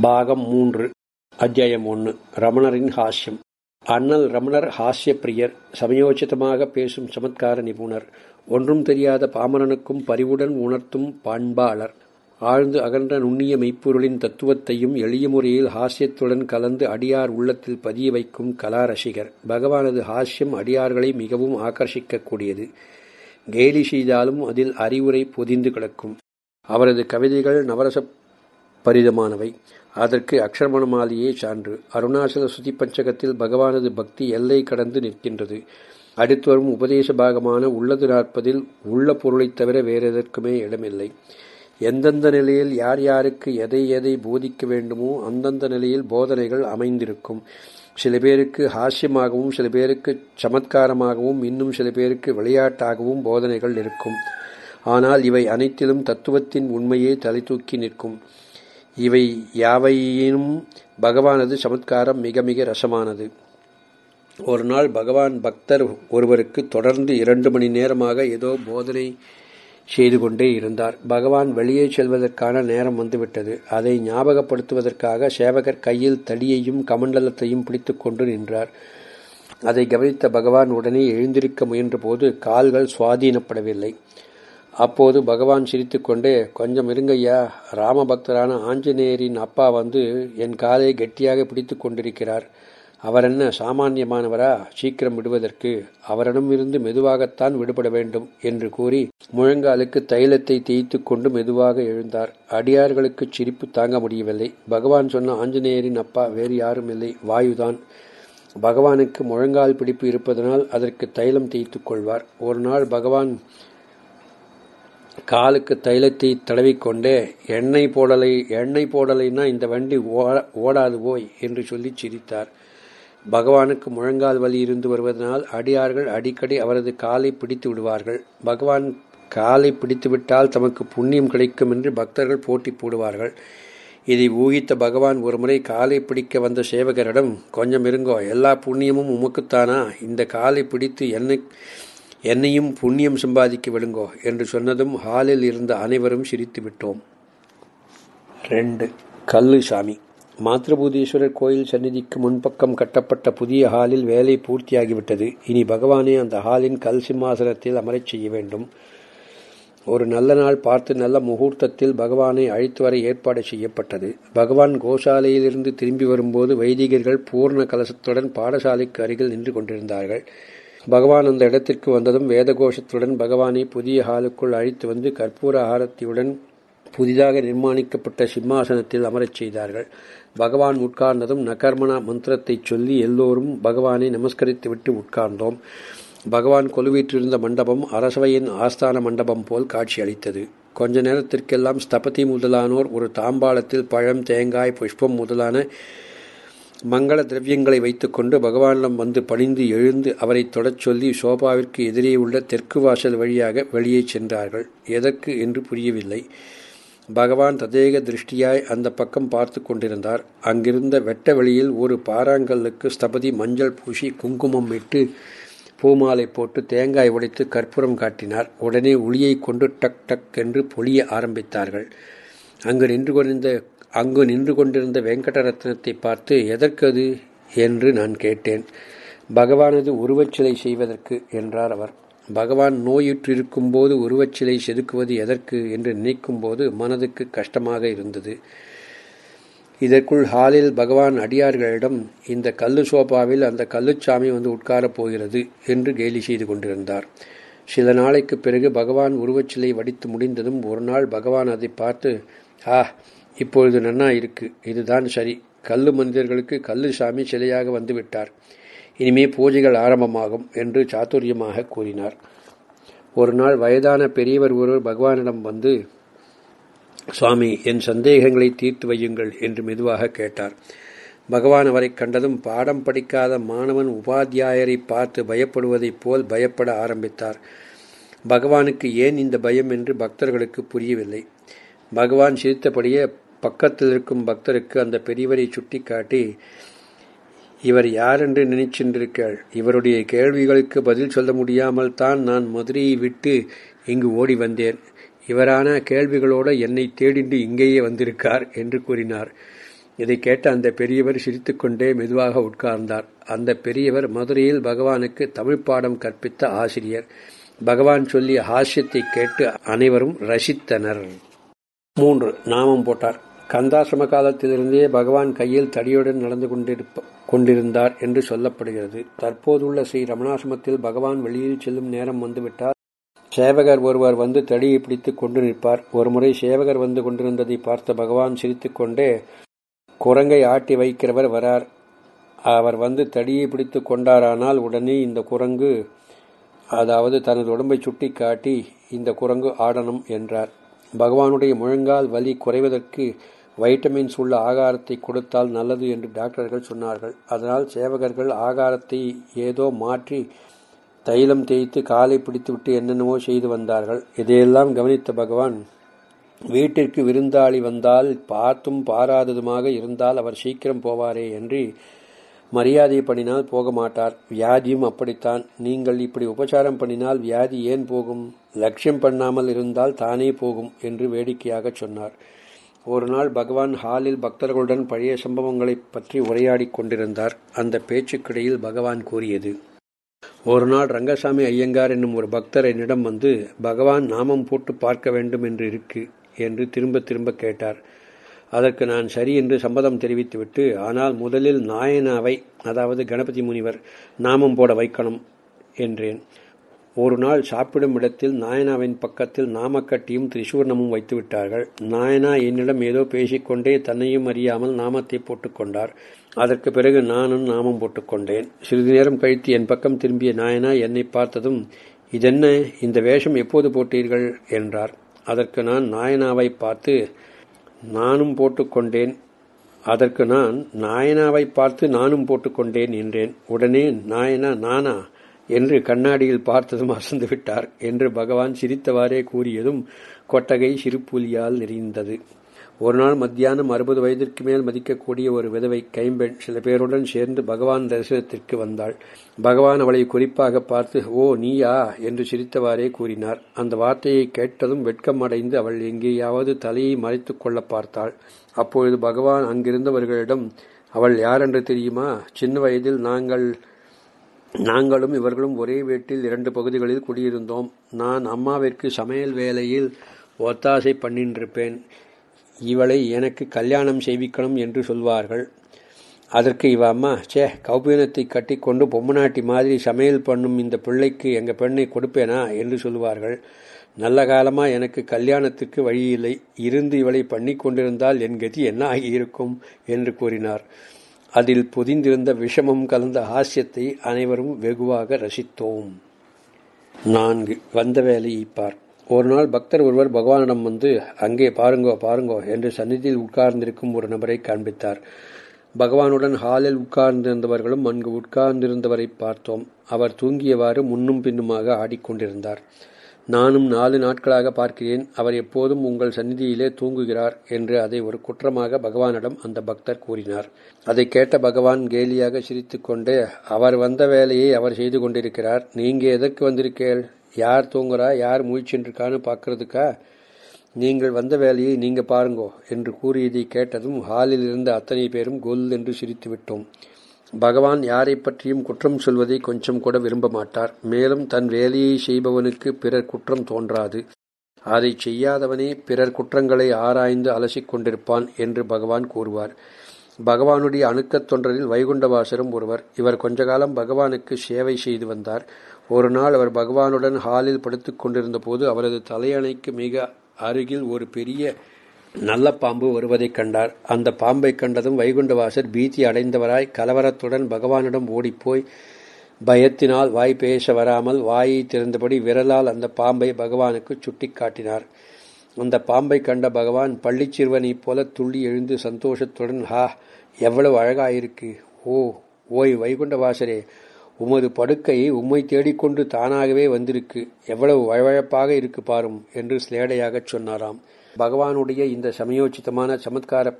பாகம் மூன்று அத்தியாயம் ஒன்று ரமணரின் ஹாஸ்யம் அண்ணல் ரமணர் ஹாஸ்ய பிரியர் சமயோச்சிதமாக பேசும் சமத்கார நிபுணர் ஒன்றும் தெரியாத பாமரனுக்கும் பரிவுடன் உணர்த்தும் பண்பாளர். ஆழ்ந்து அகன்ற நுண்ணிய மெய்ப்பொருளின் தத்துவத்தையும் எளிய முறையில் ஹாஸ்யத்துடன் கலந்து அடியார் உள்ளத்தில் பதிய வைக்கும் கலா ரசிகர் பகவானது ஹாஸ்யம் அடியார்களை மிகவும் ஆகர்ஷிக்கக்கூடியது. கேலி செய்தாலும் அதில் அறிவுரை பொதிந்து கிடக்கும். அவரது கவிதைகள் நவரச பரிதமானவை. அதற்கு அக்ஷரமணமாலியே சான்று. அருணாச்சல சுதி பஞ்சகத்தில் பகவானது பக்தி எல்லை கடந்து நிற்கின்றது. அடுத்து வரும் உபதேச பாகமான உள்ளது நாற்பதில் உள்ள பொருளைத் தவிர வேறெதற்குமே இடமில்லை. எந்தெந்த நிலையில் யார் யாருக்கு எதை எதை போதிக்க வேண்டுமோ அந்தந்த நிலையில் போதனைகள் அமைந்திருக்கும். சில பேருக்கு ஹாஸ்யமாகவும் சில பேருக்கு சமத்காரமாகவும் இன்னும் சில பேருக்கு விளையாட்டாகவும் போதனைகள் இருக்கும். ஆனால் இவை அனைத்திலும் தத்துவத்தின் உண்மையே தலை தூக்கி நிற்கும். இவை யாவையினும் பகவானது சமத்காரம் மிக மிக ரசமானது. ஒரு நாள் பகவான் பக்தர் ஒருவருக்கு தொடர்ந்து இரண்டு மணி நேரமாக ஏதோ போதனை செய்து கொண்டே இருந்தார். பகவான் வெளியே செல்வதற்கான நேரம் வந்துவிட்டது. அதை ஞாபகப்படுத்துவதற்காக சேவகர் கையில் தடியையும் கமண்டலத்தையும் பிடித்துக்கொண்டு நின்றார். அதை கவனித்த பகவான் உடனே எழுந்திருக்க முயன்றபோது கால்கள் சுவாதீனப்படவில்லை. அப்போது பகவான் சிரித்துக்கொண்டே கொஞ்சம் இருங்கய்யா. ராமபக்தரான ஆஞ்சநேயரின் அப்பா வந்து என் காலை கெட்டியாக பிடித்து கொண்டிருக்கிறார். அவர் என்ன சாமானியமானவரா? சீக்கிரம் விடுவதற்கு அவரிடமிருந்து மெதுவாகத்தான் விடுபட வேண்டும் என்று கூறி முழங்காலுக்கு தைலத்தை தேய்த்து கொண்டு மெதுவாக எழுந்தார். அடியார்களுக்கு சிரிப்பு தாங்க முடியவில்லை. பகவான் சொன்ன ஆஞ்சநேயரின் அப்பா வேறு யாரும் இல்லை. வாயுதான். பகவானுக்கு முழங்கால் பிடிப்பு இருப்பதனால் அதற்கு தைலம் தேய்த்துக் கொள்வார். ஒரு நாள் பகவான் காலுக்கு தைலத்தை தடவிக்கொண்டே எண்ணெய் போடலை எண்ணெய் போடலைன்னா இந்த வண்டி ஓடாது போய் என்று சொல்லி சிரித்தார். பகவானுக்கு முழங்கால் வலி இருந்து வருவதனால் அடியார்கள் அடிக்கடி அவரது காலை பிடித்து விடுவார்கள். பகவான் காலை பிடித்துவிட்டால் தமக்கு புண்ணியம் கிடைக்கும் என்று பக்தர்கள் போட்டி போடுவார்கள். இதை ஊகித்த பகவான் ஒருமுறை காலை பிடிக்க வந்த சேவகரிடம் கொஞ்சம் இருங்கோ எல்லா புண்ணியமும் உமக்குத்தானா? இந்த காலை பிடித்து என்னை என்னையும் புண்ணியம் சம்பாதிக்க விடுங்கோ என்று சொன்னதும் ஹாலில் இருந்த அனைவரும் சிரித்து விட்டோம். ரெண்டு கல்லு சாமி. மாத்ருபூதீஸ்வரர் கோயில் சந்நிதிக்கு முன்பக்கம் கட்டப்பட்ட புதிய ஹாலில் வேலை பூர்த்தியாகிவிட்டது. இனி பகவானே அந்த ஹாலின் கல் சிம்மாசனத்தில் அமரச் செய்ய வேண்டும். ஒரு நல்ல நாள் பார்த்து நல்ல முகூர்த்தத்தில் பகவானை அழைத்து வர ஏற்பாடு செய்யப்பட்டது. பகவான் கோசாலையிலிருந்து திரும்பி வரும்போது வைதிகர்கள் பூர்ண கலசத்துடன் பாடசாலைக்கு அருகில் நின்று கொண்டிருந்தார்கள். பகவான் அந்த இடத்திற்கு வந்ததும் வேதகோஷத்துடன் பகவானை புதிய ஹாலுக்குள் அழைத்து வந்து கற்பூர ஆரத்தியுடன் புதிதாக நிர்மாணிக்கப்பட்ட சிம்மாசனத்தில் அமரச் செய்தார்கள். பகவான் உட்கார்ந்ததும் நகர்மண மந்திரத்தை சொல்லி எல்லோரும் பகவானை நமஸ்கரித்துவிட்டு உட்கார்ந்தோம். பகவான் கொலுவீற்றிருந்த மண்டபம் அரசவையின் ஆஸ்தான மண்டபம் போல் காட்சியளித்தது கொஞ்ச நேரத்திற்கெல்லாம் ஸ்தபதி முதலானோர் ஒரு தாம்பாளத்தில் பழம் தேங்காய் புஷ்பம் முதலான மங்கள திரவியங்களை வைத்துக்கொண்டு பகவானிடம் வந்து பணிந்து எழுந்து அவரை தொடச் சொல்லி சோபாவிற்கு எதிரே உள்ள தெற்கு வாசல் வழியாக வெளியே சென்றார்கள். எதற்கு என்று புரியவில்லை. பகவான் ததேக திருஷ்டியாய் அந்த பக்கம் பார்த்து கொண்டிருந்தார். அங்கிருந்த வெட்ட வெளியில் ஒரு பாறாங்கல்லுக்கு ஸ்தபதி மஞ்சள் பூசி குங்குமம் இட்டு பூமாலை போட்டு தேங்காய் உடைத்து கற்பூரம் காட்டினார். உடனே ஒளியை கொண்டு டக் டக் என்று பொழிய ஆரம்பித்தார்கள். அங்கு நின்று கொண்டிருந்த அங்கு நின்று கொண்டிருந்த வெங்கடரத்னத்தை பார்த்து எதற்கது? என்று நான் கேட்டேன். பகவானது உருவச்சிலை செய்வதற்கு என்றார் அவர். பகவான் நோயுற்றிருக்கும் போது உருவச்சிலை செதுக்குவது எதற்கு? என்று நினைக்கும் போது மனதுக்கு கஷ்டமாக இருந்தது. இதற்குள் ஹாலில் பகவான் அடியார்களிடம் இந்த கல்லு சோபாவில் அந்த கல்லுச்சாமி வந்து உட்காரப் போகிறது என்று கேலி செய்து கொண்டிருந்தார். சில நாளைக்கு பிறகு பகவான் உருவச்சிலை வடித்து முடிந்ததும் ஒரு நாள் பகவான் அதை பார்த்து ஆ இப்பொழுது நன்னா இருக்கு. இதுதான் சரி. கல்லு மனிதர்களுக்கு கல்லு சாமி சிலையாக வந்துவிட்டார். இனிமே பூஜைகள் ஆரம்பமாகும் என்று சாத்துரியமாக கூறினார். ஒரு நாள் வயதான பெரியவர் ஒருவர் பகவானிடம் வந்து சுவாமி என் சந்தேகங்களை தீர்த்து வையுங்கள் என்று மெதுவாக கேட்டார். பகவான் அவரை கண்டதும் பாடம் படிக்காத மாணவன் உபாத்தியாயரை பார்த்து பயப்படுவதைப் போல் பயப்பட ஆரம்பித்தார். பகவானுக்கு ஏன் இந்த பயம் என்று பக்தர்களுக்கு புரியவில்லை. பகவான் சிரித்தபடியே பக்கத்தில் இருக்கும் பக்தருக்கு அந்த பெரியவரை சுட்டிக்காட்டி இவர் யாரென்று நினைச்சென்றிருக்கிறாள் இவருடைய கேள்விகளுக்கு பதில் சொல்ல முடியாமல் தான் நான் மதுரையை விட்டு இங்கு ஓடி வந்தேன். இவரான கேள்விகளோடு என்னை தேடிண்டு இங்கேயே வந்திருக்கார் என்று கூறினார். இதை கேட்ட அந்த பெரியவர் சிரித்துக்கொண்டே மெதுவாக உட்கார்ந்தார். அந்த பெரியவர் மதுரையில் பகவானுக்கு தமிழ் பாடம் கற்பித்த ஆசிரியர். பகவான் சொல்லிய ஹாஸ்யத்தை கேட்டு அனைவரும் ரசித்தனர். மூன்று. நாமம் போட்டார். கந்தாசிரம காலத்திலிருந்தே பகவான் கையில் தடியுடன் நடந்து கொண்டிருப்ப கொண்டிருந்தார் என்று சொல்லப்படுகிறது. தற்போதுள்ள ஸ்ரீ ரமணாசிரமத்தில் பகவான் வெளியில் செல்லும் நேரம் வந்துவிட்டால் சேவகர் ஒருவர் வந்து தடியை பிடித்துக் கொண்டு நிற்பார். ஒருமுறை சேவகர் வந்து கொண்டிருந்ததை பார்த்த பகவான் சிரித்துக்கொண்டே குரங்கை ஆட்டி வைக்கிறவர் வரார். அவர் வந்து தடியை பிடித்து கொண்டாரானால் உடனே இந்த குரங்கு அதாவது தனது உடம்பை சுட்டி காட்டி இந்த குரங்கு ஆடணும் என்றார். பகவானுடைய முழங்கால் வலி குறைவதற்கு வைட்டமின்ஸ் உள்ள ஆகாரத்தை கொடுத்தால் நல்லது என்று டாக்டர்கள் சொன்னார்கள். அதனால் சேவகர்கள் ஆகாரத்தை ஏதோ மாற்றி தைலம் தேய்த்து காலை பிடித்துவிட்டு என்னென்னவோ செய்து வந்தார்கள். இதையெல்லாம் கவனித்த பகவான் வீட்டிற்கு விருந்தாளி வந்தால் பார்த்தும் பாராததுமாக இருந்தால் அவர் சீக்கிரம் போவாரே என்று மரியாதை பண்ணினால் போக மாட்டார். வியாதியும் அப்படித்தான். நீங்கள் இப்படி உபச்சாரம் பண்ணினால் வியாதி ஏன் போகும்? லட்சியம் பண்ணாமல் இருந்தால் தானே போகும் என்று வேடிக்கையாக சொன்னார். ஒரு நாள் பகவான் ஹாலில் பக்தர்களுடன் பழைய சம்பவங்களை பற்றி உரையாடி கொண்டிருந்தார். அந்த பேச்சுக்கிடையில் பகவான் கூறியது ஒரு நாள் ரங்கசாமி ஐயங்கார் என்னும் ஒரு பக்தர் என்னிடம் வந்து பகவான் நாமம் போட்டு பார்க்க வேண்டும் என்று இருக்கு என்று திரும்ப திரும்ப கேட்டார். அதற்கு நான் சரி என்று சம்மதம் தெரிவித்துவிட்டு ஆனால் முதலில் நாயனாவை அதாவது கணபதி முனிவர் நாமம் போட வைக்கணும் என்றேன். ஒரு நாள் சாப்பிடும் இடத்தில் நாயனாவின் பக்கத்தில் நாமக்கட்டியும் திரிசூர்ணமும் வைத்து விட்டார்கள். நாயனா என்னிடம் ஏதோ பேசிக்கொண்டே தன்னையும் அறியாமல் நாமத்தை போட்டுக்கொண்டார் அதற்கு பிறகு நானும் நாமம் போட்டுக்கொண்டேன் சிறிது நேரம் கழித்து என் பக்கம் திரும்பிய நாயனா என்னை பார்த்ததும் இதென்ன? இந்த வேஷம் எப்போது போட்டீர்கள்? என்றார். அதற்கு நான் நாயனாவை பார்த்து நானும் போட்டுக்கொண்டேன் அதற்கு நான் நாயனாவை பார்த்து நானும் போட்டுக்கொண்டேன் என்றேன். உடனே நாயனா நானா? என்று கண்ணாடியில் பார்த்ததும் அசந்து விட்டார் என்று பகவான் சிரித்தவாறே கூறியதும் கொட்டகை சிறுப்புலியால் நிறைந்தது. ஒரு நாள் மத்தியானம் அறுபது வயதிற்கு மேல் மதிக்கக்கூடிய ஒரு விதவை கைம்பெண் சில பேருடன் சேர்ந்து பகவான் தரிசனத்திற்கு வந்தாள். பகவான் அவளை குறிப்பாக பார்த்து ஓ நீயா? என்று சிரித்தவாறே கூறினார். அந்த வார்த்தையை கேட்டதும் வெட்கம் அடைந்து அவள் எங்கேயாவது தலையை மறைத்துக் கொள்ள பார்த்தாள். அப்பொழுது பகவான் அங்கிருந்தவர்களிடம் அவள் யாரென்று தெரியுமா? சின்ன வயதில் நாங்கள் நாங்களும் இவர்களும் ஒரே வீட்டில் இரண்டு பகுதிகளில் குடியிருந்தோம். நான் அம்மாவிற்கு சமையல் வேலையில் ஒத்தாசை பண்ணின்றிருப்பேன். இவளை எனக்கு கல்யாணம் செய்விக்கணும் என்று சொல்வார்கள். அதற்கு இவ அம்மா சே கௌபீனத்தை கட்டி கொண்டு பொம்மநாட்டி மாதிரி சமையல் பண்ணும் இந்த பிள்ளைக்கு எங்கள் பெண்ணை கொடுப்பேனா? என்று சொல்வார்கள். நல்ல காலமாக எனக்கு கல்யாணத்துக்கு வழியில்லை இருந்து இவளை பண்ணி கொண்டிருந்தால் என் கதி என்ன ஆகியிருக்கும்? என்று கூறினார். அதில் பொதிந்திருந்த விஷமம் கலந்த ஹாஸ்யத்தை அனைவரும் வெகுவாக ரசித்தோம். நான்கு வந்த வேலையை பார். ஒரு நாள் பக்தர் ஒருவர் பகவானிடம் வந்து அங்கே பாருங்கோ பாருங்கோ என்று சந்நிதியில் உட்கார்ந்திருக்கும் ஒரு நபரை காண்பித்தார். பகவானுடன் ஹாலில் உட்கார்ந்திருந்தவர்களும் அங்கு உட்கார்ந்திருந்தவரை பார்த்தோம். அவர் தூங்கியவாறு முன்னும் பின்னுமாக ஆடிக்கொண்டிருந்தார். நானும் நாலு நாட்களாக பார்க்கிறேன் அவர் எப்போதும் உங்கள் சந்நிதியிலே தூங்குகிறார் என்று அதை ஒரு குற்றமாக பகவானிடம் அந்த பக்தர் கூறினார். அதை கேட்ட பகவான் கேலியாக சிரித்துக்கொண்டு அவர் வந்த வேலையை அவர் செய்து கொண்டிருக்கிறார். நீங்க எதற்கு வந்திருக்கீள் யார் தூங்குறா? யார் முயற்சின்றிருக்கான்னு பார்க்கறதுக்கா? நீங்கள் வந்த வேலையை நீங்க பாருங்கோ என்று கூறியதை கேட்டதும் ஹாலில் இருந்த அத்தனை பேரும் கொல் என்று சிரித்து விட்டோம் பகவான் யாரை பற்றியும் குற்றம் சொல்வதை கொஞ்சம் கூட விரும்ப மாட்டார். மேலும் தன் வேலையை செய்பவனுக்கு பிறர் குற்றம் தோன்றாது. அதை செய்யாதவனே பிறர் குற்றங்களை ஆராய்ந்து அலசிக் கொண்டிருப்பான் என்று பகவான் கூறுவார். பகவானுடைய அணுக்கத் தொண்டரில் வைகுண்டவாசரும் ஒருவர். இவர் கொஞ்ச காலம் பகவானுக்கு சேவை செய்து வந்தார். ஒரு நாள் அவர் பகவானுடன் ஹாலில் படுத்துக் கொண்டிருந்த போது அவரது தலையணைக்கு மிக அருகில் ஒரு பெரிய நல்ல பாம்பு வருவதைக் கண்டார். அந்த பாம்பை கண்டதும் வைகுண்டவாசர் பீதி அடைந்தவராய் கலவரத்துடன் பகவானிடம் ஓடிப்போய் பயத்தினால் வாய் பேச வராமல் வாயை திறந்தபடி விரலால் அந்த பாம்பை பகவானுக்கு சுட்டிக்காட்டினார் அந்த பாம்பை கண்ட பகவான் பள்ளிச் சிறுவனைப் போல துள்ளி எழுந்து சந்தோஷத்துடன் ஹா எவ்வளவு அழகாயிருக்கு. ஓ ஓய் வைகுண்டவாசரே உமது படுக்கை உம்மை தேடிக்கொண்டு தானாகவே வந்திருக்கு. எவ்வளவு வழவழப்பாக இருக்கு பாரும் என்று சிலேடையாகச் சொன்னாராம். பகவானுடைய இந்த சமயோச்சிதமான சமத்கார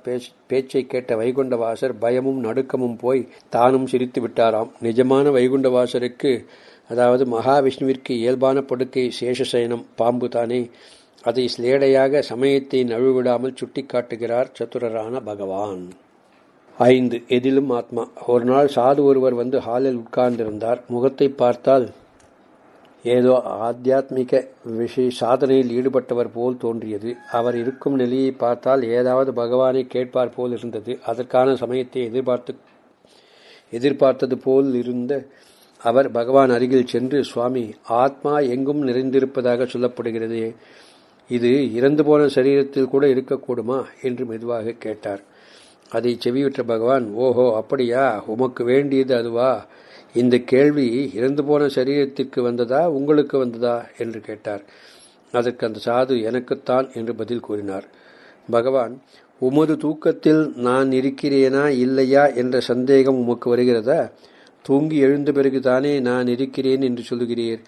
பேச்சை கேட்ட வைகுண்டவாசர் பயமும் நடுக்கமும் போய் தானும் சிரித்து விட்டாராம். நிஜமான வைகுண்டவாசருக்கு அதாவது மகாவிஷ்ணுவிற்கு இயல்பான படுக்கை சேஷசயனம் பாம்பு தானே. அதை ஸ்லேடையாக சமயத்தை நழுவிடாமல் சுட்டிக்காட்டுகிறார் சத்துரரான பகவான். ஐந்து. எதிலும் ஆத்மா. ஒரு நாள் சாது ஒருவர் வந்து ஹாலில் உட்கார்ந்திருந்தார். முகத்தை பார்த்தால் ஏதோ ஆத்தியாத்மிக விஷய சாதனையில் ஈடுபட்டவர் போல் தோன்றியது. அவர் இருக்கும் நிலையை பார்த்தால் ஏதாவது பகவானை கேட்பார் போல் இருந்தது. அதற்கான சமயத்தை எதிர்பார்த்து எதிர்பார்த்தது போல் இருந்த அவர் பகவான் அருகில் சென்று சுவாமி ஆத்மா எங்கும் நிறைந்திருப்பதாக சொல்லப்படுகிறது. இது இறந்து போன சரீரத்தில் கூட இருக்கக்கூடுமா? என்று மெதுவாக கேட்டார். அதை செவியுற்ற பகவான் ஓஹோ அப்படியா? உமக்கு வேண்டியது அதுவா? இந்த கேள்வி இறந்து போன சரீரத்திற்கு வந்ததா உங்களுக்கு வந்ததா என்று கேட்டார். அதற்கு அந்த சாது எனக்குத்தான் என்று பதில் கூறினார். பகவான் உமது தூக்கத்தில் நான் இருக்கிறேனா இல்லையா என்ற சந்தேகம் உமக்கு வருகிறதா? தூங்கி எழுந்த பிறகுதானே நான் இருக்கிறேன் என்று சொல்லுகிறீர்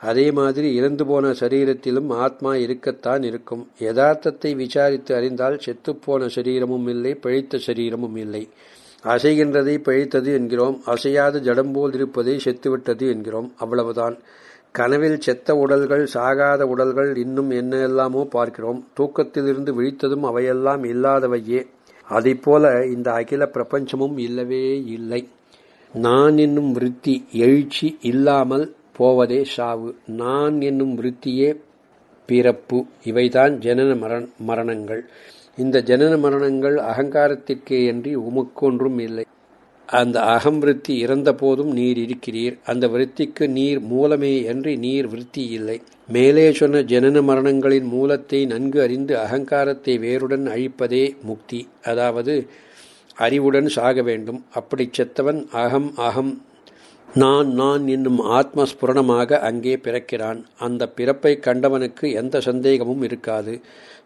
அதே மாதிரி இறந்து போன சரீரத்திலும் ஆத்மா இருக்கத்தான் இருக்கும். யதார்த்தத்தை விசாரித்து அறிந்தால் செத்துப்போன சரீரமும் இல்லை பிழைத்த சரீரமும் இல்லை. அசைகின்றதை பிழைத்தது என்கிறோம். அசையாது ஜடம்போல் இருப்பதை செத்துவிட்டது என்கிறோம். அவ்வளவுதான். கனவில் செத்த உடல்கள் சாகாத உடல்கள் இன்னும் என்ன எல்லாமோ பார்க்கிறோம். தூக்கத்திலிருந்து விழித்ததும் அவையெல்லாம் இல்லாதவையே. போல இந்த அகில பிரபஞ்சமும் இல்லவே இல்லை. நான் என்னும் விருத்தி எழுச்சி இல்லாமல் போவதே சாவு. நான் என்னும் விருத்தியே பிறப்பு. இவைதான் ஜனன மரண மரணங்கள். இந்த ஜனன மரணங்கள் அகங்காரத்திற்கே என்று உமக்கொன்றும் இல்லை. அந்த அகம் விருத்தி இறந்த போதும் நீர் இருக்கிறீர். அந்த விருத்திக்கு நீர் மூலமே அன்றி நீர் விருத்தி இல்லை. மேலே சொன்ன ஜனன மரணங்களின் மூலத்தை நன்கு அறிந்து அகங்காரத்தை வேருடன் அழிப்பதே முக்தி. அதாவது அறிவுடன் சாக வேண்டும். அப்படி செத்தவன் அகம் அகம் நான் நான் என்னும் ஆத்மஸ்புரணமாக அங்கே பிறக்கிறான். அந்த பிறப்பை கண்டவனுக்கு எந்த சந்தேகமும் இருக்காது.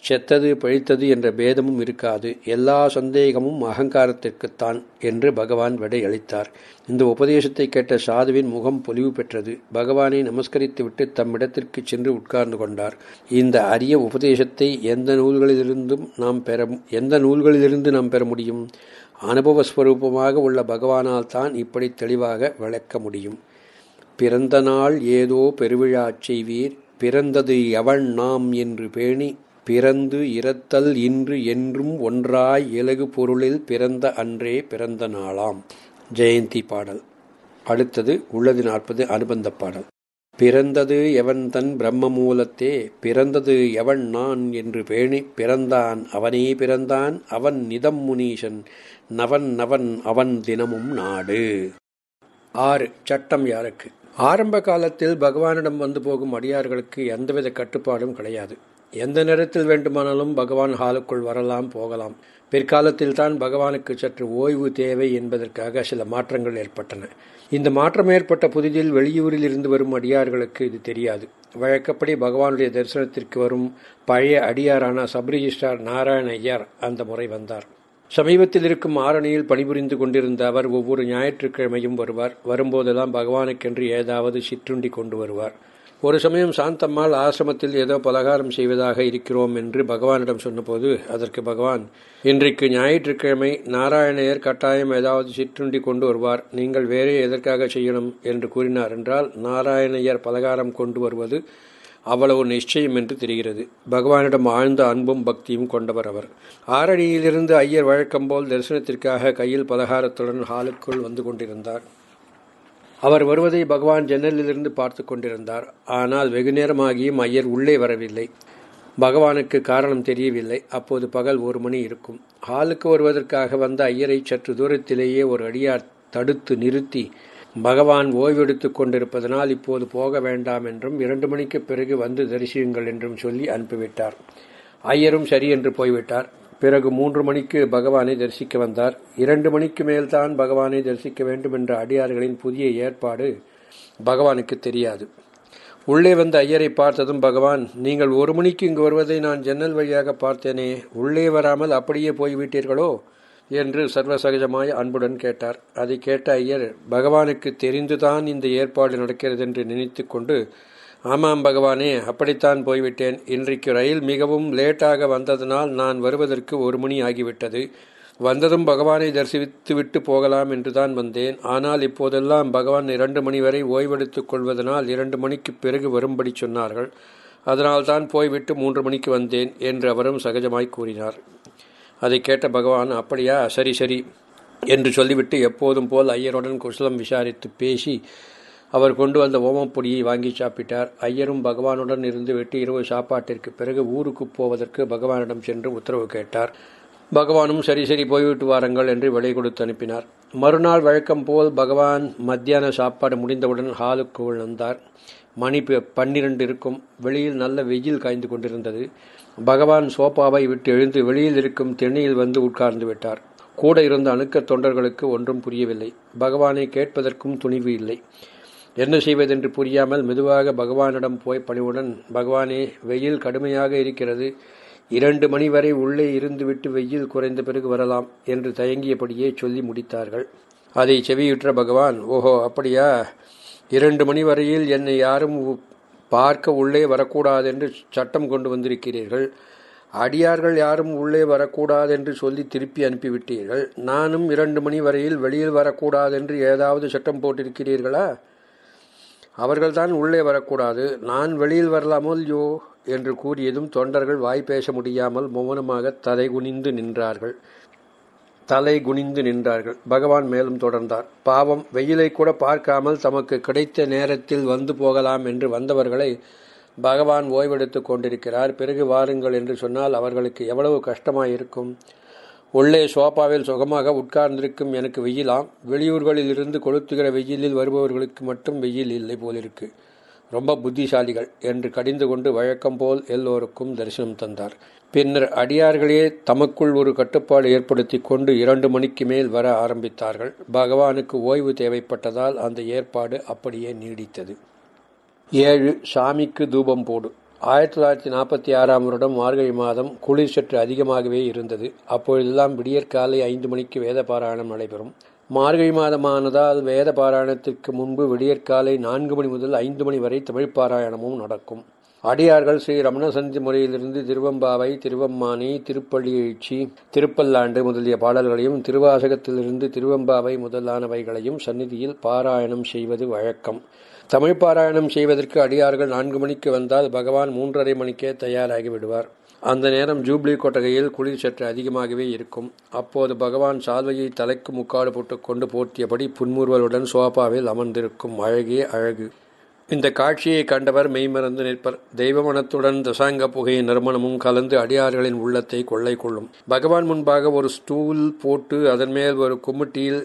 செத்தது பழித்தது என்ற பேதமும் இருக்காது. எல்லா சந்தேகமும் அகங்காரத்திற்குத்தான் என்று பகவான் விடை அளித்தார் இந்த உபதேசத்தை கேட்ட சாதுவின் முகம் பொலிவு பெற்றது. பகவானை நமஸ்கரித்துவிட்டு தம்மிடத்திற்கு சென்று உட்கார்ந்து கொண்டார். இந்த அரிய உபதேசத்தை எந்த நூல்களிலிருந்தும் நாம் பெற எந்த நூல்களிலிருந்து நாம் பெற முடியும்? அனுபவஸ்வரூபமாக உள்ள பகவானால் தான் இப்படி தெளிவாக விளக்க முடியும். பிறந்த நாள் ஏதோ பெருவிழாச் செய்வீர். பிறந்தது எவன் நாம் என்று பேணி பிறந்து இறத்தல் இன்று என்றும் ஒன்றாய் இலகு பொருளில் பிறந்த அன்றே பிறந்த நாளாம். ஜெயந்தி பாடல். அடுத்தது உள்ளது நாற்பது அனுபந்த பாடல். பிறந்தது எவன் தன் பிரம்ம மூலத்தே பிறந்தது எவன் நான் என்று பேணி பிறந்தான் அவனே பிறந்தான் அவன் நிதம் முனீஷன் நவன் நவன் அவன் தினமும் நாடு. ஆறு சட்டம் யாருக்கு? ஆரம்ப காலத்தில் பகவானிடம் வந்து போகும் அடியார்களுக்கு எந்தவித கட்டுப்பாடும் கிடையாது. எந்த நேரத்தில் வேண்டுமானாலும் பகவான் ஹாலுக்குள் வரலாம் போகலாம். பிற்காலத்தில் தான் பகவானுக்கு சற்று ஓய்வு தேவை என்பதற்காக சில மாற்றங்கள் ஏற்பட்டன. இந்த மாற்றம் ஏற்பட்ட புதிதில் வெளியூரில் இருந்து வரும் அடியார்களுக்கு இது தெரியாது. வழக்கப்படி பகவானுடைய தரிசனத்திற்கு வரும் பழைய அடியாரான சப்ரிஜிஸ்டார் நாராயண ஐயர் அந்த முறை வந்தார். சமீபத்தில் இருக்கும் ஆரணியில் பணிபுரிந்து கொண்டிருந்த அவர் ஒவ்வொரு ஞாயிற்றுக்கிழமையும் வருவார். வரும்போதெல்லாம் பகவானுக்கென்று ஏதாவது சிற்றுண்டி கொண்டு வருவார். ஒரு சமயம் சாந்தம்மாள் ஆசிரமத்தில் ஏதோ பலகாரம் செய்வதாக இருக்கிறோம் என்று பகவானிடம் சொன்னபோது அதற்கு பகவான் இன்றைக்கு ஞாயிற்றுக்கிழமை நாராயணையர் கட்டாயம் ஏதாவது சிற்றுண்டி கொண்டு வருவார். நீங்கள் வேறே எதற்காக செய்யணும்? என்று கூறினார் என்றால் நாராயணையர் பலகாரம் கொண்டு வருவது அவ்வளவு நிச்சயம் என்று தெரிகிறது. பகவானிடம் ஆழ்ந்த அன்பும் பக்தியும் கொண்டவர் அவர். ஆரணியிலிருந்து ஐயர் வழக்கம்போல் தரிசனத்திற்காக கையில் பலகாரத்துடன் ஹாலுக்குள் வந்து கொண்டிருந்தார். அவர் வருவதை பகவான் ஜன்னலிலிருந்து பார்த்து கொண்டிருந்தார். ஆனால் வெகு நேரமாகியும் ஐயர் உள்ளே வரவில்லை. பகவானுக்கு காரணம் தெரியவில்லை. அப்போது பகல் ஒரு மணி இருக்கும். ஹாலுக்கு வருவதற்காக வந்த ஐயரை சற்று தூரத்திலேயே ஒரு அடியார் தடுத்து நிறுத்தி பகவான் ஓய்வெடுத்துக் கொண்டிருப்பதனால் இப்போது போக வேண்டாம் என்றும் இரண்டு மணிக்கு பிறகு வந்து தரிசியுங்கள் என்றும் சொல்லி அனுப்பிவிட்டார். ஐயரும் சரி என்று போய்விட்டார். பிறகு மூன்று மணிக்கு பகவானை தரிசிக்க வந்தார். இரண்டு மணிக்கு மேல்தான் பகவானை தரிசிக்க வேண்டும் என்ற அடியார்களின் புதிய ஏற்பாடு பகவானுக்கு தெரியாது. உள்ளே வந்த ஐயரை பார்த்ததும் பகவான் நீங்கள் ஒரு மணிக்கு இங்கு வருவதை நான் ஜன்னல் வழியாக பார்த்தேனே உள்ளே வராமல் அப்படியே போய்விட்டீர்களோ? என்று சர்வசகஜமாய் அன்புடன் கேட்டார். அதை கேட்ட ஐயர் பகவானுக்கு தெரிந்துதான் இந்த ஏற்பாடு நடக்கிறது என்று நினைத்து கொண்டு ஆமாம் பகவானே அப்படித்தான் போய்விட்டேன். இன்றைக்கு ரயில் மிகவும் லேட்டாக வந்ததனால் நான் வருவதற்கு ஒரு மணி ஆகிவிட்டது. வந்ததும் பகவானை தரிசித்து விட்டு போகலாம் என்றுதான் வந்தேன். ஆனால் இப்போதெல்லாம் பகவான் இரண்டு மணி வரை ஓய்வெடுத்துக் கொள்வதனால் இரண்டு மணிக்கு பிறகு வரும்படி சொன்னார்கள். அதனால்தான் போய்விட்டு மூன்று மணிக்கு வந்தேன் என்று அவரும் சகஜமாய் கூறினார். அதை கேட்ட பகவான் அப்படியா? சரி சரி என்று சொல்லிவிட்டு எப்போதும் போல் ஐயருடன் குசலம் விசாரித்து பேசி அவர் கொண்டு வந்த ஓமப்பொடியை வாங்கி சாப்பிட்டார். ஐயரும் பகவானுடன் இருந்து விட்டு இரவு சாப்பாட்டிற்கு பிறகு ஊருக்கு போவதற்கு பகவானிடம் சென்று உத்தரவு கேட்டார். பகவானும் சரி சரி போய்விட்டு வாருங்கள் என்று விலை கொடுத்து அனுப்பினார். மறுநாள் வழக்கம் போல் பகவான் மத்தியான சாப்பாடு முடிந்தவுடன் ஹாலுக்கு வந்தார். மணி பன்னிரண்டு இருக்கும். வெளியில் நல்ல வெயில் காய்ந்து கொண்டிருந்தது. பகவான் சோபாவை விட்டு எழுந்து வெளியில் இருக்கும் திண்ணையில் வந்து உட்கார்ந்து விட்டார். கூட இருந்த அணுக்க தொண்டர்களுக்கு ஒன்றும் புரியவில்லை. பகவானை கேட்பதற்கும் துணிவு இல்லை. என்ன செய்வதென்று புரியாமல் மெதுவாக பகவானிடம் போய் பணிவுடன் பகவானே வெயில் கடுமையாக இருக்கிறது. இரண்டு மணி வரை உள்ளே இருந்துவிட்டு வெயில் குறைந்த பிறகு வரலாம் என்று தயங்கியபடியே சொல்லி முடித்தார்கள். அதை செவியுற்ற பகவான் ஓஹோ அப்படியா? இரண்டு மணி வரையில் என்னை யாரும் பார்க்க உள்ளே வரக்கூடாது என்று சட்டம் கொண்டு வந்திருக்கிறீர்கள். அடியார்கள் யாரும் உள்ளே வரக்கூடாது என்று சொல்லி திருப்பி அனுப்பிவிட்டீர்கள். நானும் இரண்டு மணி வரையில் வெளியில் வரக்கூடாது என்று ஏதாவது சட்டம் போட்டிருக்கிறீர்களா? அவர்கள்தான் உள்ளே வரக்கூடாது. நான் வெளியில் வரலாமோ இல்லையோ என்று கூறியதும் தொண்டர்கள் வாய் பேச முடியாமல் மௌனமாக தலை குனிந்து நின்றார்கள். தலை குனிந்து நின்றார்கள். பகவான் மேலும் தொடர்ந்தார். பாவம் வெயிலை கூட பார்க்காமல் தமக்கு கிடைத்த நேரத்தில் வந்து போகலாம் என்று வந்தவர்களை பகவான் ஓய்வெடுத்துக் கொண்டிருக்கிறார். பிறகு வாருங்கள் என்று சொன்னால் அவர்களுக்கு எவ்வளவு கஷ்டமாயிருக்கும்? உள்ளே சோபாவில் சுகமாக உட்கார்ந்திருக்கும் எனக்கு வெயிலாம் வெளியூர்களில் இருந்து கொளுத்துகிற வெயிலில் வருபவர்களுக்கு மட்டும் வெயில் இல்லை போலிருக்கு. ரொம்ப புத்திசாலிகள் என்று கடிந்து கொண்டு வழக்கம் போல் எல்லோருக்கும் தரிசனம் தந்தார். பின்னர் அடியார்களே தமக்குள் ஒரு கட்டுப்பாடு ஏற்படுத்தி கொண்டு இரண்டு மணிக்கு மேல் வர ஆரம்பித்தார்கள். பகவானுக்கு ஓய்வு தேவைப்பட்டதால் அந்த ஏற்பாடு அப்படியே நீடித்தது. ஏழு சாமிக்கு தூபம் போடு. ஆயிரத்தி தொள்ளாயிரத்தி நாற்பத்தி ஆறாம் வருடம் மார்கழி மாதம் குளிர் சற்று அதிகமாகவே இருந்தது. அப்பொழுதெல்லாம் விடியற்காலை ஐந்து மணிக்கு வேத பாராயணம் நடைபெறும். மார்கழி மாதமானதால் வேத பாராயணத்திற்கு முன்பு விடியற்காலை நான்கு மணி முதல் ஐந்து மணி வரை தமிழ் பாராயணமும் நடக்கும். அடியார்கள் ஸ்ரீ ரமணசந்தி முறையிலிருந்து திருவம்பாவை திருவம்மானி திருப்பள்ளி எழுச்சி திருப்பல்லாண்டு முதலிய பாடல்களையும் திருவாசகத்திலிருந்து திருவம்பாவை முதலானவைகளையும் சந்நிதியில் பாராயணம் செய்வது வழக்கம். தமிழ் பாராயணம் செய்வதற்கு அடியார்கள் நான்கு மணிக்கு வந்தால் பகவான் மூன்றரை மணிக்கே தயாராகி விடுவார். அந்த நேரம் ஜூப்ளி கொட்டகையில் குளிர் சற்று அதிகமாகவே இருக்கும். அப்போது பகவான் சால்வையை தலைக்கு முக்காடு போட்டு கொண்டு போர்த்தியபடி புன்முறுவலுடன் சோபாவில் அமர்ந்திருக்கும் அழகே அழகு. இந்த காட்சியை கண்டவர் மெய்மறந்து நிற்பர். தெய்வ மனத்துடன் தசாங்க புகையின் நறுமணமும் கலந்து அடியார்களின் உள்ளத்தை கொள்ளை கொள்ளும். பகவான் முன்பாக ஒரு ஸ்டூல் போட்டு அதன் மேல் ஒரு கும்மிட்டியில்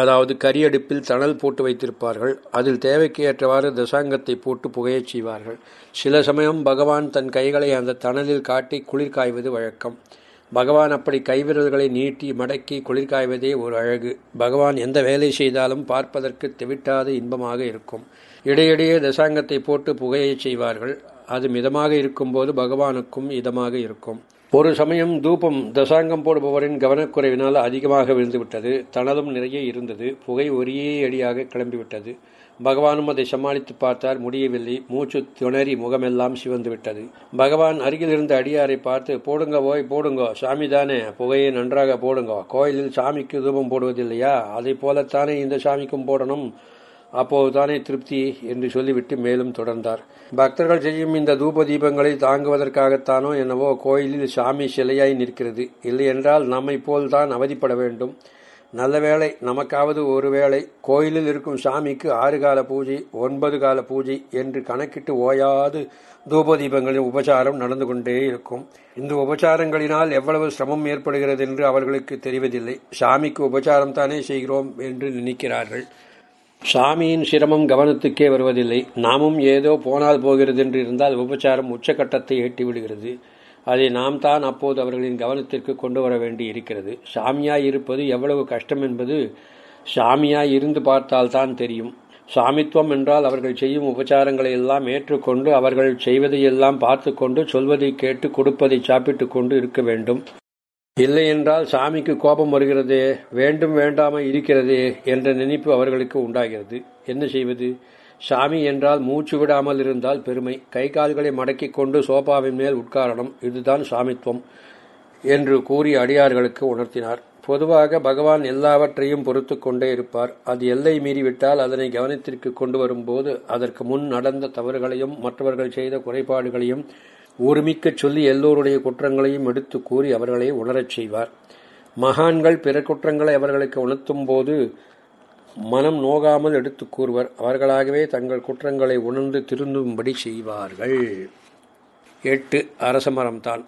அதாவது கரியடுப்பில் தணல் போட்டு வைத்திருப்பார்கள். அதில் தேவைக்கு ஏற்றவாறு தசாங்கத்தை போட்டு புகையச் செய்வார்கள். சில சமயம் பகவான் தன் கைகளை அந்த தணலில் காட்டி குளிர் காய்வது வழக்கம். பகவான் அப்படி கைவிரல்களை நீட்டி மடக்கி குளிர் காய்வதே ஒரு அழகு. பகவான் எந்த வேலை செய்தாலும் பார்ப்பதற்கு தெவிட்டாத இன்பமாக இருக்கும். இடையிடையே தசாங்கத்தை போட்டு புகையச் செய்வார்கள். அது மிதமாக இருக்கும்போது பகவானுக்கும் இதமாக இருக்கும். ஒரு சமயம் தூபம் தசாங்கம் போடுபவரின் கவனக்குறைவினால் அதிகமாக விழுந்துவிட்டது. தனதும் நிறைய இருந்தது. புகை ஒரே அடியாக கிளம்பிவிட்டது. பகவானும் அதை சமாளித்து பார்த்தார். முடியவில்லை. மூச்சு திணறி முகமெல்லாம் சிவந்து விட்டது பகவான் அருகில் இருந்த அடியாரை பார்த்து போடுங்க ஓய் போடுங்கோ. சாமி தானே. புகையை நன்றாக போடுங்கோ. கோயிலில் சாமிக்கு தூபம் போடுவதில்லையா? அதை போலத்தானே இந்த சாமிக்கும் போடணும். அப்போதுதானே திருப்தி என்று சொல்லிவிட்டு மேலும் தொடர்ந்தார். பக்தர்கள் செய்யும் இந்த தூப தீபங்களை தாங்குவதற்காகத்தானோ என்னவோ கோயிலில் சாமி சிலையாய் நிற்கிறது. இல்லையென்றால் நம்மை போல்தான் அவதிப்பட வேண்டும். நல்ல வேளை நமக்காவது ஒரு வேளை கோயிலில் இருக்கும் சாமிக்கு ஆறு கால பூஜை ஒன்பது கால பூஜை என்று கணக்கிட்டு ஓயாது தூபதீபங்களின் உபச்சாரம் உபசாரம் நடந்து கொண்டே இருக்கும். இந்த உபசாரங்களினால் எவ்வளவு சிரமம் ஏற்படுகிறது என்று அவர்களுக்கு தெரிவதில்லை. சாமிக்கு உபசாரம் தானே செய்கிறோம் என்று நினைக்கிறார்கள். சாமியின் சிரமம் கவனத்துக்கே வருவதில்லை. நாமும் ஏதோ போனால் போகிறது என்று இருந்தால் உபச்சாரம் உச்சக்கட்டத்தை எட்டி விடுகிறது அதை நாம் தான் அப்போது அவர்களின் கவனத்திற்கு கொண்டு வர வேண்டி இருக்கிறது. சாமியாய் இருப்பது எவ்வளவு கஷ்டம் என்பது சாமியாய் இருந்து பார்த்தால்தான் தெரியும். சாமித்துவம் என்றால் அவர்கள் செய்யும் உபச்சாரங்களை எல்லாம் ஏற்றுக்கொண்டு அவர்கள் செய்வதையெல்லாம் பார்த்து கொண்டு சொல்வதை கேட்டு கொடுப்பதை சாப்பிட்டு கொண்டு இருக்க வேண்டும். இல்லை என்றால் சாமிக்கு கோபம் வருகிறதே வேண்டும் வேண்டாமல் இருக்கிறதே என்ற நினைப்பு அவர்களுக்கு உண்டாகிறது. என்ன செய்வது? சாமி என்றால் மூச்சு விடாமல் இருந்தால் பெருமை. கை கால்களை மடக்கிக் கொண்டு சோபாவின் மேல் உட்காரணம். இதுதான் சாமித்துவம் என்று கூறி அடியார்களுக்கு உணர்த்தினார். பொதுவாக பகவான் எல்லாவற்றையும் பொறுத்து கொண்டே இருப்பார். அது எல்லை மீறிவிட்டால் அதனை கவனத்திற்கு கொண்டு வரும்போது அதற்கு முன் நடந்த தவறுகளையும் மற்றவர்கள் செய்த குறைபாடுகளையும் ஒருமிக்கச் சொல்லி எல்லோருடைய குற்றங்களையும் எடுத்து கூறி அவர்களை உணரச் செய்வார். மகான்கள் பிற குற்றங்களை அவர்களுக்கு உணர்த்தும் போது மனம் நோகாமல் எடுத்துக் கூறுவர். அவர்களாகவே தங்கள் குற்றங்களை உணர்ந்து திருந்தும்படி செய்வார்கள். எட்டு அரசமரம்தான்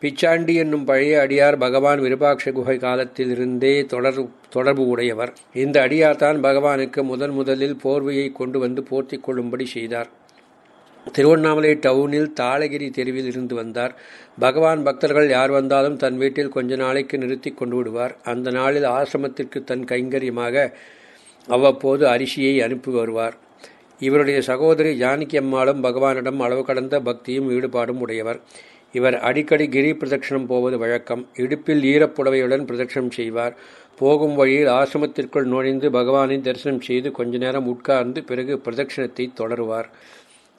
பிச்சாண்டி என்னும் பழைய அடியார் பகவான் விருபாட்ச குகை காலத்தில் இருந்தே தொடர் தொடர்பு உடையவர். இந்த அடியார் தான் பகவானுக்கு முதன் முதலில் போர்வையை கொண்டு வந்து போர்த்தி கொள்ளும்படி செய்தார். திருவண்ணாமலை டவுனில் தாளகிரி தெருவில் இருந்து வந்தார். பகவான் பக்தர்கள் யார் வந்தாலும் தன் வீட்டில் கொஞ்ச நாளைக்கு நிறுத்தி கொண்டு விடுவார். அந்த நாளில் ஆசிரமத்திற்கு தன் கைங்கரியமாக அவ்வப்போது அரிசியை அனுப்பி வருவார். இவருடைய சகோதரி ஜானகி அம்மாளும் பகவானிடம் அளவு கடந்த பக்தியும் ஈடுபாடும் உடையவர். இவர் அடிக்கடி கிரி பிரதட்சணம் போவது வழக்கம். இடுப்பில் ஈரப்புடவையுடன் பிரதட்சணம் செய்வார். போகும் வழியில் ஆசிரமத்திற்குள் நுழைந்து பகவானை தரிசனம் செய்து கொஞ்ச நேரம் உட்கார்ந்து பிறகு பிரதட்சணத்தை தொடருவார்.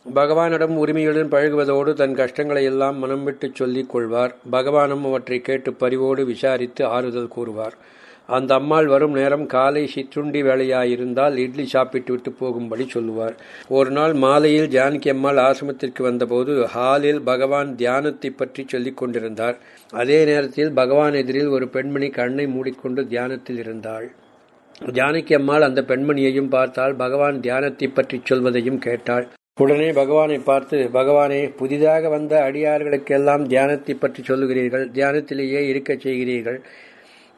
பகவானிடம் உரிமையுடன் பழகுவதோடு தன் கஷ்டங்களை எல்லாம் மனம் விட்டு சொல்லிக் கொள்வார். பகவானும் அவற்றை கேட்டு பரிவோடு விசாரித்து ஆறுதல் கூறுவார். அந்த அம்மாள் வரும் நேரம் காலை சிற்றுண்டி வேலையாயிருந்தால் இட்லி சாப்பிட்டு விட்டு போகும்படி சொல்லுவார். ஒரு நாள் மாலையில் ஜானகி அம்மாள் ஆசிரமத்திற்கு வந்தபோது ஹாலில் பகவான் தியானத்தை பற்றி சொல்லிக் கொண்டிருந்தார். அதே நேரத்தில் பகவான் எதிரில் ஒரு பெண்மணி கண்ணை மூடிக்கொண்டு தியானத்தில் இருந்தாள். ஜானகி அம்மாள் அந்த பெண்மணியையும் பார்த்தால் பகவான் தியானத்தை பற்றி சொல்வதையும் கேட்டாள். உடனே பகவானை பார்த்து பகவானே புதிதாக வந்த அடியார்களுக்கெல்லாம் தியானத்தை பற்றி சொல்லுகிறீர்கள் தியானத்திலேயே இருக்கச் செய்கிறீர்கள்.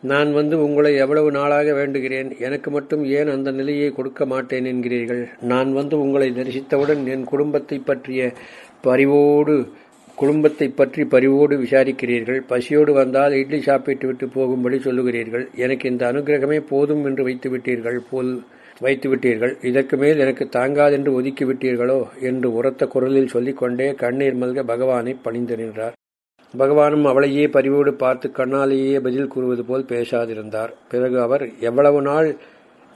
நான் வந்து உங்களை எவ்வளவு நாளாக வேண்டுகிறேன் எனக்கு மட்டும் ஏன் அந்த நிலையை கொடுக்க மாட்டேன் என்கிறீர்கள்? நான் வந்து உங்களை தரிசித்தவுடன் என் குடும்பத்தை பற்றிய பரிவோடு குடும்பத்தை பற்றி பரிவோடு விசாரிக்கிறீர்கள். பசியோடு வந்தால் இட்லி சாப்பிட்டு விட்டு போகும்படி சொல்லுகிறீர்கள். எனக்கு இந்த அனுகிரகமே போதும் என்று வைத்து விட்டீர்கள் போல் வைத்துவிட்டீர்கள். இதற்கு மேல் எனக்கு தாங்காதென்று ஒதுக்கி விட்டீர்களோ என்று உரத்த குரலில் சொல்லிக்கொண்டே கண்ணீர் மல்க பகவானை பணிந்து நின்றார். பகவானும் அவளையே பரிவோடு பார்த்து கண்ணாலேயே பதில் கூறுவது போல் பேசாதிருந்தார். பிறகு அவர் எவ்வளவு நாள்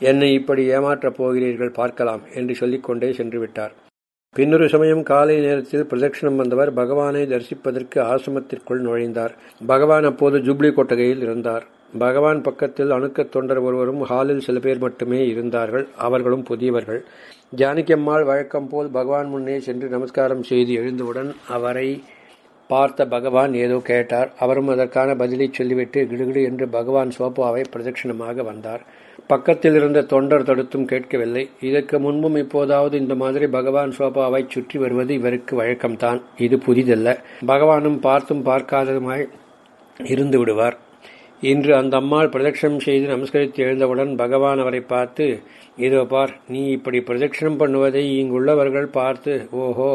என்னை இப்படி ஏமாற்றப் போகிறீர்கள் பார்க்கலாம் என்று சொல்லிக்கொண்டே சென்று விட்டார் பின்னொரு சமயம் காலை நேரத்தில் பிரதட்சிணம் வந்தவர் பகவானை தரிசிப்பதற்கு ஆசிரமத்திற்குள் நுழைந்தார். பகவான் அப்போது ஜூப்ளி கொட்டகையில் இருந்தார். பகவான் பக்கத்தில் அணுக்கத் தொண்டர் ஒருவரும் ஹாலில் சில பேர் மட்டுமே இருந்தார்கள். அவர்களும் புதியவர்கள். ஜானகியம்மாள் வழக்கம் போல் பகவான் முன்னே சென்று நமஸ்காரம் செய்து எழுந்தவுடன் அவரை பார்த்த பகவான் ஏதோ கேட்டார். அவரும் அதற்கான பதிலை சொல்லிவிட்டு கிடுகிடு என்று பகவான் சோபாவை பிரதட்சிணமாக வந்தார். பக்கத்தில் இருந்த தொண்டர் தடுத்தும் கேட்கவில்லை. இதற்கு முன்பும் இப்போதாவது இந்த மாதிரி பகவான் சோபாவை சுற்றி வருவது இவருக்கு வழக்கம்தான். இது புதிதல்ல. பகவானும் பார்த்தும் பார்க்காததுமாய் இருந்து விடுவார். இன்று அந்த அம்மாள் பிரதட்சணம் செய்து நமஸ்கரித்து எழுந்தவுடன் பகவான் அவரை பார்த்து இதோ பார் நீ இப்படி பிரதட்சணம் பண்ணுவதை இங்குள்ளவர்கள் பார்த்து ஓஹோ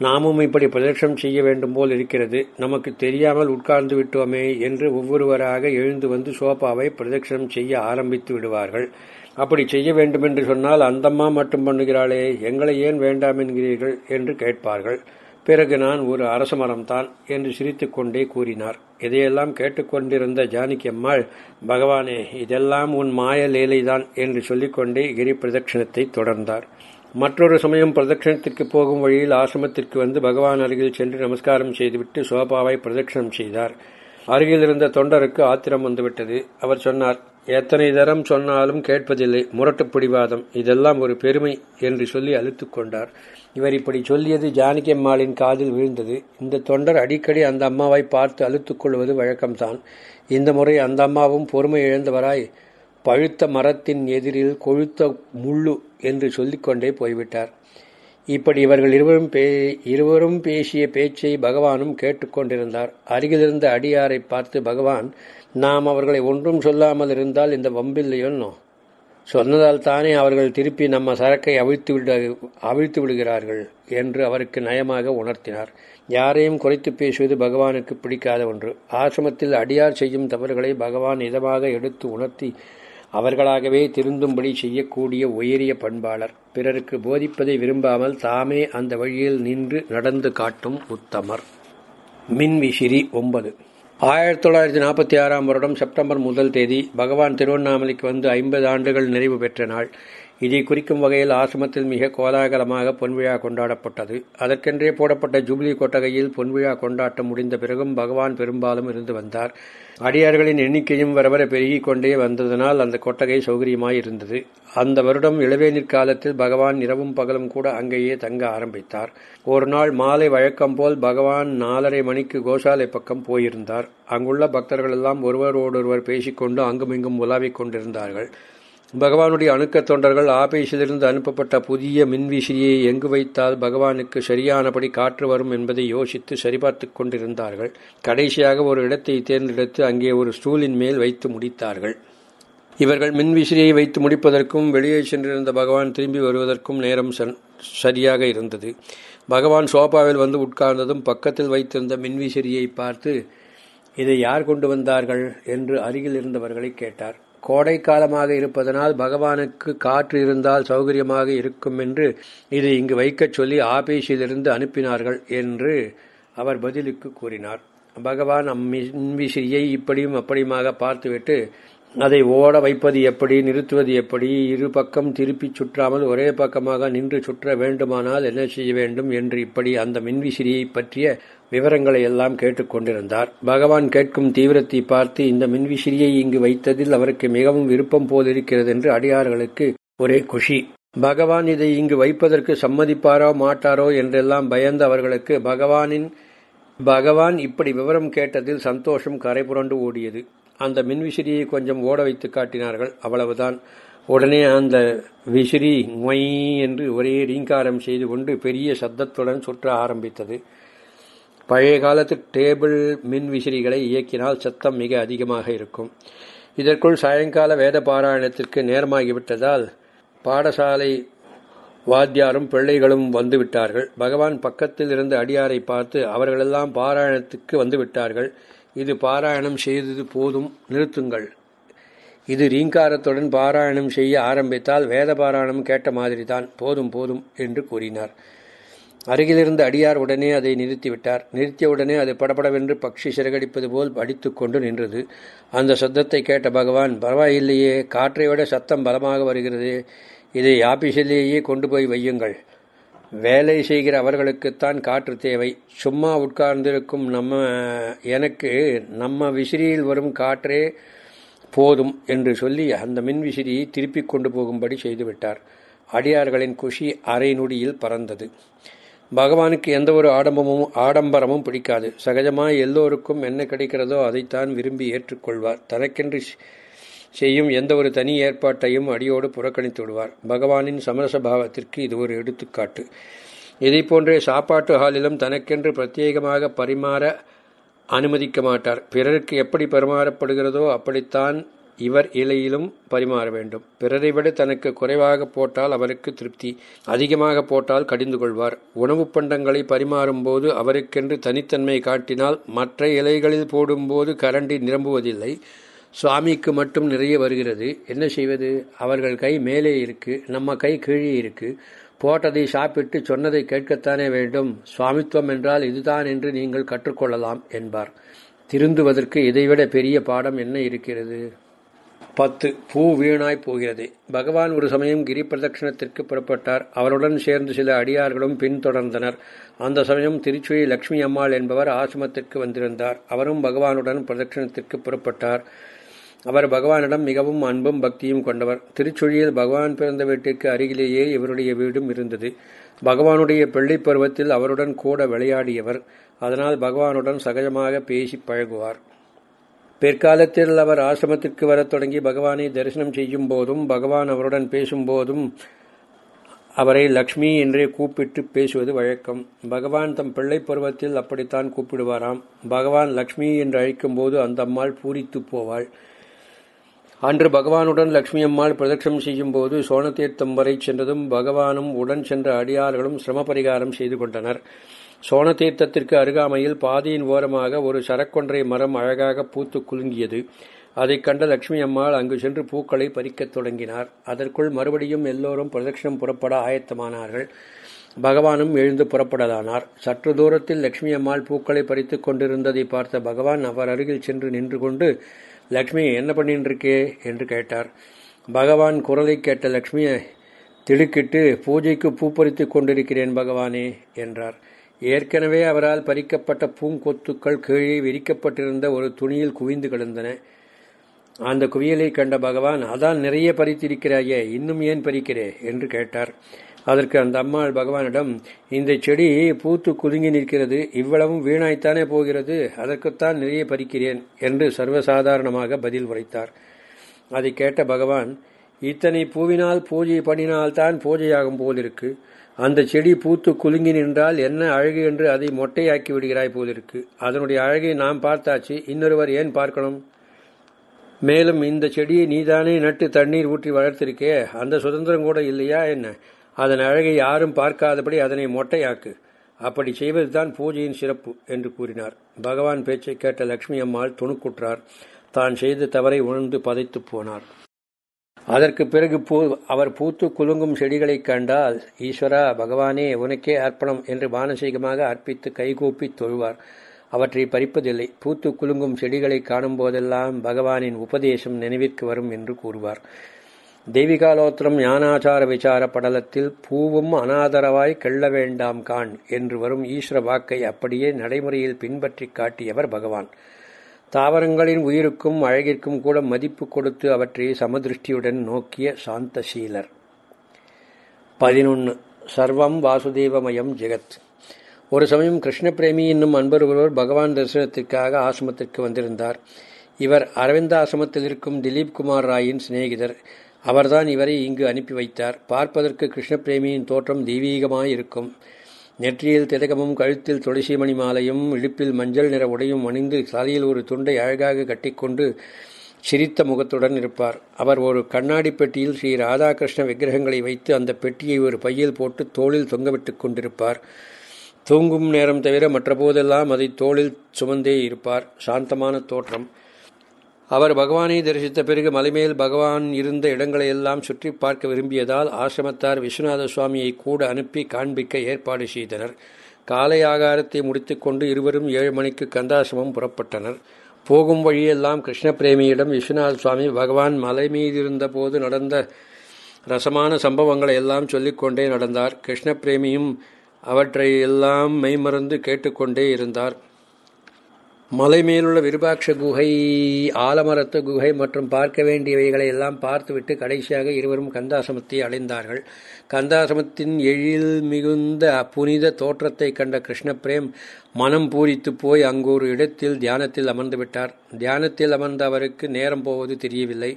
நாமும் இப்படி பிரதட்சணம் செய்ய வேண்டும் போல் இருக்கிறது. நமக்கு தெரியாமல் உட்கார்ந்து விட்டோமே என்று ஒவ்வொருவராக எழுந்து வந்து சோபாவை பிரதட்சணம் செய்ய ஆரம்பித்து விடுவார்கள். அப்படி செய்ய வேண்டும் என்று சொன்னால் அந்தம்மா மட்டும் பண்ணுகிறாளே எங்களை ஏன் வேண்டாம் என்கிறீர்கள்? என்று கேட்பார்கள். பிறகு நான் ஒரு அரச மரம்தான் என்று சிரித்துக்கொண்டே கூறினார். இதையெல்லாம் கேட்டுக்கொண்டிருந்த ஜானகி அம்மாள் பகவானே இதெல்லாம் உன் மாய லீலைதான் என்று சொல்லிக்கொண்டே கிரி பிரதட்சணத்தை தொடர்ந்தார். மற்றொரு சமயம் பிரதட்சணத்திற்கு போகும் வழியில் ஆசிரமத்திற்கு வந்து பகவான் அருகில் சென்று நமஸ்காரம் செய்துவிட்டு சோபாவை பிரதட்சணம் செய்தார். அருகில் இருந்த தொண்டருக்கு ஆத்திரம் வந்துவிட்டது. அவர் சொன்னார் எத்தனை தரம் சொன்னாலும் கேட்பதில்லை. முரட்டு பிடிவாதம் இதெல்லாம் ஒரு பெருமை என்று சொல்லி அழுத்துக் கொண்டார். இவர் இப்படி சொல்லியது ஜானகி அம்மாளின் காதில் விழுந்தது. இந்த தொண்டர் அடிக்கடி அந்த அம்மாவை பார்த்து அழுத்துக் கொள்வது வழக்கம்தான். இந்த முறை அந்த அம்மாவும் பொறுமை இழந்தவராய் பழுத்த மரத்தின் எதிரில் கொழுத்த முள்ளு என்று சொல்லிக்கொண்டே போய்விட்டார். இப்படி இவர்கள் இருவரும் பே இருவரும் பேசிய பேச்சை பகவானும் கேட்டுக்கொண்டிருந்தார் அருகிலிருந்த அடியாரை பார்த்து பகவான் நாம் அவர்களை ஒன்றும் சொல்லாமல் இருந்தால் இந்த வம்பில்லையோன்னோ சொன்னதால் தானே அவர்கள் திருப்பி நம்ம சரக்கை அவிழ்த்து விட அவிழ்த்து விடுகிறார்கள் என்று அவருக்கு நயமாக உணர்த்தினார். யாரையும் குறைத்து பேசுவது பகவானுக்கு பிடிக்காத ஒன்று. ஆசிரமத்தில் அடியார் செய்யும் தவறுகளை பகவான் இதமாக எடுத்து உணர்த்தி அவர்களாகவே திருந்தும்படி செய்யக்கூடிய உயரிய பண்பாளர். பிறருக்கு போதிப்பதை விரும்பாமல் தாமே அந்த வழியில் நின்று நடந்து காட்டும் உத்தமர். மின்விசிறி ஒன்பது. ஆயிரத்தி தொள்ளாயிரத்தி நாற்பத்தி ஆறாம் வருடம் செப்டம்பர் முதல் தேதி பகவான் திருவண்ணாமலைக்கு வந்து ஐம்பது ஆண்டுகள் நிறைவு பெற்ற நாள். இதை குறிக்கும் வகையில் ஆசிரமத்தில் மிக கோலாகலமாக பொன்விழா கொண்டாடப்பட்டது. அதற்கென்றே போடப்பட்ட ஜூப்ளி கொட்டகையில் பொன்விழா கொண்டாட்டம் முடிந்த பிறகும் பகவான் பெரும்பாலும் இருந்து வந்தார். அடியார்களின் எண்ணிக்கையும் வரவர பெருகிக் கொண்டே வந்ததனால் அந்த கொட்டகை சௌகரியமாய் இருந்தது. அந்த வருடம் இளவேநீர் காலத்தில் பகவான் இரவும் பகலும் கூட அங்கேயே தங்க ஆரம்பித்தார். ஒரு நாள் மாலை வழக்கம் போல் பகவான் நாலரை மணிக்கு கோசாலை பக்கம் போயிருந்தார். அங்குள்ள பக்தர்கள் எல்லாம் ஒருவரோடொருவர் பேசிக்கொண்டு அங்குமிங்கும் உலாவிக் கொண்டிருந்தார்கள். பகவானுடைய அணுக்கத் தொண்டர்கள் ஆபீஸிலிருந்து அனுப்பப்பட்ட புதிய மின்விசிறியை எங்கு வைத்தால் பகவானுக்கு சரியானபடி காற்று வரும் என்பதை யோசித்து சரிபார்த்து கொண்டிருந்தார்கள். கடைசியாக ஒரு இடத்தை தேர்ந்தெடுத்து அங்கே ஒரு ஸ்டூலின் மேல் வைத்து முடித்தார்கள். இவர்கள் மின்விசிறியை வைத்து முடிப்பதற்கும் வெளியே சென்றிருந்த பகவான் திரும்பி வருவதற்கும் நேரம் சரியாக இருந்தது. பகவான் சோபாவில் வந்து உட்கார்ந்ததும் பக்கத்தில் வைத்திருந்த மின்விசிறியை பார்த்து இதை யார் கொண்டு வந்தார்கள்? என்று அருகில் இருந்தவர்களை கேட்டார். கோடை காலமாக இருப்பதனால் பகவானுக்கு காற்று இருந்தால் சௌகரியமாக இருக்கும் என்று இதை இங்கு வைக்கச் சொல்லி ஆபீஸிலிருந்து அனுப்பினார்கள் என்று அவர் பதிலுக்கு கூறினார். பகவான் அம்மின்விசிறியை இப்படியும் அப்படியுமாக பார்த்துவிட்டு அதை ஓட வைப்பது எப்படி நிறுத்துவது எப்படி இரு பக்கம் திருப்பிச் சுற்றாமல் ஒரே பக்கமாக நின்று சுற்ற வேண்டுமானால் என்ன செய்ய வேண்டும்? என்று இப்படி அந்த மின்விசிறியை பற்றிய விவரங்களை எல்லாம் கேட்டுக்கொண்டிருந்தார். பகவான் கேட்கும் தீவிரத்தை பார்த்து இந்த மின்விசிறியை இங்கு வைத்ததில் அவருக்கு மிகவும் விருப்பம் போலிருக்கிறது என்று அடியார்களுக்கு ஒரே குஷி. பகவான் இதை இங்கு வைப்பதற்கு சம்மதிப்பாரோ மாட்டாரோ என்றெல்லாம் பயந்த அவர்களுக்கு பகவானின் பகவான் இப்படி விவரம் கேட்டதில் சந்தோஷம் கரைபுரண்டு ஓடியது. அந்த மின்விசிறியை கொஞ்சம் ஓட வைத்து காட்டினார்கள். அவ்வளவுதான். உடனே அந்த விசிறி மொய் என்று ஒரே ரீங்காரம் செய்து கொண்டு பெரிய சத்தத்துடன் சுற்ற ஆரம்பித்தது. பழைய காலத்து டேபிள் மின் விசிறிகளை இயக்கினால் சத்தம் மிக அதிகமாக இருக்கும். இதற்குள் சாயங்கால வேத பாராயணத்திற்கு நேரமாகிவிட்டதால் பாடசாலை வாத்தியாரும் பிள்ளைகளும் வந்துவிட்டார்கள். பகவான் பக்கத்தில் இருந்த அடியாரை பார்த்து அவர்களெல்லாம் பாராயணத்துக்கு வந்துவிட்டார்கள். இது பாராயணம் செய்தது போதும் நிறுத்துங்கள். இது ரீங்காரத்துடன் பாராயணம் செய்ய ஆரம்பித்தால் வேத பாராயணம் கேட்ட மாதிரிதான். போதும் போதும் என்று கூறினார். அருகிலிருந்த அடியார் உடனே அதை நிறுத்திவிட்டார். நிறுத்தியவுடனே அது படபடவென்று பக்ஷி சிறகடிப்பது போல் அடித்து கொண்டு நின்றது. அந்த சத்தத்தை கேட்ட பகவான் பரவாயில்லையே காற்றை விட சத்தம் பலமாக வருகிறது. இதை ஆபீஸிலேயே கொண்டு போய் வையுங்கள். வேலை செய்கிற அவர்களுக்குத்தான் காற்று தேவை. சும்மா உட்கார்ந்திருக்கும் நம்ம எனக்கு நம்ம விசிறியில் வரும் காற்றே போதும் என்று சொல்லி அந்த மின் விசிறியை திருப்பிக் கொண்டு போகும்படி செய்துவிட்டார். அடியார்களின் குஷி அரை நொடியில் பறந்தது. பகவானுக்கு எந்த ஒரு ஆடம்பமும் ஆடம்பரமும் பிடிக்காது. சகஜமாக எல்லோருக்கும் என்ன கிடைக்கிறதோ அதைத்தான் விரும்பி ஏற்றுக்கொள்வார். தனக்கென்று செய்யும் எந்த ஒரு தனி ஏற்பாட்டையும் அடியோடு புறக்கணித்து விடுவார். பகவானின் சமரச பாவத்திற்கு இது ஒரு எடுத்துக்காட்டு. இதை போன்றே சாப்பாட்டு ஹாலிலும் தனக்கென்று பிரத்யேகமாக பரிமாற அனுமதிக்க மாட்டார். பிறருக்கு எப்படி பரிமாறப்படுகிறதோ அப்படித்தான் இவர் இலையிலும் பரிமாற வேண்டும். பிறரை விட தனக்கு குறைவாக போட்டால் அவருக்கு திருப்தி. அதிகமாக போட்டால் கடிந்து கொள்வார். உணவுப் பண்டங்களை பரிமாறும்போது அவருக்கென்று தனித்தன்மை காட்டினால் மற்ற இலைகளில் போடும்போது கரண்டி நிரம்புவதில்லை. சுவாமிக்கு மட்டும் நிறைய வருகிறது. என்ன செய்வது? அவர்கள் கை மேலே இருக்கு. நம்ம கை கீழே இருக்கு. போட்டதை சாப்பிட்டு சொன்னதை கேட்கத்தானே வேண்டும். சுவாமித்துவம் என்றால் இதுதான் என்று நீங்கள் கற்றுக்கொள்ளலாம் என்பார். திருந்துவதற்கு இதைவிட பெரிய பாடம் என்ன இருக்கிறது? பத்து பூ வீணாய் போகிறது. பகவான் ஒரு சமயம் கிரி பிரதட்சிணத்திற்கு புறப்பட்டார். அவருடன் சேர்ந்து சில அடியார்களும் பின்தொடர்ந்தனர். அந்த சமயம் திருச்சுழி லட்சுமி அம்மாள் என்பவர் ஆசிரமத்திற்கு வந்திருந்தார். அவரும் பகவானுடன் பிரதட்சிணத்திற்கு புறப்பட்டார். அவர் பகவானிடம் மிகவும் அன்பும் பக்தியும் கொண்டவர். திருச்சுழியில் பகவான் பிறந்த வீட்டிற்கு அருகிலேயே இவருடைய வீடும் இருந்தது. பகவானுடைய பிள்ளை பருவத்தில் அவருடன் கூட விளையாடியவர். அதனால் பகவானுடன் சகஜமாக பேசி பழகுவார். பிற்காலத்தில் அவர் ஆசிரமத்திற்கு வரத் தொடங்கி பகவானை தரிசனம் செய்யும் போதும் பகவான் அவருடன் பேசும்போதும் அவரை லக்ஷ்மி என்றே கூப்பிட்டு பேசுவது வழக்கம். பகவான் தம் பிள்ளை பருவத்தில் அப்படித்தான் கூப்பிடுவாராம். பகவான் லக்ஷ்மி என்று அழைக்கும்போது அந்த அம்மாள் பூரித்து போவாள். அன்று பகவானுடன் லக்ஷ்மி அம்மாள் பிரதட்சம் செய்யும் போது சோனதீர்த்தம் வரை சென்றதும் பகவானும் உடன் சென்ற அடியார்களும் சிரம பரிகாரம் செய்து கொண்டனர். சோனதீர்த்தத்திற்கு அருகாமையில் பாதியின் ஓரமாக ஒரு சரக்கொன்றை மரம் அழகாக பூத்து குலுங்கியது. அதைக் கண்ட லட்சுமி அம்மாள் அங்கு சென்று பூக்களை பறிக்கத் தொடங்கினார். அதற்குள் மறுபடியும் எல்லோரும் பிரதட்சணம் புறப்பட ஆயத்தமானார்கள். பகவானும் எழுந்து புறப்படலானார். சற்று தூரத்தில் லட்சுமி அம்மாள் பூக்களை பறித்துக் கொண்டிருந்ததை பார்த்த பகவான் அவர் அருகில் சென்று நின்று கொண்டு லக்ஷ்மி என்ன பண்ணின்றிருக்கே? இருக்கே என்று கேட்டார். பகவான் குரலை கேட்ட லட்சுமியை திடுக்கிட்டு பூஜைக்கு பூ பறித்துக் கொண்டிருக்கிறேன் பகவானே என்றார். ஏற்கனவே அவரால் பறிக்கப்பட்ட பூங்கொத்துக்கள் கீழே விரிக்கப்பட்டிருந்த ஒரு துணியில் குவிந்து கிடந்தன. அந்த குவியலை கண்ட பகவான் அதான் நிறைய பறித்திருக்கிறாயே இன்னும் ஏன் பறிக்கிறே? என்று கேட்டார். அதற்கு அந்த அம்மாள் பகவானிடம் இந்த செடி பூத்து குலுங்கி நிற்கிறது இவ்வளவும் வீணாய்த்தானே போகிறது அதற்குத்தான் நிறைய பறிக்கிறேன் என்று சர்வசாதாரணமாக பதில் உரைத்தார். அதை கேட்ட பகவான் இத்தனை பூவினால் பூஜை பண்ணினால்தான் பூஜையாகும் போலிருக்கு. அந்த செடி பூத்து குலுங்கி நின்றால் என்ன அழகு என்று அதை மொட்டையாக்கி விடுகிறாய் போலிருக்கு. அதனுடைய அழகை நாம் பார்த்தாச்சு. இன்னொருவர் ஏன் பார்க்கணும்? மேலும் இந்த செடியை நீதானே நட்டு தண்ணீர் ஊற்றி வளர்த்திருக்கே. அந்த சுதந்திரம் கூட இல்லையா என்ன? அதன் அழகை யாரும் பார்க்காதபடி அதனை மொட்டையாக்கு. அப்படி செய்வதுதான் பூஜையின் சிறப்பு என்று கூறினார். பகவான் பேச்சை கேட்ட லட்சுமி அம்மாள் துணுக்குற்றார். தான் செய்த தவறை உணர்ந்து பதைத்து போனார். அதற்கு பிறகு பூ அவர் பூத்து குலுங்கும் செடிகளைக் கண்டால் ஈஸ்வரா பகவானே உனக்கே அர்ப்பணம் என்று மானசீகமாக அர்ப்பித்து கைகூப்பி தொழுவார். அவற்றை பறிப்பதில்லை. பூத்து குலுங்கும் செடிகளை காணும் போதெல்லாம் பகவானின் உபதேசம் நினைவிற்கு வரும் என்று கூறுவார். தெய்விகாலோத்திரம் ஞானாச்சார விசார படலத்தில் பூவும் அனாதரவாய் கெள்ள வேண்டாம் கான் என்று வரும் ஈஸ்வர வாக்கை அப்படியே நடைமுறையில் பின்பற்றி காட்டியவர் பகவான். தாவரங்களின் உயிருக்கும் அழகிற்கும் கூட மதிப்பு கொடுத்து அவற்றை சமதிருஷ்டியுடன் நோக்கிய சாந்தசீலர். பதினொன்று சர்வம் வாசுதேவமயம் ஜெகத். ஒரு சமயம் கிருஷ்ணபிரேமி என்னும் அன்பர் ஒருவர் பகவான் தரிசனத்திற்காக ஆசிரமத்திற்கு வந்திருந்தார். இவர் அரவிந்த ஆசிரமத்தில் இருக்கும் திலீப் குமார் ராயின் சிநேகிதர். அவர்தான் இவரை இங்கு அனுப்பி வைத்தார். பார்ப்பதற்கு கிருஷ்ணபிரேமியின் தோற்றம் தெய்வீகமாயிருக்கும். இருக்கும் நெற்றியில் திலகமும் கழுத்தில் துளசிமணி மாலையும் இடுப்பில் மஞ்சள் நிற உடையும் அணிந்து தலையில் ஒரு துண்டை அழகாக கட்டிக்கொண்டு சிரித்த முகத்துடன் இருப்பார். அவர் ஒரு கண்ணாடி பெட்டியில் ஸ்ரீ ராதாகிருஷ்ண விக்கிரகங்களை வைத்து அந்த பெட்டியை ஒரு பையில் போட்டு தோளில் தொங்கவிட்டுக் கொண்டிருப்பார். தூங்கும் நேரம் தவிர மற்ற போதெல்லாம் அதை தோளில் சுமந்தே இருப்பார். சாந்தமான தோற்றம். அவர் பகவானை தரிசித்த பிறகு மலைமேல் பகவான் இருந்த இடங்களையெல்லாம் சுற்றி பார்க்க விரும்பியதால் ஆசிரமத்தார் விஸ்வநாத சுவாமியை கூட அனுப்பி காண்பிக்க ஏற்பாடு செய்தனர். காலை ஆகாரத்தை முடித்துக்கொண்டு இருவரும் ஏழு மணிக்கு கந்தாசிரமம் புறப்பட்டனர். போகும் வழியெல்லாம் கிருஷ்ணபிரேமியிடம் விஸ்வநாத சுவாமி பகவான் மலை மீதிருந்த போது நடந்த ரசமான சம்பவங்களை எல்லாம் சொல்லிக்கொண்டே நடந்தார். கிருஷ்ணபிரேமியும் அவற்றை எல்லாம் மெய்மறந்து கேட்டுக்கொண்டே இருந்தார். மலை மேலுள்ள விருபாட்ச குகை ஆலமரத்து குகை மற்றும் பார்க்க வேண்டியவைகளை எல்லாம் பார்த்துவிட்டு கடைசியாக இருவரும் கந்தாசமத்தை அடைந்தார்கள். கந்தாசமத்தின் எழில் மிகுந்த புனித தோற்றத்தை கண்ட கிருஷ்ணபிரேம் மனம் பூரித்து போய் அங்கு ஒரு இடத்தில் தியானத்தில் அமர்ந்து விட்டார். தியானத்தில் அமர்ந்த அவருக்கு நேரம் போவது தெரியவில்லை.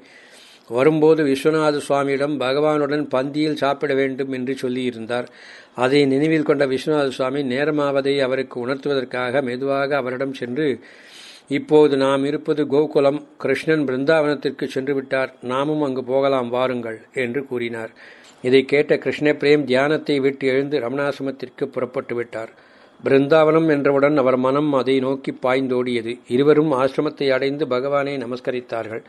வரும்போது விஸ்வநாத சுவாமியிடம் பகவானுடன் பந்தியில் சாப்பிட வேண்டும் என்று சொல்லியிருந்தார். அதை நினைவில் கொண்ட விஸ்வநாத சுவாமி நேரமாவதை அவருக்கு உணர்த்துவதற்காக மெதுவாக அவரிடம் சென்று இப்போது நாம் இருப்பது கோகுலம் கிருஷ்ணன் பிருந்தாவனத்திற்கு சென்று விட்டார். நாமும் அங்கு போகலாம் வாருங்கள் என்று கூறினார். இதை கேட்ட கிருஷ்ண பிரேம் தியானத்தை விட்டு எழுந்து ரமணாசிரமத்திற்கு புறப்பட்டு விட்டார். பிருந்தாவனம் என்றவுடன் அவர் மனம் அதை நோக்கி பாய்ந்தோடியது. இருவரும் ஆசிரமத்தை அடைந்து பகவானை நமஸ்கரித்தார்கள்.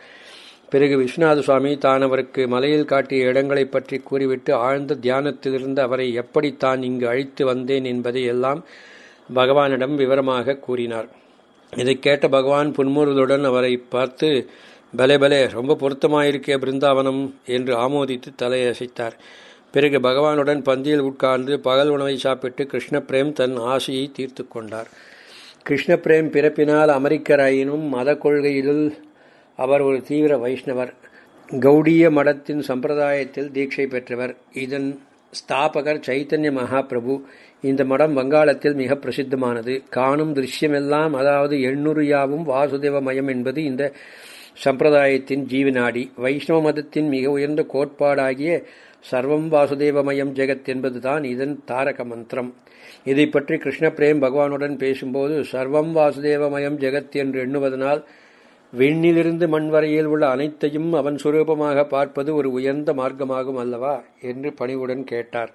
பிறகு விஸ்வநாத சுவாமி தான் அவருக்கு மலையில் காட்டிய இடங்களை பற்றி கூறிவிட்டு ஆழ்ந்த தியானத்திலிருந்து அவரை எப்படி தான் இங்கு அழைத்து வந்தேன் என்பதை எல்லாம் பகவானிடம் விவரமாக கூறினார். இதை கேட்ட பகவான் புன்முறுதலுடன் அவரை பார்த்து பலே பலே ரொம்ப பொருத்தமாயிருக்கே பிருந்தாவனம் என்று ஆமோதித்து தலையசைத்தார். பிறகு பகவானுடன் பந்தியில் உட்கார்ந்து பகல் உணவை சாப்பிட்டு கிருஷ்ணபிரேம் தன் ஆசையை தீர்த்து கொண்டார். கிருஷ்ணபிரேம் பிறப்பினால் அமெரிக்கராயினும் மத கொள்கையில் அவர் ஒரு தீவிர வைஷ்ணவர். கௌடிய மடத்தின் சம்பிரதாயத்தில் தீட்சை பெற்றவர். இதன் ஸ்தாபகர் சைத்தன்ய மகாபிரபு. இந்த மடம் வங்காளத்தில் மிக பிரசித்தமானது. காணும் திருஷ்யமெல்லாம் அதாவது எண்ணூறு யாவும் வாசுதேவமயம் என்பது இந்த சம்பிரதாயத்தின் ஜீவநாடி வைஷ்ணவ மதத்தின் மிக உயர்ந்த கோட்பாடாகிய சர்வம் வாசுதேவமயம் ஜெகத் என்பதுதான் இதன் தாரக மந்திரம். இதை பற்றி கிருஷ்ண பிரேம் பகவானுடன் பேசும்போது சர்வம் வாசுதேவமயம் ஜெகத் என்று எண்ணுவதனால் விண்ணிலிருந்து மண் வரையில் உள்ள அனைத்தையும் அவன் சுரூபமாக பார்ப்பது ஒரு உயர்ந்த மார்க்கமாகும் அல்லவா? என்று பணிவுடன் கேட்டார்.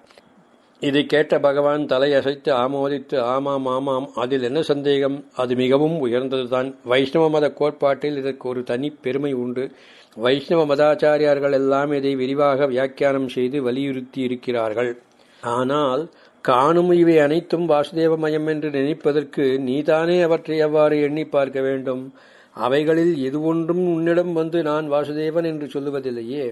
இதை கேட்ட பகவான் தலையசைத்து ஆமோதித்து ஆமாம் ஆமாம் அதில் என்ன சந்தேகம்? அது மிகவும் உயர்ந்ததுதான். வைஷ்ணவ மத கோட்பாட்டில் இதற்கு ஒரு தனி பெருமை உண்டு. வைஷ்ணவ மதாச்சாரியார்கள் எல்லாம் இதை விரிவாக வியாக்கியானம் செய்து வலியுறுத்தி இருக்கிறார்கள். ஆனால் காணும் இவை அனைத்தும் வாசுதேவமயம் என்று நினைப்பதற்கு நீதானே அவற்றை எவ்வாறு எண்ணி பார்க்க வேண்டும்? அவைகளில் எது ஒன்றும் உன்னிடம் வந்து நான் வாசுதேவன் என்று சொல்லுவதில்லையே.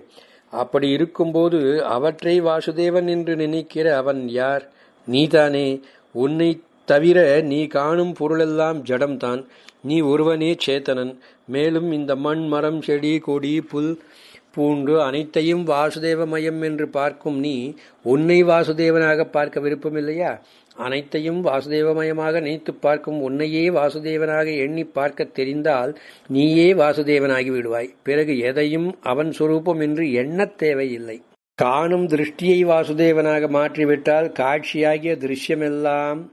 அப்படி இருக்கும்போது அவற்றை வாசுதேவன் என்று நினைக்கிற அவன் யார்? நீதானே. உன்னை தவிர நீ காணும் பொருளெல்லாம் ஜடம்தான். நீ ஒருவனே சேத்தனன். மேலும் இந்த மண் மரம் செடி கொடி புல் பூண்டு அனைத்தையும் வாசுதேவமயம் என்று பார்க்கும் நீ உன்னை வாசுதேவனாக பார்க்க விருப்பமில்லையா அனைத்தையும் வாசுதேவமயமாக நினைத்து பார்க்கும் உன்னையே வாசுதேவனாக எண்ணி பார்க்க தெரிந்தால் நீயே வாசுதேவனாகி விடுவாய். பிறகு எதையும் அவன் சுரூபம் என்று எண்ணத் தேவையில்லை. காணும் திருஷ்டியை வாசுதேவனாக மாற்றிவிட்டால் காட்சியாகிய திருஷ்யமெல்லாம்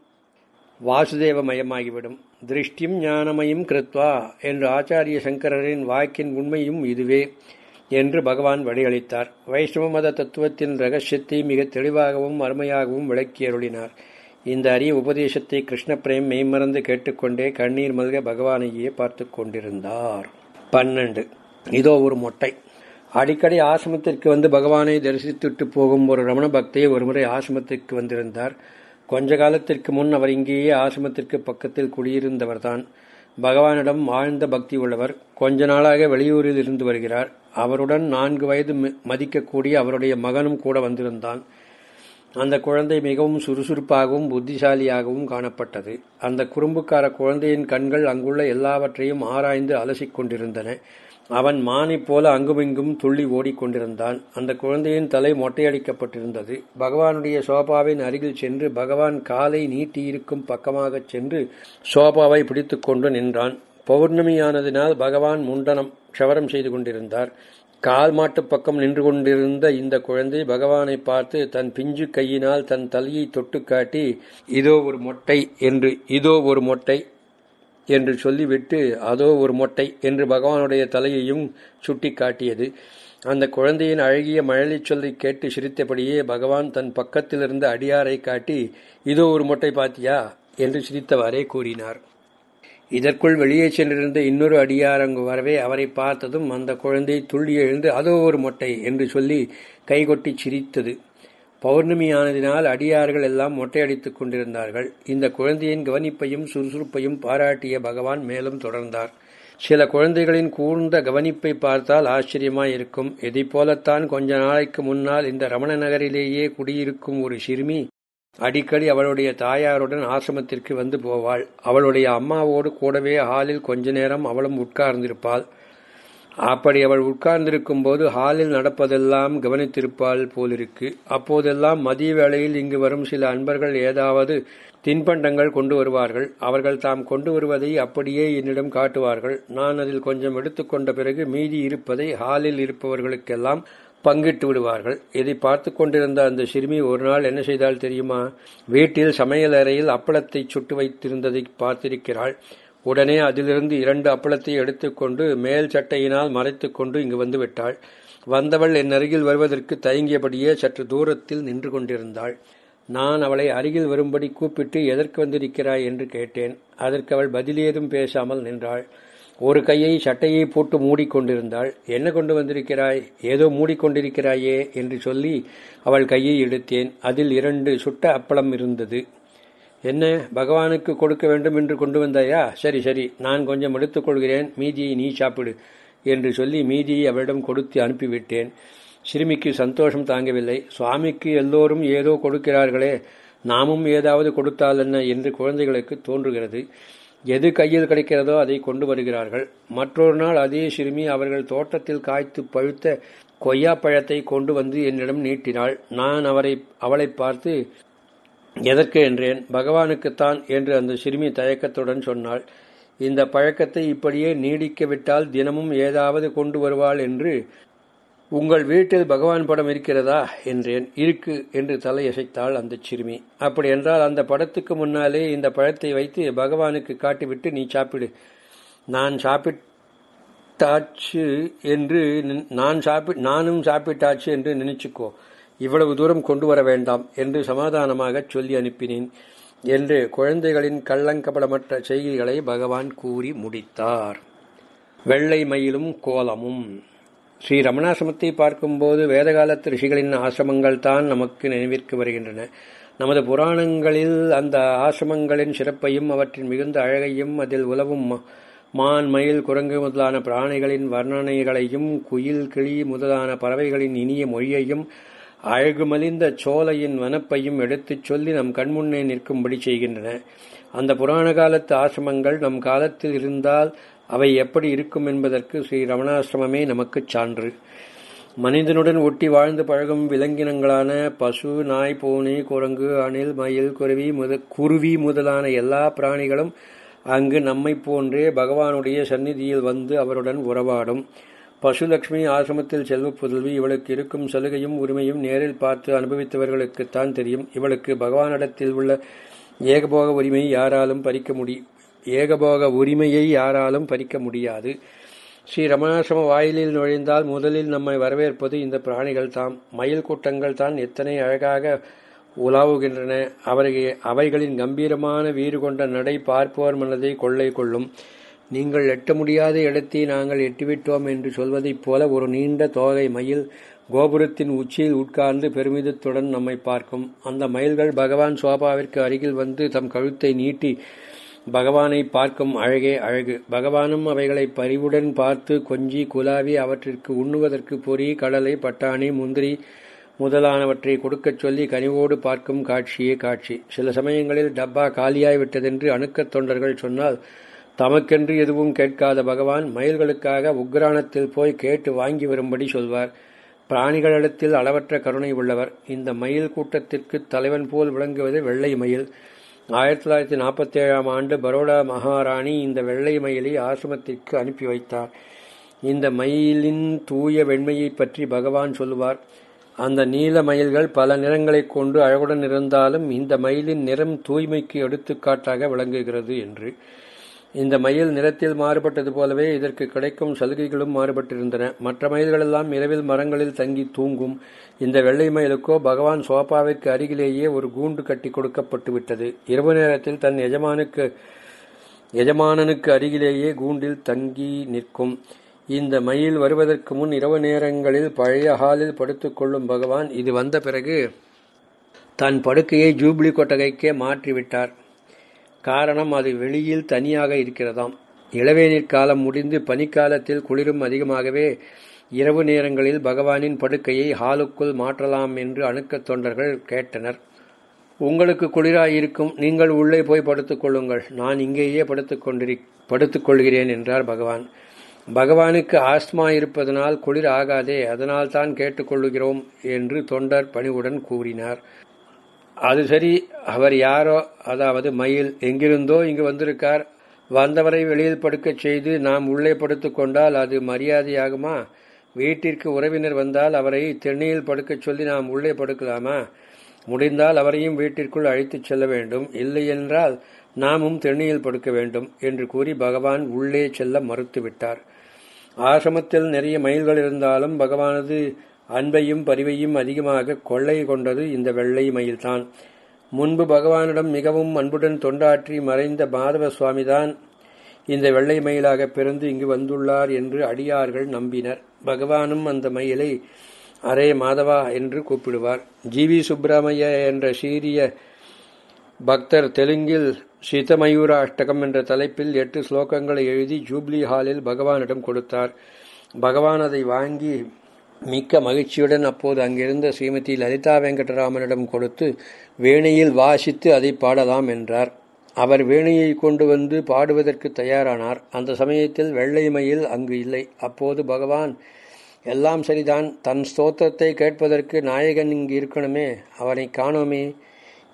வாசுதேவமயமாகிவிடும். திருஷ்டியும் ஞானமயம் கிருத்வா என்று ஆச்சாரிய சங்கரரின் வாக்கின் உண்மையும் இதுவே என்று பகவான் வழியளித்தார். வைஷ்ணவ மத தத்துவத்தின் ரகசியத்தை மிக தெளிவாகவும் அருமையாகவும் விளக்கியருளினார். இந்த அரிய உபதேசத்தை கிருஷ்ணபிரேம் மெய்மறந்து கேட்டுக்கொண்டே கண்ணீர் மல்க பகவானையே பார்த்து கொண்டிருந்தார். பன்னெண்டு. இதோ ஒரு மொட்டை. அடிக்கடி ஆசிரமத்திற்கு வந்து பகவானை தரிசித்துட்டு போகும் ஒரு ரமண பக்தை ஒருமுறை ஆசிரமத்திற்கு வந்திருந்தார். கொஞ்ச காலத்திற்கு முன் அவர் இங்கேயே ஆசிரமத்திற்கு பக்கத்தில் குடியிருந்தவர்தான். பகவானிடம் ஆழ்ந்த பக்தி உள்ளவர். கொஞ்ச நாளாக வெளியூரில் இருந்து வருகிறார். அவருடன் நான்கு வயது மதிக்கக்கூடிய அவருடைய மகனும் கூட வந்திருந்தான். அந்த குழந்தை மிகவும் சுறுசுறுப்பாகவும் புத்திசாலியாகவும் காணப்பட்டது. அந்த குறும்புக்கார குழந்தையின் கண்கள் அங்குள்ள எல்லாவற்றையும் ஆராய்ந்து அலசிக் கொண்டிருந்தன. அவன் மானைப் போல அங்குமிங்கும் துள்ளி ஓடிக்கொண்டிருந்தான் அந்த குழந்தையின் தலை மொட்டையடிக்கப்பட்டிருந்தது. பகவானுடைய சோபாவின் அருகில் சென்று பகவான் காலை நீட்டியிருக்கும் பக்கமாகச் சென்று சோபாவை பிடித்துக்கொண்டு நின்றான். பௌர்ணமியானதினால் பகவான் முண்டனம் க்ஷவரம் செய்து கொண்டிருந்தார். கால் மாட்டு பக்கம் நின்று கொண்டிருந்த இந்த குழந்தை பகவானை பார்த்து தன் பிஞ்சு கையினால் தன் தலையை தொட்டு காட்டி இதோ ஒரு மொட்டை என்று இதோ ஒரு மொட்டை என்று சொல்லிவிட்டு அதோ ஒரு மொட்டை என்று பகவானுடைய தலையையும் சுட்டி காட்டியது. அந்த குழந்தையின் அழகிய மழலை சொல்லை கேட்டு சிரித்தபடியே பகவான் தன் பக்கத்திலிருந்து அடியாரை காட்டி இதோ ஒரு மொட்டை பாத்தியா என்று சிரித்தவாறே கூறினார். இதற்குள் வெளியே சென்றிருந்த இன்னொரு அடியார் அங்கு வரவே அவரை பார்த்ததும் அந்த குழந்தை துள்ளி எழுந்து அதோ ஒரு மொட்டை என்று சொல்லி கைகொட்டி சிரித்தது. பௌர்ணமியானதினால் அடியார்கள் எல்லாம் மொட்டையடித்துக் கொண்டிருந்தார்கள். இந்த குழந்தையின் கவனிப்பையும் சுறுசுறுப்பையும் பாராட்டிய பகவான் மேலும் தொடர்ந்தார். சில குழந்தைகளின் கூர்ந்த கவனிப்பை பார்த்தால் ஆச்சரியமாயிருக்கும் இதைப் போலத்தான் கொஞ்ச நாளைக்கு முன்னால் இந்த ரமண நகரிலேயே குடியிருக்கும் ஒரு சிறுமி அடிக்கடி அவளுடைய தாயாருடன் ஆசிரமத்திற்கு வந்து போவாள். அவளுடைய அம்மாவோடு கூடவே ஹாலில் கொஞ்ச நேரம் அவளும் உட்கார்ந்திருப்பாள். அப்படி அவள் உட்கார்ந்திருக்கும் போது ஹாலில் நடப்பதெல்லாம் கவனித்திருப்பாள் போலிருக்கு. அப்போதெல்லாம் மதிய வேளையில் இங்கு வரும் சில அன்பர்கள் ஏதாவது தின்பண்டங்கள் கொண்டு வருவார்கள். அவர்கள் தாம் கொண்டு வருவதை அப்படியே என்னிடம் காட்டுவார்கள். நான் அதில் கொஞ்சம் எடுத்துக்கொண்ட பிறகு மீதி இருப்பதை ஹாலில் இருப்பவர்களுக்கெல்லாம் பங்கிட்டு விடுவார்கள். இதை பார்த்து கொண்டிருந்த அந்த சிறுமி ஒரு நாள் என்ன செய்தால் தெரியுமா? வீட்டில் சமையல் அறையில் அப்பளத்தை சுட்டு வைத்திருந்ததை பார்த்திருக்கிறாள். உடனே அதிலிருந்து இரண்டு அப்பளத்தை எடுத்துக்கொண்டு மேல் சட்டையினால் மறைத்துக்கொண்டு இங்கு வந்து விட்டாள். வந்தவள் என் அருகில் வருவதற்கு தயங்கியபடியே சற்று தூரத்தில் நின்று கொண்டிருந்தாள். நான் அவளை அருகில் வரும்படி கூப்பிட்டு எதற்கு வந்திருக்கிறாய்? என்று கேட்டேன். அதற்கு அவள் பதிலேதும் பேசாமல் நின்றாள். ஒரு கையை சட்டையை போட்டு மூடிக்கொண்டிருந்தாள். என்ன கொண்டு வந்திருக்கிறாய்? ஏதோ மூடிக்கொண்டிருக்கிறாயே என்று சொல்லி அவள் கையை எடுத்தேன் அதில் இரண்டு சுட்ட அப்பளம் இருந்தது. என்ன பகவானுக்கு கொடுக்க வேண்டும் என்று கொண்டு வந்தாயா? சரி சரி நான் கொஞ்சம் எடுத்துக்கொள்கிறேன் மீதியை நீ சாப்பிடு என்று சொல்லி மீதியை அவளிடம் கொடுத்து அனுப்பிவிட்டேன். சிறுமிக்கு சந்தோஷம் தாங்கவில்லை. சுவாமிக்கு எல்லோரும் ஏதோ கொடுக்கிறார்களே நாமும் ஏதாவது கொடுத்தால் என்ன? என்று குழந்தைகளுக்கு தோன்றுகிறது. எது கையில் கிடைக்கிறதோ அதை கொண்டு வருகிறார்கள். மற்றொரு நாள் அதே சிறுமி அவர்கள் தோட்டத்தில் காய்த்து பழுத்த கொய்யாப்பழத்தை கொண்டு வந்து என்னிடம் நீட்டினாள். நான் அவரை அவளை பார்த்து எதற்கு? என்றேன். பகவானுக்குத்தான் என்று அந்த சிறுமி தயக்கத்துடன் சொன்னாள். இந்த பழக்கத்தை இப்படியே நீடிக்க விட்டால் தினமும் ஏதாவது கொண்டு வருவாள் என்று உங்கள் வீட்டில் பகவான் படம் இருக்கிறதா? என்றேன். இருக்கு என்று தலையசைத்தாள் அந்த சிறுமி. அப்படி என்றால் அந்த படத்துக்கு முன்னாலே இந்த பழத்தை வைத்து பகவானுக்கு காட்டிவிட்டு நீ சாப்பிடு. நான் சாப்பிட்டாச்சு என்று நான் சாப்பி நானும் சாப்பிட்டாச்சு என்று நினைச்சுக்கோ. இவ்வளவு தூரம் கொண்டு வர வேண்டாம் என்று சமாதானமாக சொல்லி அனுப்பினேன் என்று குழந்தைகளின் கள்ளங்கபடமற்ற செய்திகளை பகவான் கூறி முடித்தார். வெள்ளை மயிலும் கோலமும். ஸ்ரீ ரமணாசிரமத்தை பார்க்கும்போது வேதகாலத்து ரிஷிகளின் ஆசிரமங்கள் தான் நமக்கு நினைவிற்கு வருகின்றன. நமது புராணங்களில் அந்த ஆசிரமங்களின் சிறப்பையும் அவற்றின் மிகுந்த அழகையும் அதில் உலவும் மான் மயில் குரங்கு முதலான பிராணிகளின் வர்ணனைகளையும் குயில் கிளி முதலான பறவைகளின் இனிய மொழியையும் அழகுமலிந்த சோலையின் வனப்பையும் எடுத்துச் சொல்லி நம் கண்முன்னே நிற்கும்படி செய்கின்றன. அந்த புராண காலத்து ஆசிரமங்கள் நம் காலத்தில் இருந்தால் அவை எப்படி இருக்கும் என்பதற்கு ஸ்ரீ ரமணாசிரமமே நமக்குச் சான்று. மனிதனுடன் ஒட்டி வாழ்ந்து பழகும் விலங்கினங்களான பசு நாய் பூனை குரங்கு அணில் மயில் குருவி முத குருவி முதலான எல்லா பிராணிகளும் அங்கு நம்மை போன்றே பகவானுடைய சந்நிதியில் வந்து அவருடன் உறவாடும். பசுலட்சுமி ஆசிரமத்தில் செல்வ புதல்வி இவளுக்கு இருக்கும் சலுகையும் உரிமையும் நேரில் பார்த்து அனுபவித்தவர்களுக்குத்தான் தெரியும். இவளுக்கு பகவானிடத்தில் உள்ள ஏகபோக உரிமை யாராலும் பறிக்க முடி ஏகபோக உரிமையை யாராலும் பறிக்க முடியாது. ஸ்ரீ ரமணாசிரம வாயிலில் நுழைந்தால் முதலில் நம்மை வரவேற்பது இந்த பிராணிகள் தாம். மயில் கூட்டங்கள் தான் எத்தனை அழகாக உலாவுகின்றன. அவர்கள் அவைகளின் கம்பீரமான வீறு கொண்ட நடை பார்ப்போர் மனதை கொள்ளை கொள்ளும். நீங்கள் எட்ட முடியாத இடத்தை நாங்கள் எட்டிவிட்டோம் என்று சொல்வதைப் போல ஒரு நீண்ட தோகை மயில் கோபுரத்தின் உச்சியில் உட்கார்ந்து பெருமிதத்துடன் நம்மை பார்க்கும். அந்த மயில்கள் பகவான் சோபாவிற்கு அருகில் வந்து தம் கழுத்தை நீட்டி பகவானை பார்க்கும் அழகே அழகு. பகவானும் அவைகளை பரிவுடன் பார்த்து கொஞ்சி குலாவி அவற்றிற்கு உண்ணுவதற்கு பொறி கடலை பட்டாணி முந்திரி முதலானவற்றை கொடுக்கச் சொல்லி கனிவோடு பார்க்கும் காட்சியே காட்சி. சில சமயங்களில் டப்பா காலியாய் விட்டதென்று அணுக்கத் தொண்டர்கள் சொன்னால் தமக்கென்று எதுவும் கேட்காத பகவான் மயில்களுக்காக உக்ராணத்தில் போய் கேட்டு வாங்கி வரும்படி சொல்வார். பிராணிகளிடத்தில் அளவற்ற கருணை உள்ளவர். இந்த மயில் கூட்டத்திற்கு தலைவன் போல் விளங்குவது வெள்ளை மயில். ஆயிரத்தி தொள்ளாயிரத்தி நாற்பத்தி ஏழாம் ஆண்டு பரோடா மகாராணி இந்த வெள்ளை மயிலை ஆசிரமத்திற்கு அனுப்பி வைத்தார். இந்த மயிலின் தூய வெண்மையை பற்றி பகவான் சொல்லுவார். அந்த நீல மயில்கள் பல நிறங்களைக் கொண்டு அழகுடன் இருந்தாலும் இந்த மயிலின் நிறம் தூய்மைக்கு எடுத்துக்காட்டாக விளங்குகிறது என்று. இந்த மயில் நிறத்தில் மாறுபட்டது போலவே இதற்கு கிடைக்கும் சலுகைகளும் மாறுபட்டிருந்தன. மற்ற மயில்களெல்லாம் இரவில் மரங்களில் தங்கி தூங்கும். இந்த வெள்ளை மயிலுக்கோ பகவான் சோபாவிற்கு அருகிலேயே ஒரு கூண்டு கட்டி கொடுக்கப்பட்டு விட்டது. இரவு நேரத்தில் தன் எஜமானுக்கு எஜமானனுக்கு அருகிலேயே கூண்டில் தங்கி நிற்கும். இந்த மயில் வருவதற்கு முன் இரவு நேரங்களில் பழைய ஹாலில் படுத்துக் கொள்ளும் பகவான் இது வந்த பிறகு தன் படுக்கையை ஜூப்ளி கொட்டகைக்கே மாற்றிவிட்டார். காரணம் அது வெளியில் தனியாக இருக்கிறதாம். இளவேநீர் காலம் முடிந்து பனிக்காலத்தில் குளிரும் அதிகமாகவே இரவு நேரங்களில் பகவானின் படுக்கையை ஹாலுக்குள் மாற்றலாம் என்று அணுக்கத் தொண்டர்கள் கேட்டனர். உங்களுக்கு குளிராயிருக்கும் நீங்கள் உள்ளே போய் படுத்துக் கொள்ளுங்கள். நான் இங்கேயே படுத்துக் படுத்துக்கொள்கிறேன் கொள்கிறேன் என்றார் பகவான். பகவானுக்கு ஆஸ்மா இருப்பதனால் குளிர் ஆகாதே அதனால் தான் கேட்டுக்கொள்ளுகிறோம் என்று தொண்டர் பணிவுடன் கூறினார். அது சரி அவர் யாரோ அதாவது மயில் எங்கிருந்தோ இங்கு வந்திருக்கார். வந்தவரை வெளியில் படுக்கச் செய்து நாம் உள்ளே படுத்து கொண்டால் அது மரியாதையாகுமா? வீட்டிற்கு உறவினர் வந்தால் அவரை தென்னையில் படுக்கச் சொல்லி நாம் உள்ளே படுக்கலாமா? முடிந்தால் அவரையும் வீட்டிற்குள் அழைத்துச் செல்ல வேண்டும். இல்லையென்றால் நாமும் தென்னையில் படுக்க வேண்டும் என்று கூறி பகவான் உள்ளே செல்ல மறுத்துவிட்டார். ஆசிரமத்தில் நிறைய மயில்கள் இருந்தாலும் பகவானது அன்பையும் பரிவையும் அதிகமாக கொள்ளை கொண்டது இந்த வெள்ளை மயில்தான். முன்பு பகவானிடம் மிகவும் அன்புடன் தொண்டாற்றி மறைந்த மாதவ சுவாமிதான் இந்த வெள்ளை மயிலாக பிறந்து இங்கு வந்துள்ளார் என்று அடியார்கள் நம்பினர். பகவானும் அந்த மயிலை அரே மாதவா என்று கூப்பிடுவார். ஜி. வி. சுப்பிரமணிய என்ற சீரிய பக்தர் தெலுங்கில் சிதமயூர அஷ்டகம் என்ற தலைப்பில் எட்டு ஸ்லோகங்களை எழுதி ஜூப்ளி ஹாலில் பகவானிடம் கொடுத்தார். பகவான் அதை வாங்கி மிக்க மகிழ்ச்சியுடன் அப்போது அங்கிருந்த ஸ்ரீமதி லலிதா வெங்கடராமனிடம் கொடுத்து வேணையில் வாசித்து அதை பாடலாம் என்றார். அவர் வேணையை கொண்டு வந்து பாடுவதற்கு தயாரானார். அந்த சமயத்தில் வெள்ளை மயில் அங்கு இல்லை. அப்போது பகவான் எல்லாம் சரிதான். தன் ஸ்தோத்திரத்தை கேட்பதற்கு நாயகன் இங்கு இருக்கணுமே. அவனை காணோமே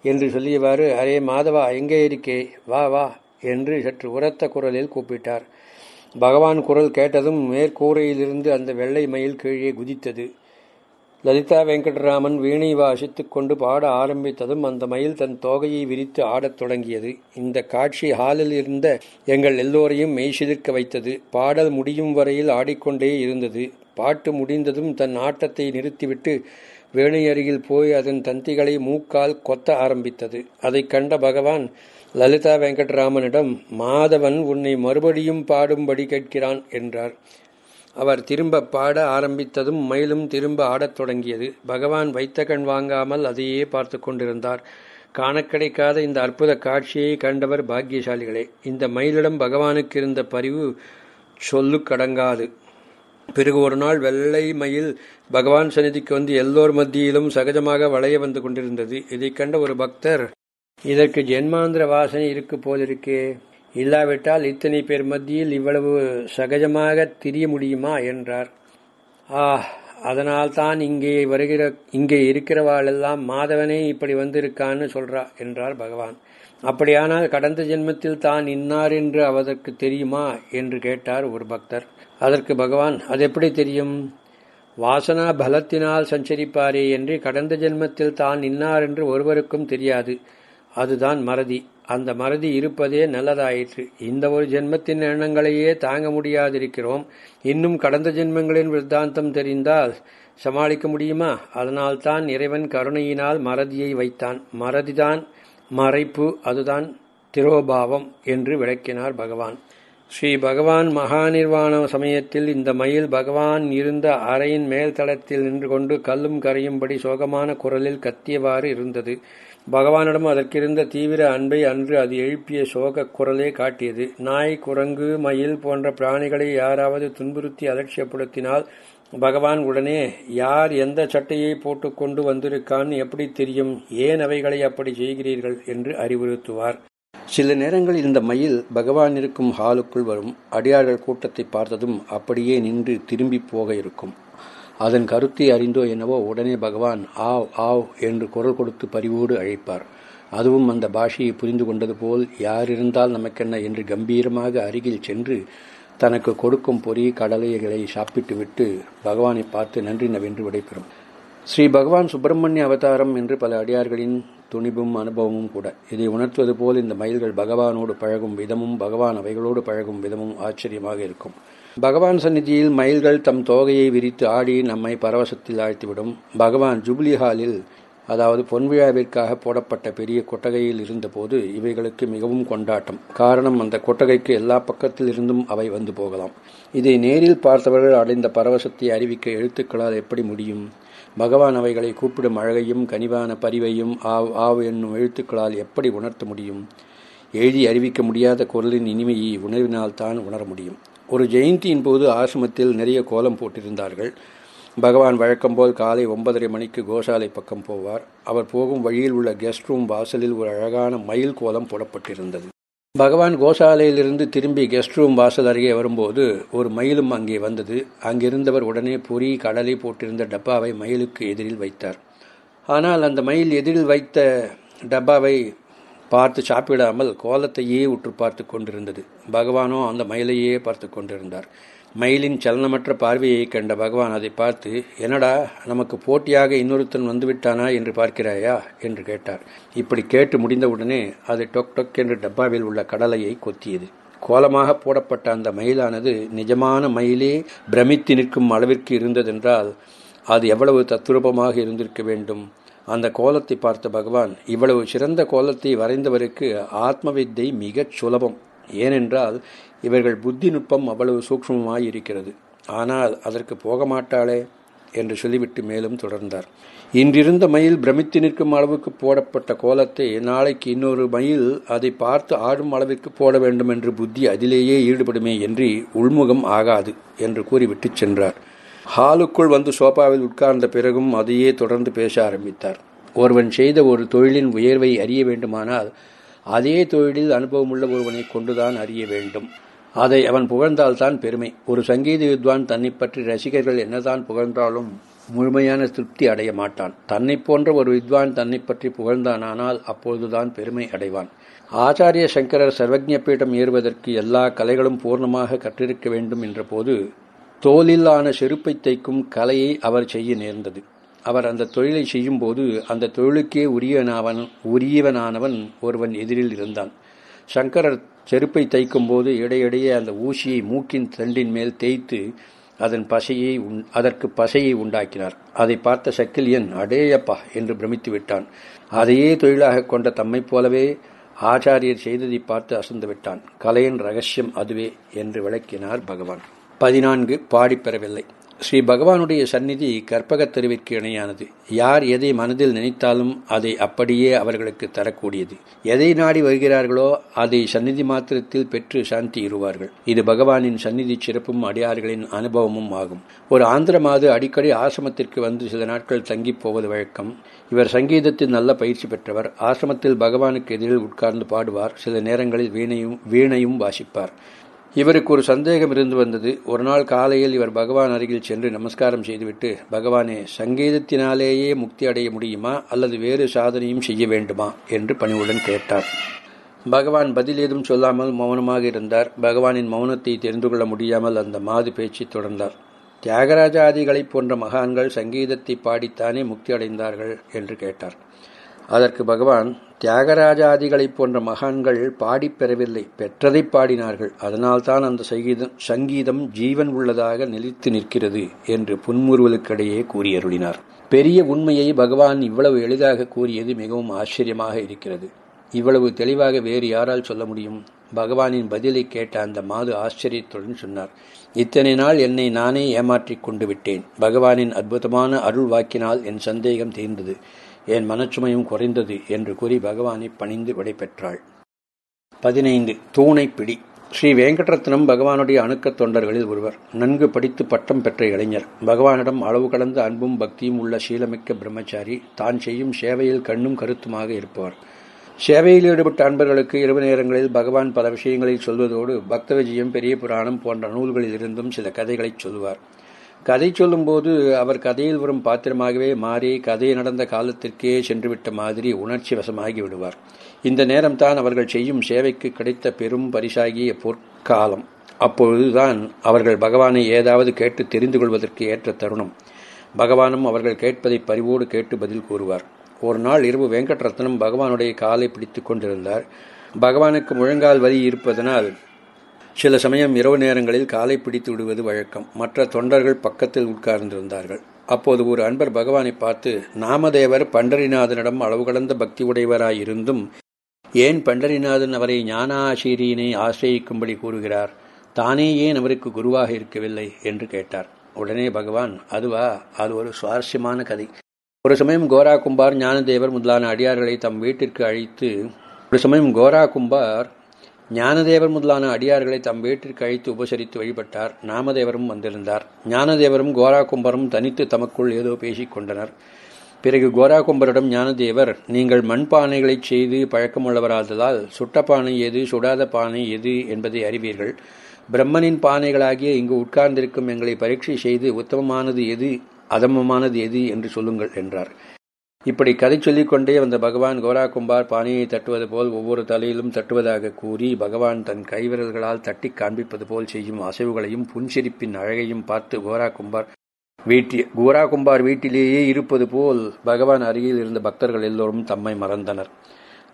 என்று சொல்லியவாறு அரே மாதவா எங்கே இருக்கே? வா வா என்று சற்று உரத்த குரலில் கூப்பிட்டார். பகவான் குரல் கேட்டதும் மேற்கூரையிலிருந்து அந்த வெள்ளை மயில் கீழே குதித்தது. லலிதா வெங்கடராமன் வீணை வாசித்துக் கொண்டு பாட ஆரம்பித்ததும் அந்த மயில் தன் தோகையை விரித்து ஆடத் தொடங்கியது. இந்த காட்சி ஹாலில் இருந்த எங்கள் எல்லோரையும் மெய்சிதிர்க்க வைத்தது. பாடல் முடியும் வரையில் ஆடிக்கொண்டே இருந்தது. பாட்டு முடிந்ததும் தன் ஆட்டத்தை நிறுத்திவிட்டு வேணை அருகில் போய் அதன் தந்திகளை மூக்கால் கொத்த ஆரம்பித்தது. அதை கண்ட பகவான் லலிதா வெங்கட்ராமனிடம் மாதவன் உன்னை மறுபடியும் பாடும்படி கேட்கிறான் என்றார். அவர் திரும்ப பாட ஆரம்பித்ததும் மயிலும் திரும்ப ஆடத் தொடங்கியது. பகவான் வைத்த கண் வாங்காமல் அதையே பார்த்து கொண்டிருந்தார். காண கிடைக்காத இந்த அற்புத காட்சியை கண்டவர் பாக்கியசாலிகளே. இந்த மயிலிடம் பகவானுக்கு இருந்த பரிவு சொல்லு கடங்காது. பிறகு ஒரு நாள் வெள்ளை மயில் பகவான் சந்நிதிக்கு வந்து எல்லோர் மத்தியிலும் சகஜமாக வளைய வந்து கொண்டிருந்தது. இதைக் கண்ட ஒரு பக்தர் இதற்கு ஜென்மாந்திர வாசனை இருக்கு போலிருக்கே. இல்லாவிட்டால் இத்தனை பேர் மத்தியில் இவ்வளவு சகஜமாக திரிய முடியுமா என்றார். ஆ அதனால் தான் இங்கே வருகிற இங்கே இருக்கிறவாளெல்லாம் மாதவனே இப்படி வந்திருக்கான்னு சொல்றா என்றார் பகவான். அப்படியானால் கடந்த ஜென்மத்தில் தான் இன்னார் என்று அவதற்கு தெரியுமா என்று கேட்டார் ஒரு பக்தர். அதற்கு பகவான் அது எப்படி தெரியும்? வாசனா பலத்தினால் சஞ்சரிப்பாரே என்று கடந்த ஜென்மத்தில் தான் இன்னார் என்று ஒருவருக்கும் தெரியாது. அதுதான் மறதி. அந்த மறதி இருப்பதே நல்லதாயிற்று. இந்த ஒரு ஜென்மத்தின் எண்ணங்களையே தாங்க முடியாதிருக்கிறோம். இன்னும் கடந்த ஜென்மங்களின் விருத்தாந்தம் தெரிந்தால் சமாளிக்க முடியுமா? அதனால்தான் இறைவன் கருணையினால் மறதியை வைத்தான். மறதிதான் மறைப்பு அதுதான் திரோபாவம் என்று விளக்கினார் பகவான். ஸ்ரீ பகவான் மகாநிர்வாண சமயத்தில் இந்த மயில் பகவான் இருந்த அறையின் மேல்தளத்தில் நின்று கொண்டு கல்லும் கரையும்படி சோகமான குரலில் கத்தியவாறு இருந்தது. பகவானிடம் அதற்கிருந்த தீவிர அன்பை அன்று அது எழுப்பிய சோகக் குரலே காட்டியது. நாய் குரங்கு மயில் போன்ற பிராணிகளை யாராவது துன்புறுத்தி அலட்சியப்படுத்தினால் பகவான் உடனே யார் எந்த சட்டையை போட்டுக்கொண்டு வந்திருக்கான்னு எப்படி தெரியும்? ஏன் அவைகளை அப்படி செய்கிறீர்கள்? என்று அறிவுறுத்துவார். சில நேரங்களில் இந்த மயில் பகவான் இருக்கும் ஹாலுக்குள் வரும். அடியார்கள் கூட்டத்தை பார்த்ததும் அப்படியே நின்று திரும்பி போக இருக்கும். அதன் கருத்தை அறிந்தோ என்னவோ உடனே பகவான் ஆவ் ஆவ் என்று குரல் கொடுத்து பரிவோடு அழைப்பார். அதுவும் அந்த பாஷையை புரிந்து கொண்டது போல் யாரிருந்தால் நமக்கென்ன என்று கம்பீரமாக அருகில் சென்று தனக்கு கொடுக்கும் பொறி கடலைகளை சாப்பிட்டுவிட்டு பகவானை பார்த்து நன்றி நவென்று விடைபெறும். ஸ்ரீ பகவான் சுப்பிரமணிய அவதாரம் என்று பல அடியார்களின் துணிவும் அனுபவமும் கூட. இதை உணர்த்துவது போல் இந்த மயில்கள் பகவானோடு பழகும் விதமும் பகவான் அவைகளோடு பழகும் விதமும் ஆச்சரியமாக இருக்கும். பகவான் சந்நிதியில் மயில்கள் தம் தோகையை விரித்து ஆடி நம்மை பரவசத்தில் ஆழ்த்திவிடும். பகவான் ஜூப்ளி ஹாலில் அதாவது பொன்விழாவிற்காக போடப்பட்ட பெரிய கொட்டகையில் இருந்தபோது இவைகளுக்கு மிகவும் கொண்டாட்டம். காரணம் அந்த கொட்டகைக்கு எல்லா பக்கத்தில் இருந்தும் அவை வந்து போகலாம். இதை நேரில் பார்த்தவர்கள் அடைந்த பரவசத்தை அறிவிக்க எழுத்துக்களால் எப்படி முடியும்? பகவான் அவைகளை கூப்பிடும் அழகையும் கனிவான பரிவையும் ஆவ் ஆவ் என்னும் எழுத்துக்களால் எப்படி உணர்த்த முடியும்? எழுதி அறிவிக்க முடியாத குரலின் இனிமையை உணர்வினால் தான் உணர முடியும். ஒரு ஜெயந்தியின் போது ஆசிரமத்தில் நிறைய கோலம் போட்டிருந்தார்கள். பகவான் வழக்கம்போல் காலை ஒன்பதரை மணிக்கு கோசாலை பக்கம் போவார். அவர் போகும் வழியில் உள்ள கெஸ்ட் ரூம் வாசலில் ஒரு அழகான மயில் கோலம் போடப்பட்டிருந்தது. பகவான் கோசாலையிலிருந்து திரும்பி கெஸ்ட் ரூம் வாசல் அருகே வரும்போது ஒரு மயிலும் அங்கே வந்தது. அங்கிருந்தவர் உடனே பொறி கடலை போட்டிருந்த டப்பாவை மயிலுக்கு எதிரில் வைத்தார். ஆனால் அந்த மயில் எதிரில் வைத்த டப்பாவை பார்த்து சாப்பிடாமல் கோலத்தையே உற்று பார்த்து கொண்டிருந்தது. பகவானோ அந்த மயிலையே பார்த்து கொண்டிருந்தார். மயிலின் சலனமற்ற பார்வையை கண்ட பகவான் அதை பார்த்து என்னடா நமக்கு போட்டியாக இன்னொருத்தன் வந்துவிட்டானா என்று பார்க்கிறாயா? என்று கேட்டார். இப்படி கேட்டு முடிந்தவுடனே அது டொக் டொக் என்று டப்பாவில் உள்ள கடலையை கொத்தியது. கோலமாக போடப்பட்ட அந்த மயிலானது நிஜமான மயிலே பிரமித்து நிற்கும் அளவிற்கு இருந்ததென்றால் அது எவ்வளவு தத்ரூபமாக இருந்திருக்க வேண்டும்? அந்த கோலத்தை பார்த்த பகவான் இவ்வளவு சிறந்த கோலத்தை வரைந்தவருக்கு ஆத்ம வித்தை மிகச் சுலபம். ஏனென்றால் இவர்கள் புத்தி நுட்பம் அவ்வளவு சூக்ஷ்மமாய் இருக்கிறது ஆனால் அதற்கு போக மாட்டாளே என்று சொல்லிவிட்டு மேலும் தொடர்ந்தார். இன்றிருந்த மயில் பிரமித்து நிற்கும் அளவுக்கு போடப்பட்ட கோலத்தை நாளைக்கு இன்னொரு மயில் அதை பார்த்து ஆடும் அளவிற்கு போட வேண்டும் என்று புத்தி அதிலேயே ஈடுபடுமே என்று உள்முகம் ஆகாது என்று கூறிவிட்டு சென்றார். ஹாலுக்குள் வந்து சோபாவில் உட்கார்ந்த பிறகும் அதையே தொடர்ந்து பேச ஆரம்பித்தார். ஒருவன் செய்த ஒரு தொழிலின் உயர்வை அறிய வேண்டுமானால் அதே தொழிலில் அனுபவமுள்ள ஒருவனை கொண்டுதான் அறிய வேண்டும். அதை அவன் புகழ்ந்தால்தான் பெருமை. ஒரு சங்கீத வித்வான் தன்னை பற்றி ரசிகர்கள் என்னதான் புகழ்ந்தாலும் முழுமையான திருப்தி அடைய மாட்டான். தன்னை போன்ற ஒரு வித்வான் தன்னை பற்றி புகழ்ந்தானால் அப்பொழுதுதான் பெருமை அடைவான். ஆச்சாரிய சங்கரர் சர்வஜ பீடம் ஏறுவதற்கு எல்லா கலைகளும் பூர்ணமாக கற்றிருக்க வேண்டும் என்றபோது செருப்பை தைக்கும் கலையை அவர் செய்ய நேர்ந்தது. அவர் அந்த தொழிலை செய்யும்போது அந்த தொழிலுக்கே உரியனாவன் உரியவனானவன் ஒருவன் எதிரில் இருந்தான். சங்கரர் செருப்பை தைக்கும் போது இடையிடையே அந்த ஊசியை மூக்கின் தண்டின் மேல் தேய்த்து அதன் பசையை அதற்கு பசையை உண்டாக்கினார். அதை பார்த்த சக்கிலியன் அடேயப்பா! என்று பிரமித்து விட்டான். அதையே தொழிலாக கொண்ட தம்மைப் போலவே ஆச்சாரியர் செய்ததை பார்த்து அசந்து விட்டான். கலையின் ரகசியம் அதுவே என்று விளக்கினார் பகவான். பதினான்கு பாடிப்பெறவில்லை. ஸ்ரீ பகவானுடைய சந்நிதி கற்பகத் தெருவிற்கு இணையானது. யார் எதை மனதில் நினைத்தாலும் அதை அப்படியே அவர்களுக்கு தரக்கூடியது. எதை நாடி வருகிறார்களோ அதை சந்நிதி மாத்திரத்தில் பெற்று சாந்தி இருவார்கள் இது பகவானின் சந்நிதி சிறப்பும் அடியார்களின் அனுபவமும் ஆகும். ஒரு ஆந்திர மாது அடிக்கடி ஆசிரமத்திற்கு வந்து சில நாட்கள் தங்கி போவது வழக்கம். இவர் சங்கீதத்தில் நல்ல பயிற்சி பெற்றவர். ஆசிரமத்தில் பகவானுக்கு எதிரில் உட்கார்ந்து பாடுவார். சில நேரங்களில் வீணையும் வீணையும் வாசிப்பார். இவருக்கு ஒரு சந்தேகம் இருந்து வந்தது. ஒரு நாள் காலையில் இவர் பகவான் அருகில் சென்று நமஸ்காரம் செய்துவிட்டு பகவானே சங்கீதத்தினாலேயே முக்தி அடைய முடியுமா? அல்லது வேறு சாதனையும் செய்ய வேண்டுமா? என்று பணிவுடன் கேட்டார். பகவான் பதில் ஏதும் சொல்லாமல் மௌனமாக இருந்தார். பகவானின் மௌனத்தை தெரிந்து கொள்ள முடியாமல் அந்த மாது பேச்சு தொடர்ந்தார். தியாகராஜாதிகளைப் போன்ற மகான்கள் சங்கீதத்தை பாடித்தானே முக்தி அடைந்தார்கள் என்று கேட்டார். அதற்கு பகவான் தியாகராஜாதிகளைப் போன்ற மகான்கள் பாடிப் பெறவில்லை பெற்றதை பாடினார்கள். அதனால்தான் அந்த சங்கீதம் சங்கீதம் ஜீவன் உள்ளதாக நிலைத்து நிற்கிறது என்று புன்முறுவலுக்கிடையே கூறியருளினார். பெரிய உண்மையை பகவான் இவ்வளவு எளிதாக கூறியது மிகவும் ஆச்சரியமாக இருக்கிறது. இவ்வளவு தெளிவாக வேறு யாரால் சொல்ல முடியும்? பகவானின் பதிலை கேட்ட அந்த மாது ஆச்சரியத்துடன் சொன்னார். இத்தனை நாள் என்னை நானே ஏமாற்றிக் கொண்டு விட்டேன். பகவானின் அற்புதமான அருள் வாக்கினால் என் சந்தேகம் தீர்ந்தது. என் மனச்சுமையும் குறைந்தது என்று கூறி பகவானை பணிந்து விடைபெற்றாள். பதினைந்து தூணைப்பிடி. பிடி ஸ்ரீ வேங்கடரத்னம் பகவானுடைய அணுக்கத் தொண்டர்களில் ஒருவர். நன்கு படித்து பட்டம் பெற்ற இளைஞர். பகவானிடம் அளவு கடந்த அன்பும் பக்தியும் உள்ள சீலமிக்க பிரம்மச்சாரி தான் செய்யும் சேவையில் கண்ணும் கருத்துமாக இருப்பவர். சேவையில் ஈடுபட்ட அன்பர்களுக்கு இரவு நேரங்களில் பகவான் பல விஷயங்களை சொல்வதோடு பக்த விஜயம் பெரிய புராணம் போன்ற நூல்களில் இருந்தும் சில கதைகளை சொல்வார் கதை சொல்லும்போது அவர் கதையில் வரும் பாத்திரமாகவே மாறி கதை நடந்த காலத்திற்கே சென்றுவிட்ட மாதிரி உணர்ச்சி வசமாகி விடுவார். இந்த நேரம்தான் அவர்கள் செய்யும் சேவைக்கு கிடைத்த பெரும் பரிசாகிய பொற்காலம். அப்பொழுதுதான் அவர்கள் பகவானை ஏதாவது கேட்டு தெரிந்து கொள்வதற்கு ஏற்ற தருணம். பகவானும் அவர்கள் கேட்பதை பரிவோடு கேட்டு பதில் கூறுவார். ஒரு நாள் இரவு வெங்கட்ரத்னம் பகவானுடைய காலை பிடித்துக் கொண்டிருந்தார். பகவானுக்கு முழங்கால் வலி இருப்பதனால் சில சமயம் இரவு நேரங்களில் காலை பிடித்து விடுவது வழக்கம். மற்ற தொண்டர்கள் பக்கத்தில் உட்கார்ந்திருந்தார்கள். அப்போது ஒரு அன்பர் பகவானை பார்த்து நாமதேவர் பண்டரிநாதனிடம் அளவு கடந்த பக்தி உடையவராயிருந்தும் ஏன் பண்டரிநாதன் அவரை ஞானாசீரியனை ஆசிரியிக்கும்படி கூறுகிறார்? தானே ஏன் அவருக்கு குருவாக இருக்கவில்லை? என்று கேட்டார். உடனே பகவான் அதுவா அது ஒரு சுவாரஸ்யமான கதை. ஒரு சமயம் கோரா கும்பார் ஞானதேவர் முதலான அடியார்களை தம் வீட்டிற்கு அழைத்து ஒரு சமயம் கோரா கும்பார் ஞானதேவர் முதலான அடியார்களை தம் வீட்டிற்கு அழைத்து உபசரித்து வழிபட்டார். நாமதேவரும் வந்திருந்தார். ஞானதேவரும் கோராகும்பரும் தனித்து தமக்குள் ஏதோ பேசிக் கொண்டனர். பிறகு கோராகும்பரிடம் ஞானதேவர் நீங்கள் மண்பானைகளைச் செய்து பழக்கமுள்ளவராததால் சுட்ட பானை எது சுடாத பானை எது என்பதை அறிவீர்கள். பிரம்மனின் பானைகளாகிய இங்கு உட்கார்ந்திருக்கும் எங்களை பரீட்சை செய்து உத்தமமானது எது அதமமானது எது என்று சொல்லுங்கள் என்றார். இப்படி கதை சொல்லிக்கொண்டே வந்த பகவான் கோரா கும்பார் பானையை தட்டுவது போல் ஒவ்வொரு தலையிலும் தட்டுவதாக கூறி பகவான் தன் கைவிரல்களால் தட்டி காண்பிப்பது போல் செய்யும் அசைவுகளையும் புன்சிரிப்பின் அழகையும் பார்த்து கோரா கும்பார் வீட்டில் கோரா கும்பார் வீட்டிலேயே இருப்பது போல் பகவான் அருகில் இருந்த பக்தர்கள் எல்லோரும் தம்மை மறந்தனர்.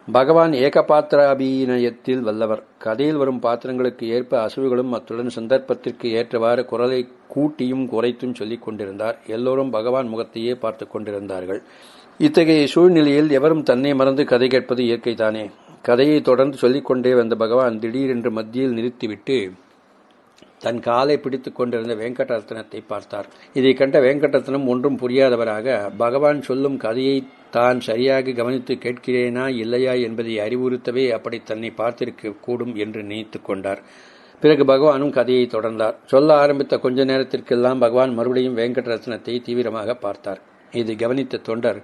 பகவான் ஏகபாத்திராபிநயத்தில் வல்லவர். கதையில் வரும் பாத்திரங்களுக்கு ஏற்ப அசைவுகளும் அத்துடன் சந்தர்ப்பத்திற்கு ஏற்றவாறு குரலை கூட்டியும் குறைத்தும் சொல்லிக் கொண்டிருந்தார். எல்லோரும் பகவான் முகத்தையே பார்த்து கொண்டிருந்தார்கள். இத்தகைய சூழ்நிலையில் எவரும் தன்னை மறந்து கதை கேட்பது இயற்கைதானே? கதையை தொடர்ந்து சொல்லிக்கொண்டே வந்த பகவான் திடீரென்று மத்தியில் நிறுத்திவிட்டு தன் காலை பிடித்துக் கொண்டிருந்த வெங்கடரத்னத்தை பார்த்தார். இதை கண்ட வெங்கடரத்னம் ஒன்றும் புரியாதவராக பகவான் சொல்லும் கதையை தான் சரியாக கவனித்து கேட்கிறேனா இல்லையா என்பதை அறிவுறுத்தவே அப்படி தன்னை பார்த்திருக்க கூடும் என்று நினைத்துக் கொண்டார். பிறகு பகவானும் கதையை தொடர்ந்தார். சொல்ல ஆரம்பித்த கொஞ்ச நேரத்திற்கெல்லாம் பகவான் மறுபடியும் வெங்கடரத்னத்தை தீவிரமாக பார்த்தார். இதை கவனித்த தொண்டர்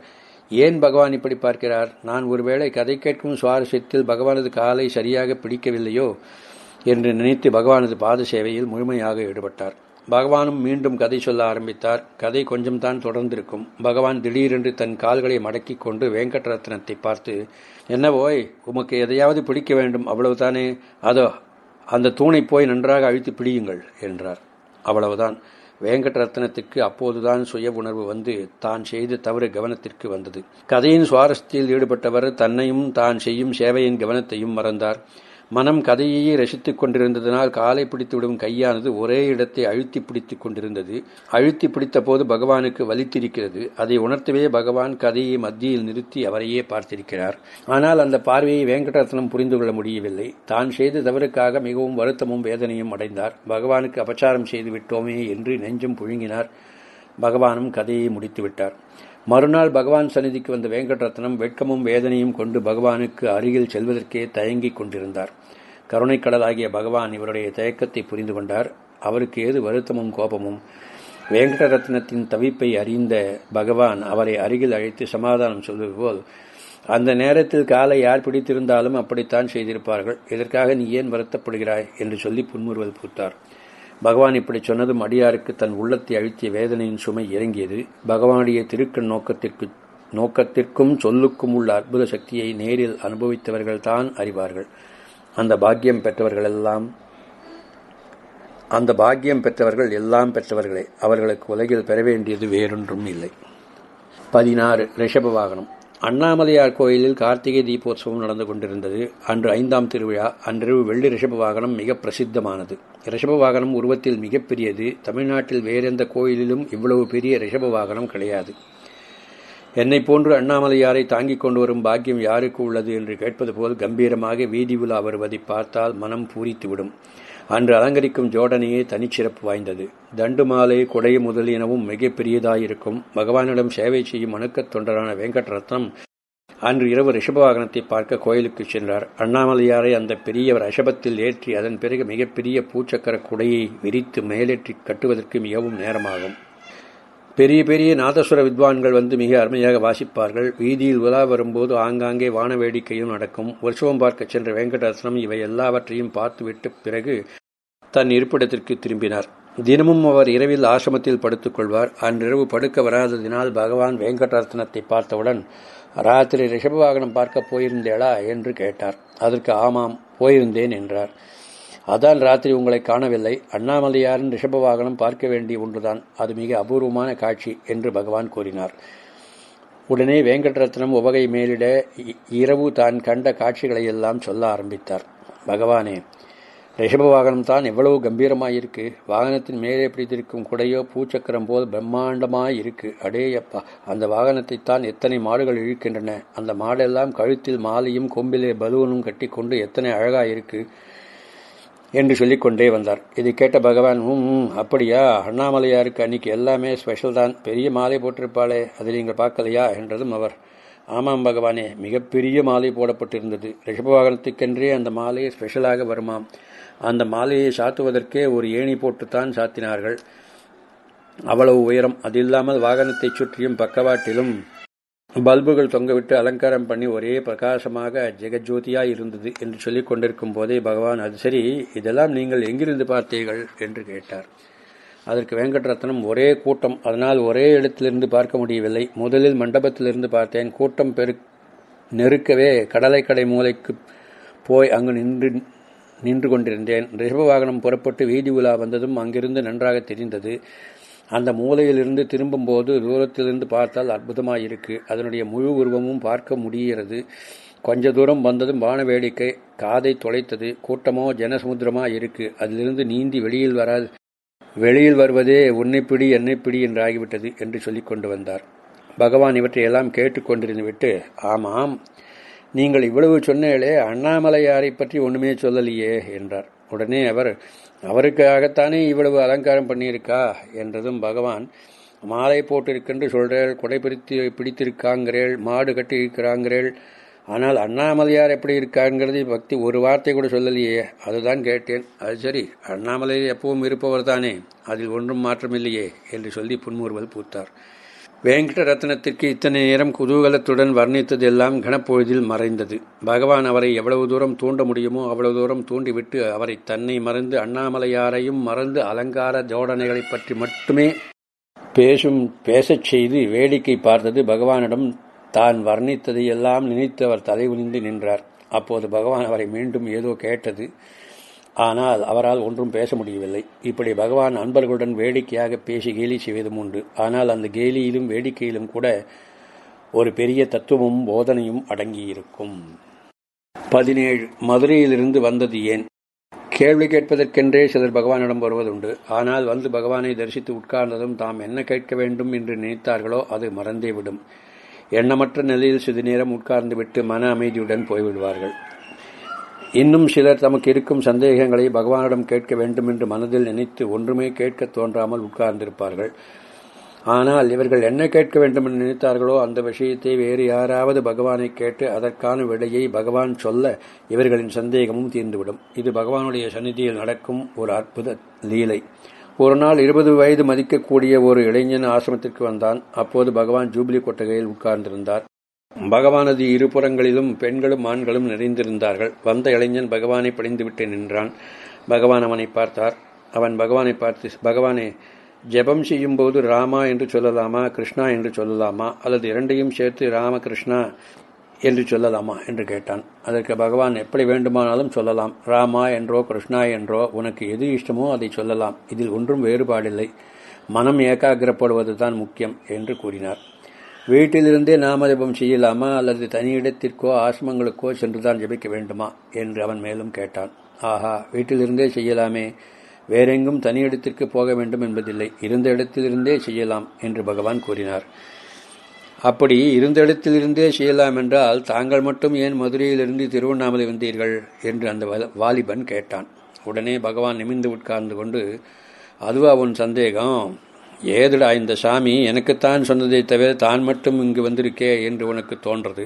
ஏன் பகவான் இப்படி பார்க்கிறார்? நான் ஒருவேளை கதை கேட்கும் சுவாரஸ்யத்தில் பகவானது காலை சரியாக பிடிக்கவில்லையோ என்று நினைத்து பகவானது பாத சேவையில் முழுமையாக ஈடுபட்டார். பகவானும் மீண்டும் கதை சொல்ல ஆரம்பித்தார். கதை கொஞ்சம் தான் தொடர்ந்திருக்கும். பகவான் திடீரென்று தன் கால்களை மடக்கிக் கொண்டு வெங்கடரத்னத்தை பார்த்து என்னவோய் உமக்கு எதையாவது பிடிக்க வேண்டும் அவ்வளவுதானே? அதோ அந்த தூணை போய் நன்றாக அழித்து பிடியுங்கள் என்றார். அவ்வளவுதான். வேங்கடரத்னத்திற்கு அப்போதுதான் சுய உணர்வு வந்து தான் செய்த தவறு கவனத்திற்கு வந்தது. கதையின் சுவாரஸ்யத்தில் ஈடுபட்டவர் தன்னையும் தான் செய்யும் சேவையின் கவனத்தையும் மறந்தார். மனம் கதையையே ரசித்துக் கொண்டிருந்ததனால் காலை பிடித்துவிடும் கையானது ஒரே இடத்தை அழுத்தி பிடித்துக் கொண்டிருந்தது. அழுத்தி பிடித்த போது பகவானுக்கு வலித்திருக்கிறது. அதை உணர்த்தவே பகவான் கதையை மத்தியில் நிறுத்தி அவரையே பார்த்திருக்கிறார். ஆனால் அந்த பார்வையை வெங்கடரத்னம் புரிந்து கொள்ள முடியவில்லை. தான் செய்த தவறுக்காக மிகவும் வருத்தமும் வேதனையும் அடைந்தார். பகவானுக்கு அபச்சாரம் செய்து விட்டோமே என்று நெஞ்சும் புழுங்கினார். பகவானும் கதையை முடித்துவிட்டார். மறுநாள் பகவான் சந்நிதிக்கு வந்த வேங்கடரத்னம் வெட்கமும் வேதனையும் கொண்டு பகவானுக்கு அருகில் செல்வதற்கே தயங்கிக் கொண்டிருந்தார். கருணைக்கடலாகிய பகவான் இவருடைய தயக்கத்தை புரிந்து கொண்டார். அவருக்கு ஏது வருத்தமும் கோபமும்? வேங்கடரத்னத்தின் தவிப்பை அறிந்த பகவான் அவரை அருகில் அழைத்து சமாதானம் சொல்வது போல் அந்த நேரத்தில் காலை யார் பிடித்திருந்தாலும் அப்படித்தான் செய்திருப்பார்கள். இதற்காக நீ ஏன் வருத்தப்படுகிறாய்? என்று சொல்லி புன்முறுவல் பூத்தார். பகவான் இப்படி சொன்னதும் அடியாருக்கு தன் உள்ளத்தை அழுத்திய வேதனையின் சுமை இறங்கியது. பகவானுடைய திருக்கண் நோக்கத்திற்கு நோக்கத்திற்கும் சொல்லுக்கும் உள்ள அற்புத சக்தியை நேரில் அனுபவித்தவர்கள் தான் அறிவார்கள். அந்த பாக்கியம் பெற்றவர்களெல்லாம் அந்த பாக்கியம் பெற்றவர்கள் எல்லாம் பெற்றவர்களே. அவர்களுக்கு உலகில் பெற வேண்டியது வேறொன்றும் இல்லை. பதினாறு ரிஷப வாகனம். அண்ணாமலையார் கோயிலில் கார்த்திகை தீபோத்சவம் நடந்து கொண்டிருந்தது. அன்று ஐந்தாம் திருவிழா. அன்றிரவு வெள்ளி ரிஷப வாகனம் மிக பிரசித்தமானது. ரிஷப வாகனம் உருவத்தில் மிகப்பெரியது தமிழ்நாட்டில் வேறெந்த கோயிலிலும் இவ்வளவு பெரிய ரிஷப வாகனம் கிடையாது. என்னை போன்று அண்ணாமலையாரை தாங்கிக் கொண்டு வரும் பாக்கியம் யாருக்கு உள்ளது என்று கேட்பது போல் கம்பீரமாக வீதி உலா வருவதை பார்த்தால் மனம் பூரித்துவிடும். அன்று அலங்கரிக்கும் ஜோடனையே தனிச்சிறப்பு வாய்ந்தது. தண்டு மாலை கொடை முதலியனவும் மிக பெரியதாயிருக்கும் பகவானிடம் சேவை செய்யும் அணுக்கத் தொண்டரான வெங்கட்ரத்னம் அன்று இரவு ரிஷபவாகனத்தை பார்க்க கோயிலுக்கு சென்றார். அண்ணாமலையாரை அந்த பெரியவர் ரிஷபத்தில் ஏற்றி அதன் பிறகு மிகப்பெரிய பூச்சக்கர குடையை விரித்து மேலேற்றி கட்டுவதற்கு மிகவும் நேரமாகும். பெரிய பெரிய நாதஸ்வர வித்வான்கள் வந்து மிக அருமையாக வாசிப்பார்கள். வீதியில் உலா வரும்போது ஆங்காங்கே வான வேடிக்கையும் நடக்கும். உற்சவம் பார்க்க சென்ற வெங்கடரத்னம் இவை எல்லாவற்றையும் பார்த்துவிட்டு பிறகு தன் இருப்பிடத்திற்கு திரும்பினார். தினமும் அவர் இரவில் ஆசிரமத்தில் படுத்துக் கொள்வார். அன்றிரவு படுக்க வராததினால் பகவான் வெங்கடரத்னத்தை பார்த்தவுடன் ராத்திரி ரிஷப வாகனம் பார்க்க போயிருந்தேளா? என்று கேட்டார். அதற்கு ஆமாம் போயிருந்தேன் என்றார். அதான் ராத்திரி உங்களை காணவில்லை. அண்ணாமலையாரின் ரிஷப வாகனம் பார்க்க வேண்டிய ஒன்றுதான். அது மிக அபூர்வமான காட்சி என்று பகவான் கூறினார். உடனே வெங்கடரத்னம் உவகை மேலிட இரவு தான் கண்ட காட்சிகளை எல்லாம் சொல்ல ஆரம்பித்தார். பகவானே ரிஷப வாகனம் தான் எவ்வளவு கம்பீரமாயிருக்கு. வாகனத்தின் மேலே பிடித்திருக்கும் குடையோ பூச்சக்கரம் போல் பிரம்மாண்டமாய் இருக்கு. அடேயப்பா அந்த வாகனத்தை தான் எத்தனை மாடுகள் இழுக்கின்றன? அந்த மாடெல்லாம் கழுத்தில் மாலையும் கொம்பிலே பலூனும் கட்டிக்கொண்டு எத்தனை அழகாயிருக்கு என்று சொல்லிக்கொண்டே வந்தார். இதை கேட்ட பகவான் ம் அப்படியா? அண்ணாமலையாருக்கு அன்னைக்கு எல்லாமே ஸ்பெஷல் தான். பெரிய மாலை போட்டிருப்பாளே அதை நீங்கள் பார்க்கலையா? என்றதும் அவர் ஆமாம் பகவானே மிகப்பெரிய மாலை போடப்பட்டிருந்தது. ரிஷபவாகனத்துக்கென்றே அந்த மாலை ஸ்பெஷலாக வருமாம். அந்த மாலையை சாத்துவதற்கே ஒரு ஏணி போட்டுத்தான் சாத்தினார்கள். அவ்வளவு உயரம் அது இல்லாமல் வாகனத்தைச் சுற்றியும் பக்கவாட்டிலும் பல்புகள் தொங்கவிட்டு அலங்காரம் பண்ணி ஒரே பிரகாசமாக ஜெகஜோதியா இருந்தது என்று சொல்லிக் கொண்டிருக்கும் போதே பகவான் அது சரி இதெல்லாம் நீங்கள் எங்கிருந்து பார்த்தீர்கள்? என்று கேட்டார். அதற்கு வெங்கடரத்னம் ஒரே கூட்டம். அதனால் ஒரே இடத்திலிருந்து பார்க்க முடியவில்லை. முதலில் மண்டபத்திலிருந்து பார்த்தேன். கூட்டம் பெரு நெருக்கவே கடலைக்கடை மூலைக்கு போய் அங்கு நின்று நின்று கொண்டிருந்தேன். ரிஷப வாகனம் புறப்பட்டு வீதி உலா வந்ததும் அங்கிருந்து நன்றாக தெரிந்தது. அந்த மூலையிலிருந்து திரும்பும்போது தூரத்திலிருந்து பார்த்தால் அற்புதமாயிருக்கு. அதனுடைய முழு உருவமும் பார்க்க முடிகிறது. கொஞ்ச தூரம் வந்ததும் வான வேடிக்கை காதை தொலைத்தது. கூட்டமோ ஜனசமுத்திரமா இருக்கு அதிலிருந்து நீந்தி வெளியில் வராது வெளியில் வருவதே உன்னை பிடி என்னை பிடி என்று ஆகிவிட்டது என்று சொல்லிக் கொண்டு வந்தார். பகவான் இவற்றையெல்லாம் கேட்டுக்கொண்டிருந்து விட்டு ஆமாம் நீங்கள் இவ்வளவு சொன்னேளே அண்ணாமலையாரை பற்றி ஒன்றுமே சொல்லலையே என்றார். உடனே அவர் அவருக்காகத்தானே இவ்வளவு அலங்காரம் பண்ணியிருக்கா? என்றதும் பகவான் மாலை போட்டிருக்கென்று சொல்கிறேள் கொடை பிடித்து பிடித்திருக்காங்கிறேள் மாடு கட்டி இருக்கிறாங்கிறேள் ஆனால் அண்ணாமலையார் எப்படி இருக்காங்கிறது பக்தி ஒரு வார்த்தை கூட சொல்லலையே. அதுதான் கேட்டேன். அது சரி அண்ணாமலை எப்பவும் இருப்பவர் தானே அதில் ஒன்றும் மாற்றமில்லையே என்று சொல்லி புன்முறுவல் பூத்தார். வேங்கட ரத்னத்திற்கு இத்தனை நேரம் குதூகலத்துடன் வர்ணித்ததெல்லாம் கனப்பொழுதில் மறைந்தது. பகவான் அவரை எவ்வளவு தூரம் தூண்ட முடியுமோ அவ்வளவு தூரம் தூண்டிவிட்டு அவரை தன்னை மறந்து அண்ணாமலையாரையும் மறந்து அலங்கார ஜோடனைகளைப் பற்றி மட்டுமே பேசும் பேசச் செய்து வேடிக்கை பார்த்தது பகவானிடம் தான் வர்ணித்ததை எல்லாம் நினைத்து அவர் தலை குனிந்து நின்றார். அப்போது பகவான் அவரை மீண்டும் ஏதோ கேட்டது ஆனால் அவரால் ஒன்றும் பேச முடியவில்லை. இப்படி பகவான் அன்பர்களுடன் வேடிக்கையாக பேசி கேலி செய்வதும் உண்டு. ஆனால் அந்த கேலியிலும் வேடிக்கையிலும் கூட ஒரு பெரிய தத்துவமும் போதனையும் அடங்கியிருக்கும். பதினேழு மதுரையிலிருந்து வந்தது ஏன்? கேள்வி கேட்பதற்கென்றே சிலர் பகவானிடம் வருவதுண்டு. ஆனால் வந்து பகவானை தரிசித்து உட்கார்ந்ததும் தாம் என்ன கேட்க வேண்டும் என்று நினைத்தார்களோ அது மறந்தே விடும். எண்ணமற்ற நிலையில் சிறிது நேரம் உட்கார்ந்துவிட்டு மன அமைதியுடன் போய்விடுவார்கள். இன்னும் சிலர் தமக்கு இருக்கும் சந்தேகங்களை பகவானிடம் கேட்க வேண்டும் என்று மனதில் நினைத்து ஒன்றுமே கேட்க தோன்றாமல் உட்கார்ந்திருப்பார்கள். ஆனால் இவர்கள் என்ன கேட்க வேண்டும் என்று நினைத்தார்களோ அந்த விஷயத்தை வேறு யாராவது பகவானை கேட்டு அதற்கான விடையை பகவான் சொல்ல இவர்களின் சந்தேகமும் தீர்ந்துவிடும். இது பகவானுடைய சந்நிதியில் நடக்கும் ஒரு அற்புத லீலை. ஒரு நாள் இருபது வயது மதிக்கக்கூடிய ஒரு இளைஞன் ஆசிரமத்திற்கு வந்தான். அப்போது பகவான் ஜூபிலி கொட்டகையில் உட்கார்ந்திருந்தார். பகவானது இருபுறங்களிலும் பெண்களும் ஆண்களும் நிறைந்திருந்தார்கள். வந்த இளைஞன் பகவானை பணிந்துவிட்டு நின்றான் பகவான் அவனை பார்த்தார். அவன் பகவானை பார்த்து பகவானே ஜெபம் செய்யும்போது ராமா என்று சொல்லலாமா கிருஷ்ணா என்று சொல்லலாமா அல்லது இரண்டையும் சேர்த்து ராமகிருஷ்ணா என்று சொல்லலாமா? என்று கேட்டான். அதற்கு பகவான் எப்படி வேண்டுமானாலும் சொல்லலாம். ராமா என்றோ கிருஷ்ணா என்றோ உனக்கு எது இஷ்டமோ அதை சொல்லலாம். இதில் ஒன்றும் வேறுபாடில்லை. மனம் ஏகாகிரப்படுவதுதான் முக்கியம் என்று கூறினார். வீட்டிலிருந்தே நாமஜபம் செய்யலாமா அல்லது தனி இடத்திற்கோ ஆசிரமங்களுக்கோ சென்றுதான் ஜபிக்க வேண்டுமா? என்று அவன் மேலும் கேட்டான். ஆஹா வீட்டிலிருந்தே செய்யலாமே. வேறெங்கும் தனி இடத்திற்கு போக வேண்டும் என்பதில்லை. இருந்த இடத்திலிருந்தே செய்யலாம் என்று பகவான் கூறினார். அப்படி இருந்த இடத்திலிருந்தே செய்யலாம் என்றால் தாங்கள் மட்டும் ஏன் மதுரையிலிருந்து திருவண்ணாமலை வந்தீர்கள்? என்று அந்த வாலிபன் கேட்டான். உடனே பகவான் நிமிந்து உட்கார்ந்து கொண்டு அதுவா உன் சந்தேகம்? ஏதுடா இந்த சாமி? எனக்குத்தான் சொன்னதை தவிர தான் மட்டும் இங்கு வந்திருக்கே என்று உனக்கு தோன்றது.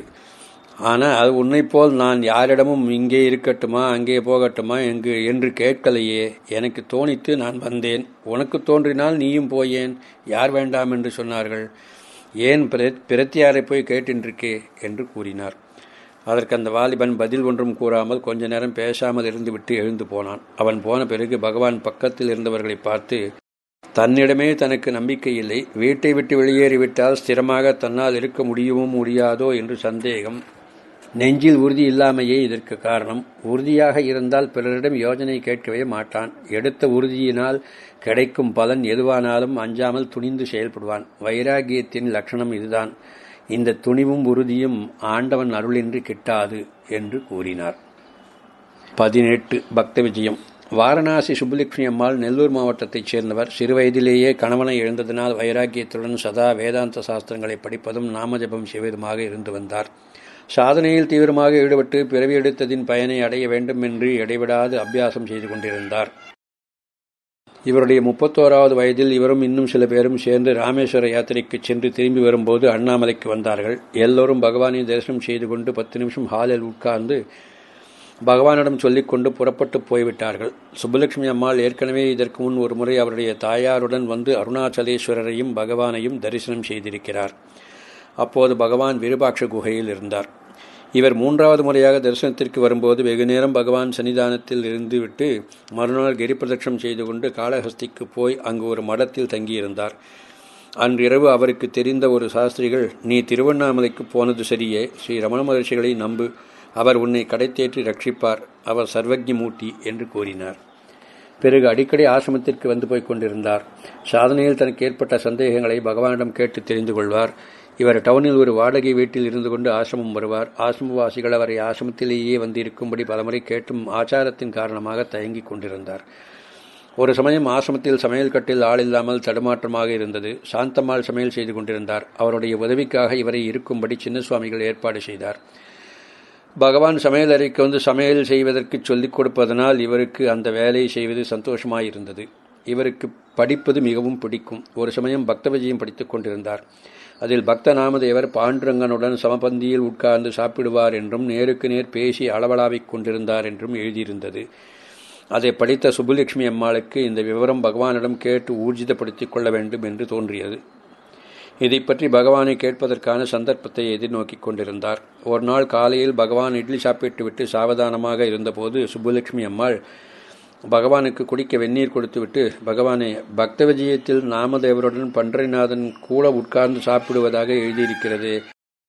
ஆனால் உன்னைப் போல் நான் யாரிடமும் இங்கே இருக்கட்டுமா அங்கே போகட்டுமா எங்கு என்று கேட்கலையே. எனக்கு தோணித்து நான் வந்தேன். உனக்கு தோன்றினால் நீயும் போயேன். யார் வேண்டாம் என்று சொன்னார்கள். ஏன் பிரத்தியாரை போய் கேட்டின்றிருக்கே என்று கூறினார். அதற்கு அந்த வாலிபன் பதில் ஒன்றும் கூறாமல் கொஞ்ச நேரம் பேசாமல் இருந்துவிட்டு எழுந்து போனான். அவன் போன பிறகு பகவான் பக்கத்தில் இருந்தவர்களை பார்த்து தன்னிடமே தனக்கு நம்பிக்கை இல்லை. வீட்டை விட்டு வெளியேறிவிட்டால் ஸ்திரமாக தன்னால் இருக்க முடியுமோ முடியாதோ என்று சந்தேகம். நெஞ்சில் உறுதி இல்லாமையே இதற்கு காரணம். உறுதியாக இருந்தால் பிறரிடம் யோஜனை கேட்கவே மாட்டான். எடுத்த உறுதியினால் கிடைக்கும் பலன் எதுவானாலும் அஞ்சாமல் துணிந்து செயல்படுவான். வைராகியத்தின் லட்சணம் இதுதான். இந்த துணிவும் உறுதியும் ஆண்டவன் அருளின்றி கிட்டாது என்று கூறினார். பதினெட்டு பக்த விஜயம். வாரணாசி சுப்புலட்சுமி அம்மாள் நெல்லூர் மாவட்டத்தைச் சேர்ந்தவர். சிறுவயதிலேயே கணவனை எழுந்ததினால் வைராக்கியத்துடன் சதா வேதாந்த சாஸ்திரங்களை படிப்பதும் நாமஜபம் செய்வதுமாக இருந்து வந்தார். சாதனையில் தீவிரமாக ஈடுபட்டு பிறவி எடுத்ததின் பயனை அடைய வேண்டும் என்று இடைவிடாது அபியாசம் செய்து கொண்டிருந்தார். இவருடைய முப்பத்தோராவது வயதில் இவரும் இன்னும் சில பேரும் சேர்ந்து ராமேஸ்வர யாத்திரைக்கு சென்று திரும்பி வரும்போது அண்ணாமலைக்கு வந்தார்கள். எல்லோரும் பகவானை தரிசனம் செய்து கொண்டு பத்து நிமிஷம் ஹாலில் உட்கார்ந்து பகவானிடம் சொல்லிக்கொண்டு புறப்பட்டு போய்விட்டார்கள். சுப்புலட்சுமி அம்மாள் ஏற்கனவே இதற்கு முன் ஒரு முறை அவருடைய தாயாருடன் வந்து அருணாச்சலேஸ்வரரையும் பகவானையும் தரிசனம் செய்திருக்கிறார். அப்போது பகவான் விருபாட்ச குகையில் இருந்தார். இவர் மூன்றாவது முறையாக தரிசனத்திற்கு வரும்போது வெகுநேரம் பகவான் சன்னிதானத்தில் இருந்துவிட்டு மறுநாள் கிரிப்பிரதட்சம் செய்து கொண்டு காளஹஸ்திக்கு போய் அங்கு ஒரு மடத்தில் தங்கியிருந்தார். அன்றிரவு அவருக்கு தெரிந்த ஒரு சாஸ்திரிகள் நீ திருவண்ணாமலைக்கு போனது சரியே? ஸ்ரீ ரமண மகர்ஷிகளை நம்பு அவர் உன்னை கடைத்தேற்றி ரட்சிப்பார் அவர் சர்வஜி என்று கூறினார். பிறகு அடிக்கடி ஆசிரமத்திற்கு வந்து போய் கொண்டிருந்தார். சாதனையில் தனக்கு ஏற்பட்ட சந்தேகங்களை பகவானிடம் கேட்டு தெரிந்து கொள்வார். இவர் டவுனில் ஒரு வாடகை வீட்டில் இருந்து கொண்டு ஆசிரமம் வருவார். ஆசிரமவாசிகள் அவரை ஆசிரமத்திலேயே வந்து இருக்கும்படி பலமுறை கேட்டும் ஆச்சாரத்தின் காரணமாக தயங்கிக் கொண்டிருந்தார். ஒரு சமயம் ஆசிரமத்தில் சமையல் கட்டில் ஆள் இல்லாமல் தடுமாற்றமாக இருந்தது. சாந்தம்மாள் சமையல் செய்து கொண்டிருந்தார். அவருடைய உதவிக்காக இவரை இருக்கும்படி சின்னசுவாமிகள் ஏற்பாடு செய்தார். பகவான் சமையலறைக்கு வந்து சமையல் செய்வதற்கு சொல்லிக் கொடுப்பதனால் இவருக்கு அந்த வேலையை செய்வது சந்தோஷமாயிருந்தது இவருக்கு படிப்பது மிகவும் பிடிக்கும். ஒரு சமயம் பக்த விஜயம் படித்துக் கொண்டிருந்தார். அதில் பக்த நாமதேவர் பாண்டுரங்கனுடன் சமபந்தியில் உட்கார்ந்து சாப்பிடுவார் என்றும் நேருக்கு நேர் பேசி அளவலாவிக் கொண்டிருந்தார் என்றும் எழுதியிருந்தது. அதை படித்த சுப்புலட்சுமி அம்மாளுக்கு இந்த விவரம் பகவானிடம் கேட்டு ஊர்ஜிதப்படுத்திக் கொள்ள வேண்டும் என்று தோன்றியது. இதை பற்றி பகவானை கேட்பதற்கான சந்தர்ப்பத்தை எதிர்நோக்கிக் கொண்டிருந்தார். ஒரு நாள் காலையில் பகவான் இட்லி சாப்பிட்டுவிட்டு சாவதானமாக இருந்தபோது சுப்புலட்சுமி அம்மாள் பகவானுக்கு குடிக்க வெந்நீர் கொடுத்துவிட்டு பகவானே பக்த விஜயத்தில் நாமதேவருடன் பண்டரிநாதன் கூட உட்கார்ந்து சாப்பிடுவதாக எழுதியிருக்கிறது.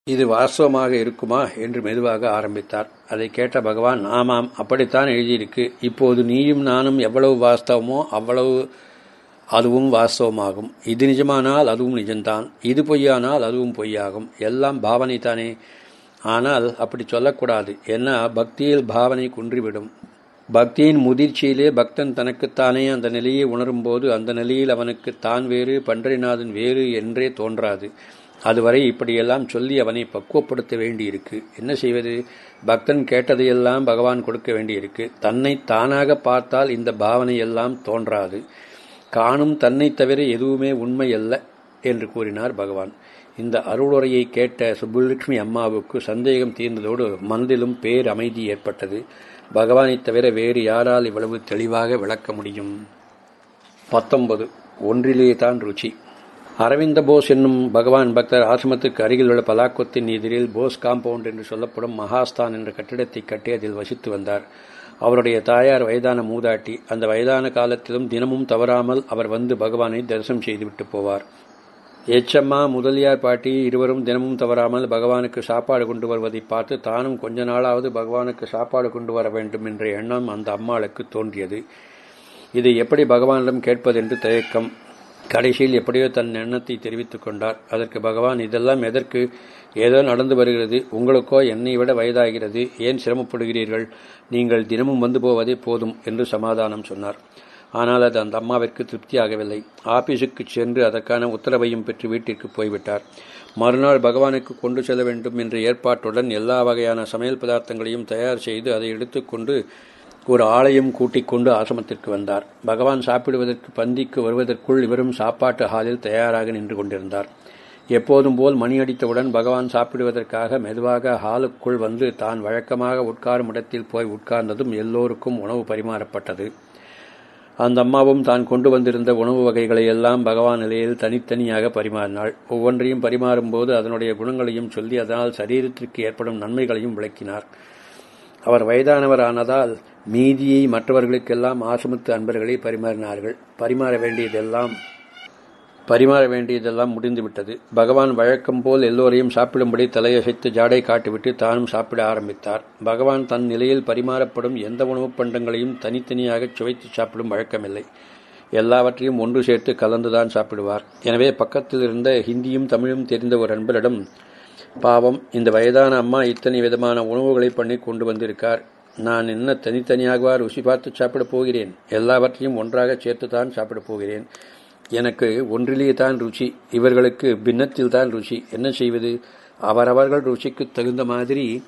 இது வாஸ்தவமாக இருக்குமா? என்று மெதுவாக ஆரம்பித்தார். அதை கேட்ட பகவான் ஆமாம் அப்படித்தான் எழுதியிருக்கு. இப்போது நீயும் நானும் எவ்வளவு வாஸ்தவமோ அவ்வளவு அதுவும் வாஸ்தவமாகும். இது நிஜமானால் அதுவும் நிஜம்தான். இது பொய்யானால் அதுவும் பொய்யாகும். எல்லாம் பாவனை தானே ஆனால் அப்படி சொல்லக்கூடாது. ஏன்னா பக்தியில் பாவனை குன்றிவிடும். பக்தியின் முதிர்ச்சியிலே பக்தன் தனக்குத்தானே அந்த நிலையை உணரும்போது அந்த நிலையில் அவனுக்கு தான் வேறு பண்டரிநாதன் வேறு என்றே தோன்றாது. அதுவரை இப்படியெல்லாம் சொல்லி அவனை பக்குவப்படுத்த வேண்டியிருக்கு. என்ன செய்வது? பக்தன் கேட்டதையெல்லாம் பகவான் கொடுக்க வேண்டியிருக்கு. தன்னை தானாக பார்த்தால் இந்த பாவனையெல்லாம் தோன்றாது. காணும் தன்னை தவிர எதுவுமே உண்மை அல்ல என்று கூறினார் பகவான். இந்த அருளுரையை கேட்ட சுப்புலட்சுமி அம்மாவுக்கு சந்தேகம் தீர்ந்ததோடு மனதிலும் பேர் அமைதி ஏற்பட்டது. பகவானைத் தவிர வேறு யாரால் இவ்வளவு தெளிவாக விளக்க முடியும்? பத்தொன்பது. ஒன்றிலே தான் ருச்சி. அரவிந்த போஸ் என்னும் பகவான் பக்தர் ஆசிரமத்துக்கு அருகில் உள்ள பலாக்கொத்தின் எதிரில் போஸ் காம்பவுண்ட் என்று சொல்லப்படும் மகாஸ்தான் என்ற கட்டிடத்தை கட்டி அதில் வசித்து வந்தார். அவருடைய தாயார் வயதான மூதாட்டி அந்த வயதான காலத்திலும் தினமும் தவறாமல் அவர் வந்து பகவானை தரிசனம் செய்துவிட்டு போவார். எச்சம்மா முதலியார் பாட்டி இருவரும் தினமும் தவறாமல் பகவானுக்கு சாப்பாடு கொண்டு வருவதை பார்த்து தானும் கொஞ்ச நாளாவது பகவானுக்கு சாப்பாடு கொண்டு வர வேண்டும் என்ற எண்ணம் அந்த அம்மாளுக்கு தோன்றியது. இதை எப்படி பகவானிடம் கேட்பதென்று தயக்கம். கடைசியில் எப்படியோ தன் எண்ணத்தை தெரிவித்துக் கொண்டார். அதற்கு பகவான் இதெல்லாம் எதற்கு ஏதோ நடந்து வருகிறது. உங்களுக்கோ என்னை விட வயதாகிறது. ஏன் சிரமப்படுகிறீர்கள்? நீங்கள் தினமும் வந்து போவதே போதும் என்று சமாதானம் சொன்னார். ஆனால் அது அந்த அம்மாவிற்கு திருப்தியாகவில்லை. ஆபீஸுக்கு சென்று அதற்கான உத்தரவையும் பெற்று வீட்டிற்கு போய்விட்டார். மறுநாள் பகவானுக்கு கொண்டு செல்ல வேண்டும் என்ற ஏற்பாட்டுடன் எல்லா வகையான சமையல் பதார்த்தங்களையும் தயார் செய்து அதை எடுத்துக்கொண்டு ஒரு ஆலயம் கூட்டிக் கொண்டு ஆசிரமத்திற்கு வந்தார். பகவான் சாப்பிடுவதற்கு பந்திக்கு வருவதற்குள் இவரும் சாப்பாட்டு ஹாலில் தயாராக நின்று கொண்டிருந்தார். எப்போதும் போல் மணி அடித்தவுடன் பகவான் சாப்பிடுவதற்காக மெதுவாக ஹாலுக்குள் வந்து தான் வழக்கமாக உட்காரும் இடத்தில் போய் உட்கார்ந்ததும் எல்லோருக்கும் உணவு பரிமாறப்பட்டது. அந்த அம்மாவும் தான் கொண்டு வந்திருந்த உணவு வகைகளை எல்லாம் பகவான் நிலையில் தனித்தனியாக பரிமாறினாள். ஒவ்வொன்றையும் பரிமாறும்போது அதனுடைய குணங்களையும் சொல்லி அதனால் சரீரத்திற்கு ஏற்படும் நன்மைகளையும் விளக்கினார். அவர் வயதானவரானதால் மீதியை மற்றவர்களுக்கெல்லாம் ஆசிரமத்து அன்பர்களை பரிமாறினார்கள். பரிமாற வேண்டியதெல்லாம் பரிமாற வேண்டியதெல்லாம் முடிந்துவிட்டது. பகவான் வழக்கம் போல் எல்லோரையும் சாப்பிடும்படி தலையசைத்து ஜாடை காட்டிவிட்டு தானும் சாப்பிட ஆரம்பித்தார். பகவான் தன் நிலையில் பரிமாறப்படும் எந்த உணவுப் பண்டங்களையும் தனித்தனியாக சுவைத்து சாப்பிடும் வழக்கமில்லை. எல்லாவற்றையும் ஒன்று சேர்த்து கலந்துதான் சாப்பிடுவார். எனவே பக்கத்தில் இருந்த ஹிந்தியும் தமிழும் தெரிந்த ஒரு நண்பரிடம் பாவம் இந்த வயதான அம்மா இத்தனை விதமான உணவுகளை பண்ணி கொண்டு வந்திருக்கார். நான் என்ன தனித்தனியாகவா ருசி பார்த்து சாப்பிடப் போகிறேன்? எல்லாவற்றையும் ஒன்றாக சேர்த்து தான் சாப்பிடப் போகிறேன். எனக்கு ஒன்றிலேயே தான் ருச்சி இவர்களுக்கு பின்னத்தில் தான் ருச்சி. என்ன செய்வது? அவரவர்கள் ருச்சிக்கு தகுந்த மாதிரி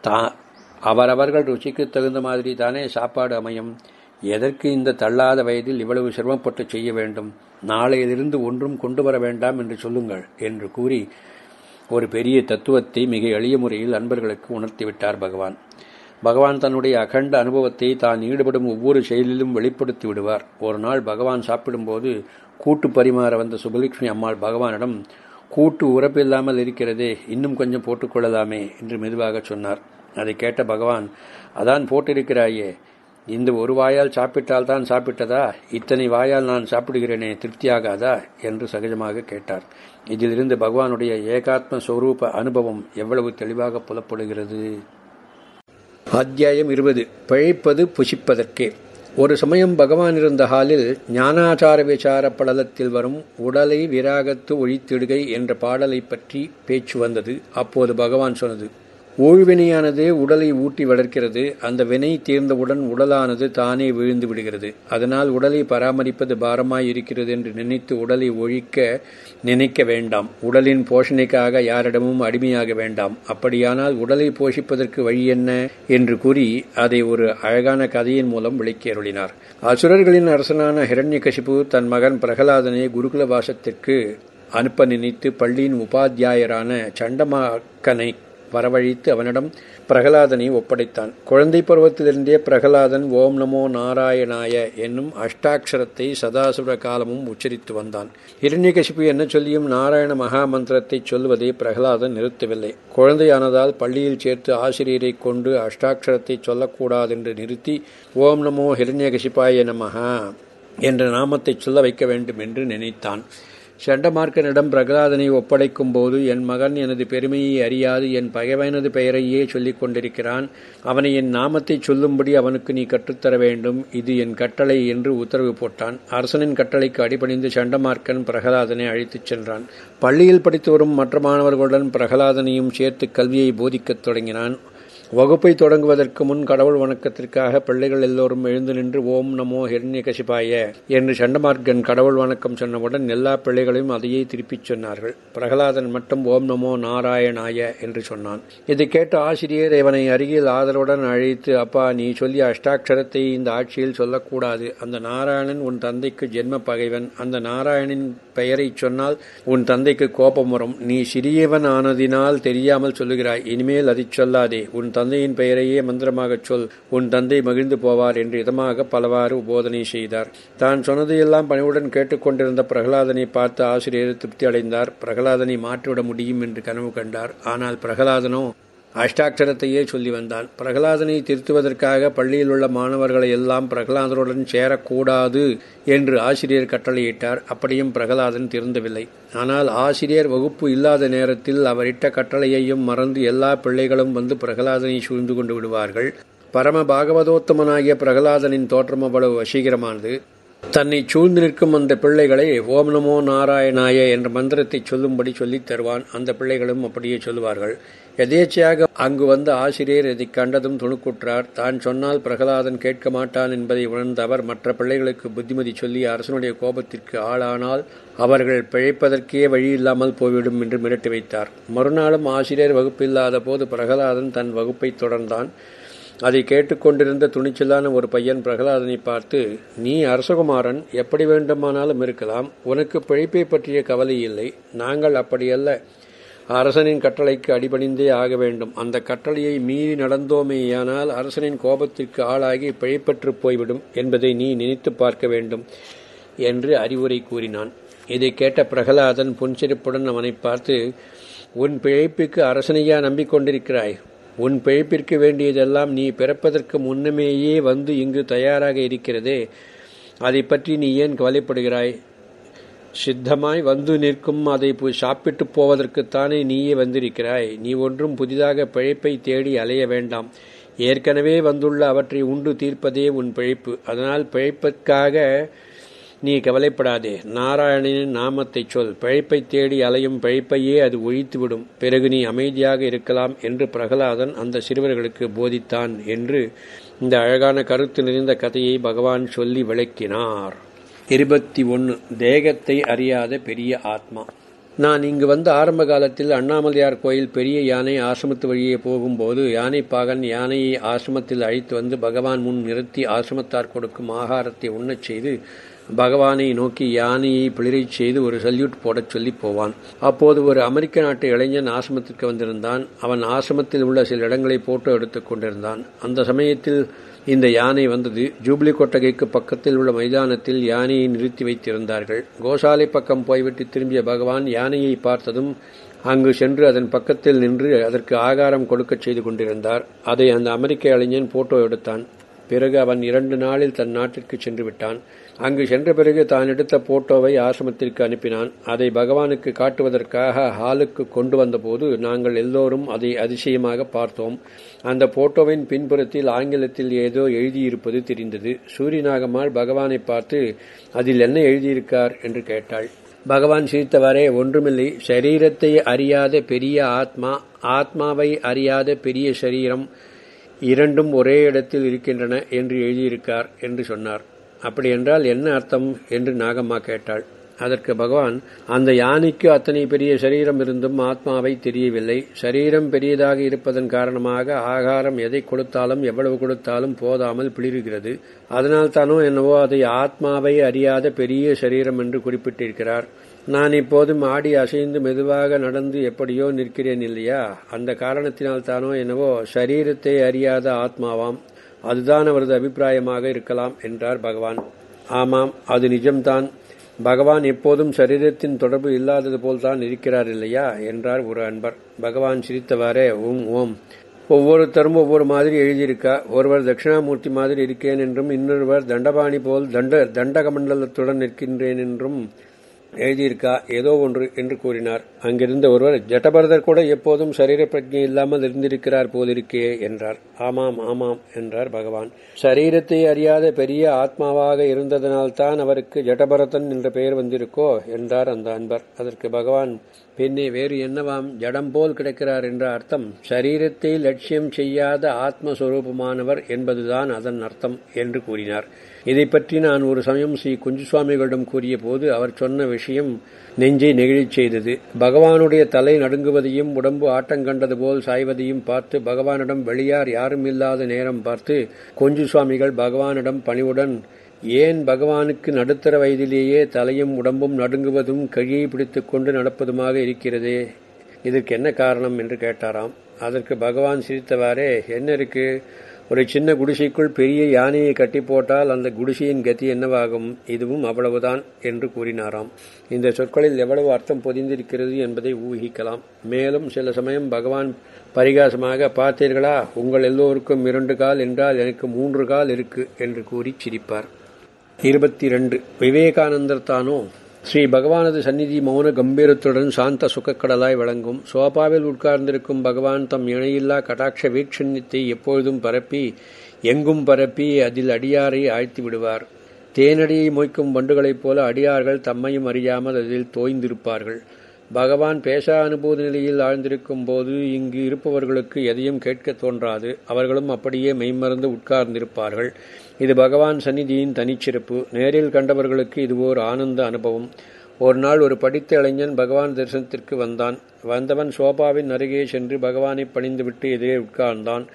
தா அவரவர்கள் ருச்சிக்கு தகுந்த மாதிரி தானே சாப்பாடு அமையும். எதற்கு இந்த தள்ளாத வயதில் இவ்வளவு சிரமப்பட்டு செய்ய வேண்டும்? நாளையிலிருந்து ஒன்றும் கொண்டு வர வேண்டாம் என்று சொல்லுங்கள் என்று கூறி ஒரு பெரிய தத்துவத்தை மிக எளிய முறையில் அன்பர்களுக்கு உணர்த்திவிட்டார் பகவான். பகவான் தன்னுடைய அகண்ட அனுபவத்தை தான் ஈடுபடும் ஒவ்வொரு செயலிலும் வெளிப்படுத்தி விடுவார். ஒரு நாள் பகவான் சாப்பிடும்போது கூட்டு பரிமாற வந்த சுபலட்சுமி அம்மாள் பகவானிடம் கூட்டு உறப்பில்லாமல் இருக்கிறதே இன்னும் கொஞ்சம் போட்டுக்கொள்ளலாமே என்று மெதுவாக சொன்னார். அதை கேட்ட பகவான் அதான் போட்டிருக்கிறாயே இந்த ஒரு வாயால் சாப்பிட்டால் தான் சாப்பிட்டதா? இத்தனை வாயால் நான் சாப்பிடுகிறேனே திருப்தியாகாதா? என்று சகஜமாக கேட்டார். இதிலிருந்து பகவானுடைய ஏகாத்ம ஸ்வரூப அனுபவம் எவ்வளவு தெளிவாக புலப்படுகிறது? அத்தியாயம் இருபது. பிழைப்பது புசிப்பதற்கே. ஒரு சமயம் பகவான் இருந்த ஹாலில் ஞானாச்சார விசார படலத்தில் வரும் உடலை விராகத்து ஒழித்திடுகை என்ற பாடலை பற்றி பேச்சு வந்தது. அப்போது பகவான் சொன்னது ஊழ்வினையானது உடலை ஊட்டி வளர்க்கிறது. அந்த வினை தீர்ந்தவுடன் உடலானது தானே விழுந்து விடுகிறது. அதனால் உடலை பராமரிப்பது பாரமாய் இருக்கிறது என்று நினைத்து உடலை ஒழிக்க நினைக்க வேண்டாம். உடலின் போஷணைக்காக யாரிடமும் அடிமையாக வேண்டாம். அப்படியானால் உடலை போஷிப்பதற்கு வழி என்ன என்று கூறி அதை ஒரு அழகான கதையின் மூலம் விளக்கி அருளினார் அசுரர்களின் அரசனான ஹிரண்யகசிபு தன் மகன் பிரகலாதனை குருகுல வாசத்திற்கு அனுப்ப நினைத்து பள்ளியின் உபாத்தியாயரான சண்டமாக்கனை வரவழைத்து அவனிடம் பிரகலாதனை ஒப்படைத்தான். குழந்தை பருவத்திலிருந்தே பிரகலாதன் ஓம் நமோ நாராயணாய என்னும் அஷ்டாட்சரத்தை சதாசுர காலமும் உச்சரித்து வந்தான். இரண்யகசிப்பு என்ன சொல்லியும் நாராயண மகாமந்திரத்தை சொல்வதை பிரகலாதன் நிறுத்தவில்லை. குழந்தையானதால் பள்ளியில் சேர்த்து ஆசிரியரை கொண்டு அஷ்டாட்சரத்தை சொல்லக்கூடாதென்று நிறுத்தி ஓம் நமோ ஹிரண்யகசிப்பாய நமஹா என்ற நாமத்தை சொல்ல வைக்க வேண்டும் என்று நினைத்தான். சண்டமார்க்கனிடம் பிரகலாதனை ஒப்படைக்கும் போது என் மகன் எனது பெருமையை அறியாது என் பகைவனது பெயரையே சொல்லிக் கொண்டிருக்கிறான். அவனை என் நாமத்தை சொல்லும்படி அவனுக்கு நீ கற்றுத்தர வேண்டும். இது என் கட்டளை என்று உத்தரவு போட்டான். அரசனின் கட்டளைக்கு அடிபணிந்து சண்டமார்க்கன் பிரகலாதனை அழைத்துச் சென்றான். பள்ளியில் படித்து வரும் மற்ற மாணவர்களுடன் பிரகலாதனையும் சேர்த்து கல்வியை போதிக்கத் தொடங்கினான். வகுப்பை தொடங்குவதற்கு முன் கடவுள் வணக்கத்திற்காக பிள்ளைகள் எல்லோரும் எழுந்து நின்று ஓம் நமோ ஹிரண்யகசிபாய என்று சண்டமார்கன் கடவுள் வணக்கம் சொன்னவுடன் எல்லா பிள்ளைகளையும் அதையே திருப்பிச் சொன்னார்கள். பிரகலாதன் மட்டும் ஓம் நமோ நாராயணாய என்று சொன்னான். இதை கேட்ட ஆசிரியர் இவனை அருகில் ஆதரவுடன் அழைத்து அப்பா நீ சொல்லிய அஷ்டாட்சரத்தை இந்த ஆட்சியில் சொல்லக்கூடாது. அந்த நாராயணன் உன் தந்தைக்கு ஜென்ம பகைவன். அந்த நாராயணின் பெயரை சொன்னால் உன் தந்தைக்கு கோபம் வரும். நீ சிறியவன் ஆனதினால் தெரியாமல் சொல்லுகிறாய். இனிமேல் அதை சொல்லாதே. உன் தந்தையின் பெயரையே மந்திரமாகச் சொல் உன் தந்தை மகிழ்ந்து போவார் என்று இதமாக பலவாறு போதனை செய்தார். தான் சொன்னதையெல்லாம் பணிவுடன் கேட்டுக்கொண்டிருந்த பிரகலாதனை பார்த்து ஆசிரியர் திருப்தி அடைந்தார். பிரகலாதனை மாற்றிவிட முடியும் என்று கனவு கண்டார். ஆனால் பிரகலாதனோ அஷ்டாட்சரத்தையே சொல்லி வந்தான் பிரகலாதனை திருத்துவதற்காக பள்ளியில் உள்ள மாணவர்களை எல்லாம் பிரகலாதனுடன் சேரக்கூடாது என்று ஆசிரியர் கட்டளையிட்டார். அப்படியும் பிரகலாதன் திருந்தவில்லை. ஆனால் ஆசிரியர் வகுப்பு இல்லாத நேரத்தில் அவரிட்ட கட்டளையையும் மறந்து எல்லா பிள்ளைகளும் வந்து பிரகலாதனை சூழ்ந்து கொண்டு விடுவார்கள். பரம பாகவதோத்தமனாகிய பிரகலாதனின் தோற்றம் அவ்வளவு வசீகரமானது. தன்னை சூழ்ந்து நிற்கும் அந்த பிள்ளைகளை ஓம் நமோ நாராயணாய என்ற மந்திரத்தை சொல்லும்படி சொல்லித் தருவான். அந்த பிள்ளைகளும் அப்படியே சொல்லுவார்கள். எதேச்சையாக அங்கு வந்த ஆசிரியர் இதை கண்டதும் துணுக்குற்றார். தான் சொன்னால் பிரகலாதன் கேட்க மாட்டான் என்பதை உணர்ந்த அவர் மற்ற பிள்ளைகளுக்கு புத்திமதி சொல்லி அரசனுடைய கோபத்திற்கு ஆளானால் அவர்கள் பிழைப்பதற்கே வழி இல்லாமல் போய்விடும் என்று மிரட்டி வைத்தார். மறுநாளும் ஆசிரியர் வகுப்பில்லாத போது பிரகலாதன் தன் வகுப்பை தொடர்ந்தான். அதை கேட்டுக்கொண்டிருந்த துணிச்சலான ஒரு பையன் பிரகலாதனை பார்த்து நீ அரசகுமாரன் எப்படி வேண்டுமானாலும் இருக்கலாம். உனக்கு பிழைப்பை பற்றிய கவலை இல்லை. நாங்கள் அப்படியல்ல. அரசனின் கட்டளைக்கு அடிபணிந்தே ஆக வேண்டும். அந்த கட்டளையை மீறி நடந்தோமேயானால் அரசனின் கோபத்திற்கு ஆளாகி பிழைப்பற்று போய்விடும் என்பதை நீ நினைத்து பார்க்க வேண்டும் என்று அறிவுரை கூறினான். இதை கேட்ட பிரகலாதன் புன்சிரிப்புடன் அவனை பார்த்து உன் பிழைப்புக்கு அரசனையா நம்பிக்கொண்டிருக்கிறாய். உன் பிழைப்பிற்கு வேண்டியதெல்லாம் நீ பிறப்பதற்கு முன்னமேயே வந்து இங்கு தயாராக இருக்கிறதே. அதை பற்றி நீ ஏன் கவலைப்படுகிறாய்? சித்தமாய் வந்து நிற்கும் அதை சாப்பிட்டு போவதற்குத்தானே நீயே வந்திருக்கிறாய். நீ ஒன்றும் புதிதாக பிழைப்பை தேடி அலைய வேண்டாம். ஏற்கனவே வந்துள்ள அவற்றை உண்டு தீர்ப்பதே உன் பிழைப்பு. அதனால் பிழைப்பதற்காக நீ கவலைப்படாதே. நாராயணனின் நாமத்தை சொல். பிழைப்பை தேடி அலையும் பிழைப்பையே அது ஒழித்துவிடும். பிறகு நீ அமைதியாக இருக்கலாம் என்று பிரகலாதன் அந்த சிறுவர்களுக்கு போதித்தான் என்று இந்த அழகான கருத்து நிறைந்த கதையை பகவான் சொல்லி விளக்கினார். இருபத்தி ஒன்று தேகத்தை அறியாத பெரிய ஆத்மா. நான் இங்கு வந்த ஆரம்ப காலத்தில் அண்ணாமலையார் கோயில் பெரிய யானை ஆசிரமத்து வழியே போகும்போது யானை பாகன் யானையை ஆசிரமத்தில் அழைத்து வந்து பகவான் முன் நிறுத்தி ஆசிரமத்தார் கொடுக்கும் ஆகாரத்தை உண்ணச் செய்து பகவானை நோக்கி யானையை பிளிரைச் செய்து ஒரு சல்யூட் போடச் சொல்லி போவான். அப்போது ஒரு அமெரிக்க நாட்டு இளைஞன் ஆசிரமத்திற்கு வந்திருந்தான். அவன் ஆசிரமத்தில் உள்ள சில இடங்களை போட்டோ எடுத்துக் கொண்டிருந்தான். அந்த சமயத்தில் இந்த யானை வந்தது. ஜூப்ளி கொட்டகைக்கு பக்கத்தில் உள்ள மைதானத்தில் யானையை நிறுத்தி வைத்திருந்தார்கள். கோசாலை பக்கம் போய்விட்டு திரும்பிய பகவான் யானையை பார்த்ததும் அங்கு சென்று அதன் பக்கத்தில் நின்று அதற்கு ஆகாரம் கொடுக்கச் செய்து கொண்டிருந்தார். அதை அந்த அமெரிக்க இளைஞன் போட்டோ எடுத்தான். பிறகு அவன் இரண்டு நாளில் தன் நாட்டிற்கு சென்று விட்டான். அங்கு சென்ற பிறகு தான் எடுத்த போட்டோவை ஆசிரமத்திற்கு அனுப்பினான். அதை பகவானுக்கு காட்டுவதற்காக ஹாலுக்கு கொண்டு வந்தபோது நாங்கள் எல்லோரும் அதை அதிசயமாக பார்த்தோம். அந்த போட்டோவின் பின்புறத்தில் ஆங்கிலத்தில் ஏதோ எழுதியிருப்பது தெரிந்தது. சூரியநாகம்மாள் பகவானை பார்த்து அதில் என்ன எழுதியிருக்கார்? என்று கேட்டாள். பகவான் சிரித்தவாறே ஒன்றுமில்லை. சரீரத்தை அறியாத பெரிய ஆத்மா ஆத்மாவை அறியாத பெரிய சரீரம் இரண்டும் ஒரே இடத்தில் இருக்கின்றன என்று எழுதியிருக்கார் என்று சொன்னார். அப்படி என்றால் என்ன அர்த்தம் என்று நாகம்மா கேட்டாள். அதற்கு பகவான் அந்த யானைக்கு அத்தனை பெரிய சரீரம் இருந்தும் ஆத்மாவை தெரியவில்லை. சரீரம் பெரியதாக இருப்பதன் காரணமாக ஆகாரம் எதை கொடுத்தாலும் எவ்வளவு கொடுத்தாலும் போதாமல் பிளிருகிறது. அதனால் தானோ என்னவோ அதை ஆத்மாவை அறியாத பெரிய சரீரம் என்று குறிப்பிட்டிருக்கிறார். நான் இப்போதும் ஆடி அசைந்து மெதுவாக நடந்து எப்படியோ நிற்கிறேன் இல்லையா? அந்த காரணத்தினால் தானோ என்னவோ சரீரத்தை அறியாத ஆத்மாவாம். அதுதான் அவரது அபிப்பிராயமாக இருக்கலாம் என்றார் பகவான். ஆமாம் அது நிஜம்தான். பகவான் எப்போதும் சரீரத்தின் தொடர்பு இல்லாதது போல்தான் இருக்கிறார் இல்லையா என்றார் ஒரு அன்பர். பகவான் சிரித்தவாறே ஓம் ஓம். ஒவ்வொருத்தரும் ஒவ்வொரு மாதிரி எழுதியிருக்கா ஒருவர் தட்சிணாமூர்த்தி மாதிரி இருக்கேன் என்றும் இன்னொருவர் தண்டபாணி போல் தண்ட தண்டகமண்டலத்துடன் நிற்கின்றேன் என்றும் எழுதியிருக்கா? ஏதோ ஒன்று என்று கூறினார். அங்கிருந்த ஒருவர் ஜட்டபரதர் கூட எப்போதும் சரீர பிரஜை இல்லாமல் இருந்திருக்கிறார் போலிருக்கே என்றார். ஆமாம் ஆமாம் என்றார் பகவான். சரீரத்தை அறியாத பெரிய ஆத்மாவாக இருந்ததனால்தான் அவருக்கு ஜடபரதன் என்ற பெயர் வந்திருக்கோ என்றார் அந்த அன்பர். அதற்கு பகவான் பின்னே வேறு என்னவாம்? ஜடம் போல் கிடக்கிறார் என்ற அர்த்தம். சரீரத்தை லட்சியம் செய்யாத ஆத்மஸ்வரூபமானவர் என்பதுதான் அதன் அர்த்தம் என்று கூறினார். இதை பற்றி நான் ஒரு சமயம் ஸ்ரீ குஞ்சுசுவாமிகளிடம் கூறிய போது அவர் சொன்ன விஷயம் நெஞ்சை நெகிழச் செய்தது. பகவானுடைய தலை நடுங்குவதையும் உடம்பு ஆட்டங்கண்டது போல் சாய்வதையும் பார்த்து பகவானிடம் வெளியார் யாரும் இல்லாத நேரம் பார்த்து கொஞ்சு சுவாமிகள் பகவானிடம் பணிவுடன் ஏன் பகவானுக்கு நடுத்தர வயதிலேயே தலையும் உடம்பும் நடுங்குவதும் கழியை பிடித்துக் கொண்டு நடப்பதுமாக இருக்கிறதே? இதற்கு என்ன காரணம்? என்று கேட்டாராம். அதற்கு பகவான் சிரித்தவாறே என்ன இருக்கு? ஒரு சின்ன குடிசைக்குள் பெரிய யானையை கட்டி போட்டால் அந்த குடிசையின் கதி என்னவாகும்? இதுவும் அவ்வளவுதான் என்று கூறினாராம். இந்த சொற்களில் எவ்வளவு அர்த்தம் பொதிந்திருக்கிறது என்பதை ஊகிக்கலாம். மேலும் சில சமயம் பகவான் பரிகாசமாக பார்த்தீர்களா உங்கள் எல்லோருக்கும் இரண்டு கால் என்றால் எனக்கு மூன்று கால் இருக்கு என்று கூறி சிரிப்பார். இருபத்தி ரெண்டு. விவேகானந்தர் தானோ? ஸ்ரீ பகவானது சந்நிதி மௌன கம்பீரத்துடன் சாந்த சுகக்கடலாய் வழங்கும் சோபாவில் உட்கார்ந்திருக்கும் பகவான் தம் இணையில்லா கடாட்ச வீட்சண்யத்தை எப்பொழுதும் பரப்பி எங்கும் பரப்பி அதில் அடியாரை ஆழ்த்தி விடுவார். தேனடியை மொய்க்கும் வண்டுகளைப் போல அடியார்கள் தம்மையும் அறியாமல் அதில் தோய்ந்திருப்பார்கள். பகவான் பேசா அனுபூதி நிலையில் ஆழ்ந்திருக்கும் போது இங்கு இருப்பவர்களுக்கு எதையும் கேட்க தோன்றாது. அவர்களும் அப்படியே மெய்மறந்து உட்கார்ந்திருப்பார்கள். இது பகவான் சந்நிதியின் தனிச்சிறப்பு. நேரில் கண்டவர்களுக்கு இது ஓர் ஆனந்த அனுபவம். ஒரு நாள் ஒரு படித்த இளைஞன் பகவான் தரிசனத்திற்கு வந்தான். வந்தவன் சோபாவின் அருகே சென்று பகவானை பணிந்துவிட்டு எதிரே உட்கார்ந்தான்.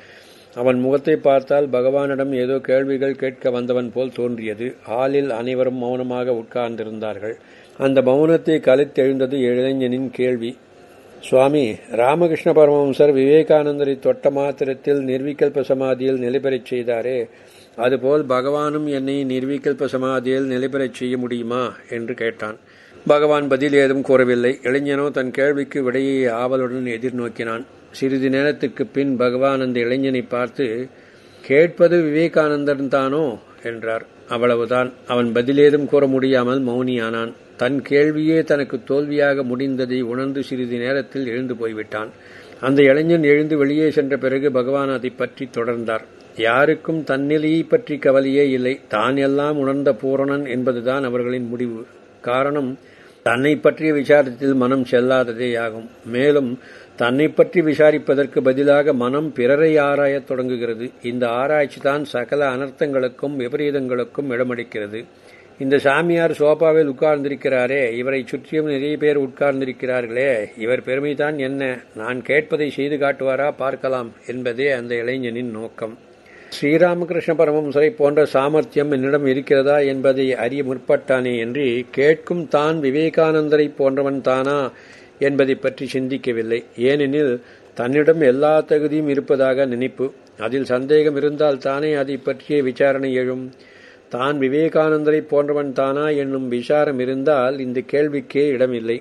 அவன் முகத்தை பார்த்தால் பகவானிடம் ஏதோ கேள்விகள் கேட்க வந்தவன் போல் தோன்றியது. ஹாலில் அனைவரும் மௌனமாக உட்கார்ந்திருந்தார்கள். அந்த மௌனத்தை கலைத்தெழுந்தது இளைஞனின் கேள்வி. சுவாமி ராமகிருஷ்ண பரமஹம்சர் விவேகானந்தரை தொட்ட மாத்திரத்தில் நிர்விகல்ப சமாதியில் நிலைபெறச் செய்தாரே அதுபோல் பகவானும் என்னை நிர்விகல்ப சமாதியில் நிலைபெறச் செய்ய முடியுமா? என்று கேட்டான். பகவான் பதில் ஏதும் கூறவில்லை. இளைஞனோ தன் கேள்விக்கு விடையை ஆவலுடன் எதிர்நோக்கினான். சிறிது நேரத்துக்கு பின் பகவான் அந்த இளைஞனை பார்த்து கேட்பது விவேகானந்தன் தானோ என்றார். அவ்வளவுதான். அவன் பதிலேதும் கூற முடியாமல் மௌனியானான். தன் கேள்வியே தனக்கு தோல்வியாக முடிந்ததை உணர்ந்து சிறிது நேரத்தில் எழுந்து போய்விட்டான். அந்த இளைஞன் எழுந்து வெளியே சென்ற பிறகு பகவான் அதை பற்றி தொடர்ந்தார். யாருக்கும் தன்னிலையை பற்றி கவலையே இல்லை. தான் எல்லாம் உணர்ந்த பூரணன் என்பதுதான் அவர்களின் முடிவு. காரணம் தன்னை பற்றிய விசாரத்தில் மனம் செல்லாததேயாகும். மேலும் தன்னை பற்றி விசாரிப்பதற்கு பதிலாக மனம் பிறரை ஆராயத் தொடங்குகிறது. இந்த ஆராய்ச்சி தான் சகல அனர்த்தங்களுக்கும் விபரீதங்களுக்கும் இடமளிக்கிறது. இந்த சாமியார் சோபாவில் உட்கார்ந்திருக்கிறாரே இவரை சுற்றியும் நிறைய பேர் உட்கார்ந்திருக்கிறார்களே இவர் பெருமைதான் என்ன? நான் கேட்பதை செய்து காட்டுவாரா? பார்க்கலாம் என்பதே அந்த இளைஞனின் நோக்கம். ஸ்ரீராமகிருஷ்ண பரமம்சரை போன்ற சாமர்த்தியம் என்னிடம் இருக்கிறதா என்பதை அறிய முற்பட்டானே என்று கேட்கும் தான் விவேகானந்தரை போன்றவன் தானா? என்பதை பற்றி சிந்திக்கவில்லை. ஏனெனில் தன்னிடம் எல்லா தகுதியும் இருப்பதாக நினைப்பு. அதில் சந்தேகம் இருந்தால் தானே அதை பற்றிய விசாரணை எழும். தான் விவேகானந்தரை போன்றவன் தானா என்னும் விசாரம் இருந்தால் இந்த கேள்விக்கே இடமில்லை.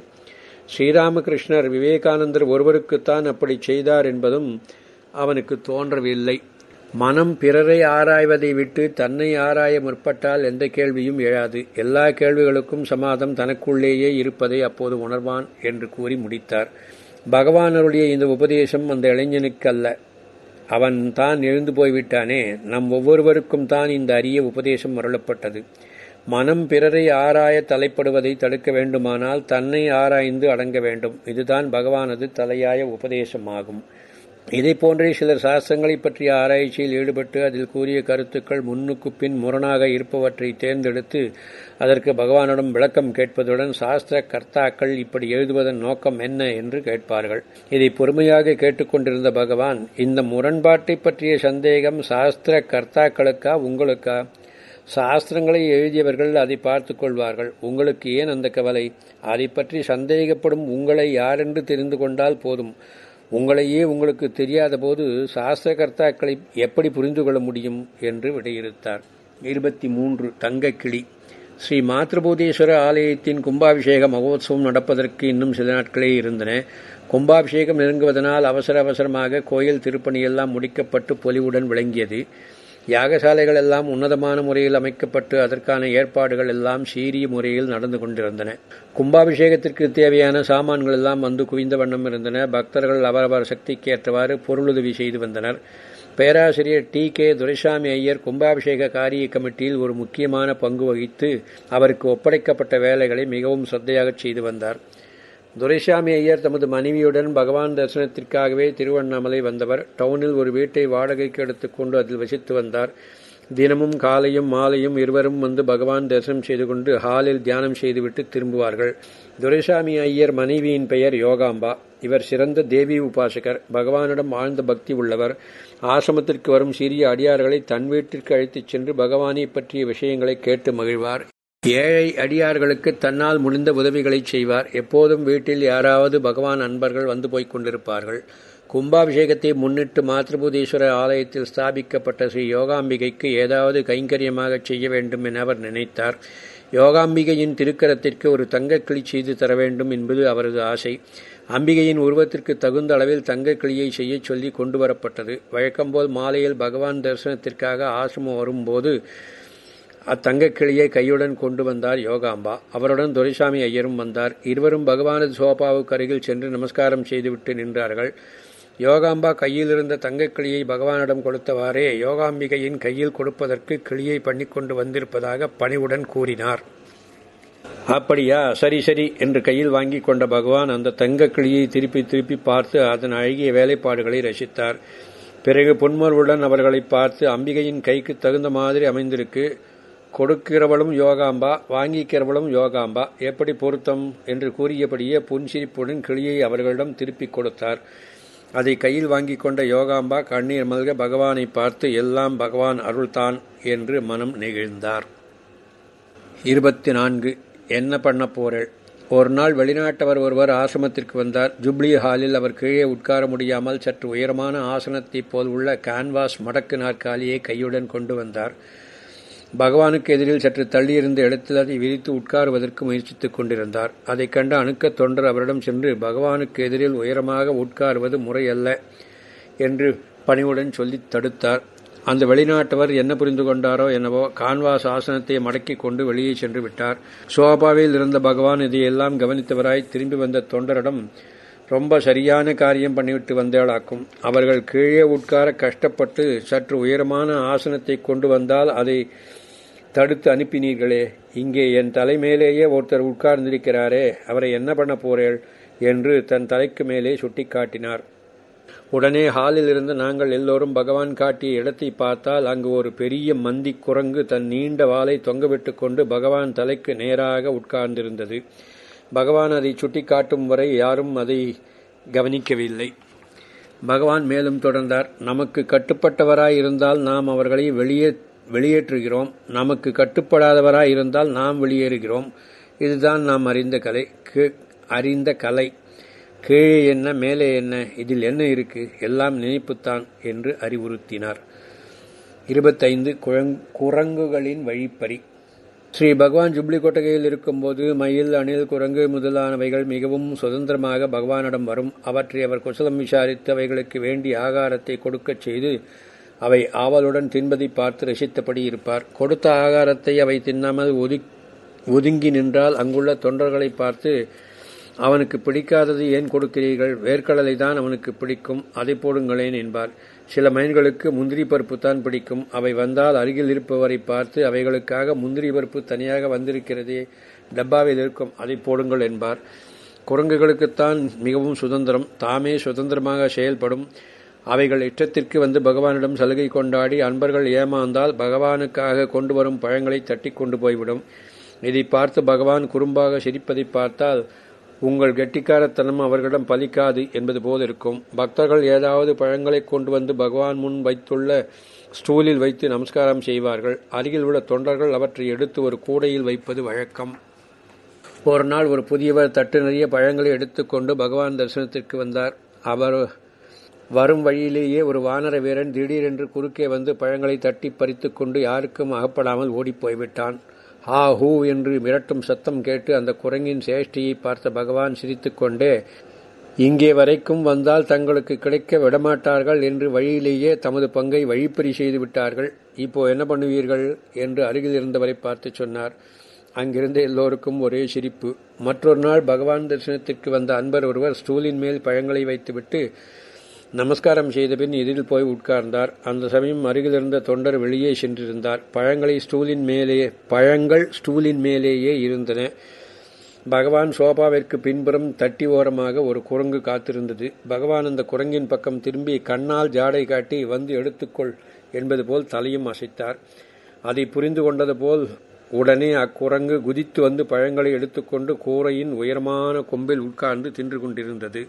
ஸ்ரீராமகிருஷ்ணர் விவேகானந்தர் ஒருவருக்குத்தான் அப்படி செய்தார் என்பதும் அவனுக்கு தோன்றவில்லை. மனம் பிறரை ஆராய்வதை விட்டு தன்னை ஆராய முற்பட்டால் எந்த கேள்வியும் எழாது. எல்லா கேள்விகளுக்கும் சமாதம் தனக்குள்ளேயே இருப்பதை அப்போது உணர்வான் என்று கூறி முடித்தார். பகவானருடைய இந்த உபதேசம் அந்த இளைஞனுக்கு அல்ல அவன் தான் எழுந்து போய்விட்டானே. நம் ஒவ்வொருவருக்கும் தான் இந்த அரிய உபதேசம் அருளப்பட்டது. மனம் பிறரை ஆராய தலைப்படுவதை தடுக்க வேண்டுமானால் தன்னை ஆராய்ந்து அடங்க வேண்டும். இதுதான் பகவானது தலையாய உபதேசமாகும். இதை போன்றே சிலர் சாஸ்திரங்களை பற்றிய ஆராய்ச்சியில் ஈடுபட்டு அதில் கூறிய கருத்துக்கள் முன்னுக்கு பின் முரணாக இருப்பவற்றை தேர்ந்தெடுத்து அதற்கு பகவானிடம் விளக்கம் கேட்பதுடன் சாஸ்திர கர்த்தாக்கள் இப்படி எழுதுவதன் நோக்கம் என்ன என்று கேட்பார்கள். இதை பொறுமையாக கேட்டுக்கொண்டிருந்த பகவான் இந்த முரண்பாட்டை பற்றிய சந்தேகம் சாஸ்திர கர்த்தாக்களுக்கா உங்களுக்கா? சாஸ்திரங்களை எழுதியவர்கள் அதை பார்த்து கொள்வார்கள். உங்களுக்கு ஏன் அந்த கவலை? அதை பற்றி சந்தேகப்படும் உங்களை யாரென்று தெரிந்து கொண்டால் போதும். உங்களையே உங்களுக்கு தெரியாத போது சாஸ்திரகர்த்தாக்களை எப்படி புரிந்து கொள்ள முடியும் என்று விடையிறுத்தார். இருபத்தி மூன்று தங்கக்கிளி. ஸ்ரீ மாத்ருபூதேஸ்வர ஆலயத்தின் கும்பாபிஷேக மகோத்சவம் நடப்பதற்கு இன்னும் சில நாட்களே இருந்தன. கும்பாபிஷேகம் நெருங்குவதனால் அவசர அவசரமாக கோயில் திருப்பணியெல்லாம் முடிக்கப்பட்டு பொலிவுடன் விளங்கியது. யாகசாலைகள் எல்லாம் உன்னதமான முறையில் அமைக்கப்பட்டு அதற்கான ஏற்பாடுகள் எல்லாம் சீரிய முறையில் நடந்து கொண்டிருந்தன. கும்பாபிஷேகத்திற்கு தேவையான சாமான்கள் எல்லாம் வந்து குவிந்த வண்ணம் இருந்தன. பக்தர்கள் அவரவர் சக்திக்கு ஏற்றவாறு பொருளுதவி செய்து வந்தனர். பேராசிரியர் டி. கே. துரைசாமி ஐயர் கும்பாபிஷேக காரிய கமிட்டியில் ஒரு முக்கியமான பங்கு வகித்து அவருக்கு ஒப்படைக்கப்பட்ட வேலைகளை மிகவும் சத்தையாக செய்து வந்தார். துரைசாமி ஐயர் தமது மனைவியுடன் பகவான் தரிசனத்திற்காகவே திருவண்ணாமலை வந்தவர். டவுனில் ஒரு வீட்டை வாடகைக்கு எடுத்துக்கொண்டு அதில் வசித்து வந்தார். தினமும் காலையும் மாலையும் இருவரும் வந்து பகவான் தரிசனம் செய்து கொண்டு ஹாலில் தியானம் செய்துவிட்டு திரும்புவார்கள். துரைசாமி ஐயர் மனைவியின் பெயர் யோகாம்பா. இவர் சிறந்த தேவி உபாசகர். பகவானிடம் ஆழ்ந்த பக்தி உள்ளவர். ஆசிரமத்திற்கு வரும் சிறிய அடியார்களை தன் வீட்டிற்கு அழைத்துச் சென்று பகவானை பற்றிய விஷயங்களை கேட்டு மகிழ்வார். ஏழை அடியார்களுக்கு தன்னால் முடிந்த உதவிகளை செய்வார். எப்போதும் வீட்டில் யாராவது பகவான் அன்பர்கள் வந்து போய்க் கொண்டிருப்பார்கள். கும்பாபிஷேகத்தை முன்னிட்டு மாத்ருபூதீஸ்வரர் ஆலயத்தில் ஸ்தாபிக்கப்பட்ட ஸ்ரீ யோகாம்பிகைக்கு ஏதாவது கைங்கரியமாக செய்ய வேண்டும் என அவர் நினைத்தார். யோகாம்பிகையின் திருக்கரத்திற்கு ஒரு தங்கக்கிளி செய்து தர வேண்டும் என்பது அவரது ஆசை. அம்பிகையின் உருவத்திற்கு தகுந்த அளவில் தங்கக்கிளியை செய்ய சொல்லி கொண்டு வரப்பட்டது. வழக்கம்போல் மாலையில் பகவான் தரிசனத்திற்காக ஆசிரமம் வரும்போது அத்தங்கக்கிளியை கையுடன் கொண்டு வந்தார் யோகாம்பா. அவருடன் துரைசாமி ஐயரும் வந்தார். இருவரும் பகவானது சோபாவுக்கு அருகில் சென்று நமஸ்காரம் செய்துவிட்டு நின்றார்கள். யோகாம்பா கையில் இருந்த தங்கக்கிளியை பகவானிடம் கொடுத்தவாறே யோகாம்பிகையின் கையில் கொடுப்பதற்கு கிளியை பண்ணிக்கொண்டு வந்திருப்பதாக பணிவுடன் கூறினார். அப்படியா? சரி சரி என்று கையில் வாங்கி கொண்ட பகவான் அந்த தங்க கிளியை திருப்பி திருப்பி பார்த்து அதன் அழகிய வேலைப்பாடுகளை ரசித்தார். பிறகு புன்மர்வுடன் அவர்களை பார்த்து அம்பிகையின் கைக்கு தகுந்த மாதிரி அமைந்திருக்கு. கொடுக்கிறவளும் யோகாம்பா வாங்கிக்கிறவளும் யோகாம்பா. எப்படி பொருத்தம் என்று கூறியபடியே புன்சிரிப்புடன் கிளியை அவர்களிடம் திருப்பிக் கொடுத்தார். அதை கையில் வாங்கி கொண்ட யோகாம்பா கண்ணீர் மல்க பகவானை பார்த்து எல்லாம் பகவான் அருள்தான் என்று மனம் நெகிழ்ந்தார். இருபத்தி நான்கு என்ன பண்ண போறேள்? ஒரு நாள் வெளிநாட்டவர் ஒருவர் ஆசிரமத்திற்கு வந்தார். ஜூப்ளி ஹாலில் அவர் கீழே உட்கார முடியாமல் சற்று உயரமான ஆசனத்தைப் போல் உள்ள கேன்வாஸ் மடக்கு நாற்காலியை கையுடன் கொண்டு வந்தார். பகவானுக்கு எதிரில் சற்று தள்ளியிருந்த இடத்தில் அதை விரித்து உட்காருவதற்கு முயற்சித்துக் கொண்டிருந்தார். அதைக் கண்ட அணுக்க தொண்டர் அவரிடம் சென்று பகவானுக்கு எதிரில் உயரமாக உட்காருவது முறையல்ல என்று பணிவுடன் சொல்லி தடுத்தார். அந்த வெளிநாட்டவர் என்ன புரிந்து கொண்டாரோ என்னவோ கான்வாஸ் ஆசனத்தை மடக்கிக் கொண்டு வெளியே சென்று விட்டார். சோபாவில் இருந்த பகவான் இதையெல்லாம் கவனித்தவராய் திரும்பி வந்த தொண்டரிடம் ரொம்ப சரியான காரியம் பண்ணிவிட்டு வந்தேளாக்கும். அவர்கள் கீழே உட்கார கஷ்டப்பட்டு சற்று உயரமான ஆசனத்தை கொண்டு வந்தால் அதை தடுத்து அனுப்பினீர்களே இங்கே என் தலைமேலேயே ஒருத்தர் உட்கார்ந்திருக்கிறாரே அவரை என்ன பண்ண போறேள் என்று தன் தலைக்கு மேலே சுட்டிக்காட்டினார். உடனே ஹாலில் இருந்து நாங்கள் எல்லோரும் பகவான் காட்டிய இடத்தை பார்த்தால் அங்கு ஒரு பெரிய மந்தி குரங்கு தன் நீண்ட வாளை தொங்கவிட்டு கொண்டு பகவான் தலைக்கு நேராக உட்கார்ந்திருந்தது. பகவான் அதை சுட்டிக்காட்டும் வரை யாரும் அதை கவனிக்கவில்லை. பகவான் மேலும் தொடர்ந்தார் நமக்கு கட்டுப்பட்டவராய் இருந்தால் நாம் அவர்களை வெளியே வெளியேற்றுகிறோம். நமக்கு கட்டுப்படாதவராக இருந்தால் நாம் வெளியேறுகிறோம். இதுதான் நாம் அறிந்த கலை. அறிந்த கலை. கீழே என்ன மேலே என்ன இதில் என்ன இருக்கு எல்லாம் நினைப்புத்தான் என்று அறிவுறுத்தினார். இருபத்தைந்து குரங்குகளின் வழிப்பறி. ஸ்ரீ பகவான் ஜுப்ளி கொட்டகையில் இருக்கும்போது மயில் அணில் குரங்கு முதலானவைகள் மிகவும் சுதந்திரமாக பகவானிடம் வரும். அவற்றை அவர் குசலம் விசாரித்து அவைகளுக்கு வேண்டிய ஆகாரத்தை கொடுக்கச் செய்து அவை ஆவலுடன் தின்பதை பார்த்து ரசித்தபடி இருப்பார். கொடுத்த ஆகாரத்தை அவை தின்னாமல் ஒதுங்கி நின்றால் அங்குள்ள தொண்டர்களை பார்த்து அவனுக்கு பிடிக்காதது ஏன் கொடுக்கிறீர்கள்? வேர்க்கடலை தான் அவனுக்கு பிடிக்கும். அதை போடுங்களேன் என்பார். சில மைன்களுக்கு முந்திரி பருப்பு தான் பிடிக்கும். அவை வந்தால் அருகில் இருப்பவரை பார்த்து அவைகளுக்காக முந்திரி பருப்பு தனியாக வந்திருக்கிறதே. டப்பாவில் இருக்கும். அதை போடுங்கள் என்பார். குரங்குகளுக்குத்தான் மிகவும் சுதந்திரம். தாமே சுதந்திரமாக செயல்படும். அவைகள் இஷ்டத்திற்கு வந்து பகவானிடம் சலுகை கொண்டாடி அன்பர்கள் ஏமாந்தால் பகவானுக்காக கொண்டு வரும் பழங்களை தட்டி கொண்டு போய்விடும். இதை பார்த்து பகவான் குறும்பாக சிரிப்பதை பார்த்தால் உங்கள் கெட்டிக்காரத்தனம் அவர்களிடம் பலிக்காது என்பது போல் இருக்கும். பக்தர்கள் ஏதாவது பழங்களை கொண்டு வந்து பகவான் முன் வைத்துள்ள ஸ்டூலில் வைத்து நமஸ்காரம் செய்வார்கள். அருகில் உள்ள தொண்டர்கள் அவற்றை எடுத்து ஒரு கூடையில் வைப்பது வழக்கம். ஒரு நாள் ஒரு புதியவர் தட்டு நிறைய பழங்களை எடுத்துக்கொண்டு பகவான் தரிசனத்திற்கு வந்தார். அவர் வரும் வழியிலேயே ஒரு வானர வீரன் திடீரென்று குறுக்கே வந்து பழங்களை தட்டி பறித்துக் கொண்டு யாருக்கும் அகப்படாமல் ஓடிப்போய்விட்டான் ஹா ஹூ என்று மிரட்டும் சத்தம் கேட்டு அந்த குரங்கின் சேஷ்டியை பார்த்த பகவான் சிரித்துக்கொண்டே இங்கே வரைக்கும் வந்தால் தங்களுக்கு கிடைக்க விடமாட்டார்கள் என்று வழியிலேயே தமது பங்கை வழிப்பறி செய்து விட்டார்கள். இப்போ என்ன பண்ணுவீர்கள்? என்று அருகில் இருந்தவரை பார்த்து சொன்னார். அங்கிருந்த எல்லோருக்கும் ஒரே சிரிப்பு. மற்றொரு நாள் பகவான் தரிசனத்திற்கு வந்த அன்பர் ஒருவர் ஸ்டூலின் மேல் பழங்களை வைத்துவிட்டு நமஸ்காரம் செய்தபின் எதிரில் போய் உட்கார்ந்தார். அந்த சமயம் அருகிலிருந்த தொண்டர் வெளியே சென்றிருந்தார். பழங்களை ஸ்டூலின் மேலே பழங்கள் ஸ்டூலின் மேலேயே இருந்தன. பகவான் சோபாவிற்கு பின்புறம் தட்டி ஓரமாக ஒரு குரங்கு காத்திருந்தது. பகவான் அந்த குரங்கின் பக்கம் திரும்பி கண்ணால் ஜாடை காட்டி வந்து எடுத்துக்கொள் என்பது போல் தலையும் அசைத்தார். அதை புரிந்து கொண்டது போல் உடனே அக்குரங்கு குதித்து வந்து பழங்களை எடுத்துக்கொண்டு கூரையின் உயரமான கொம்பில் உட்கார்ந்து தின்று கொண்டிருந்தது.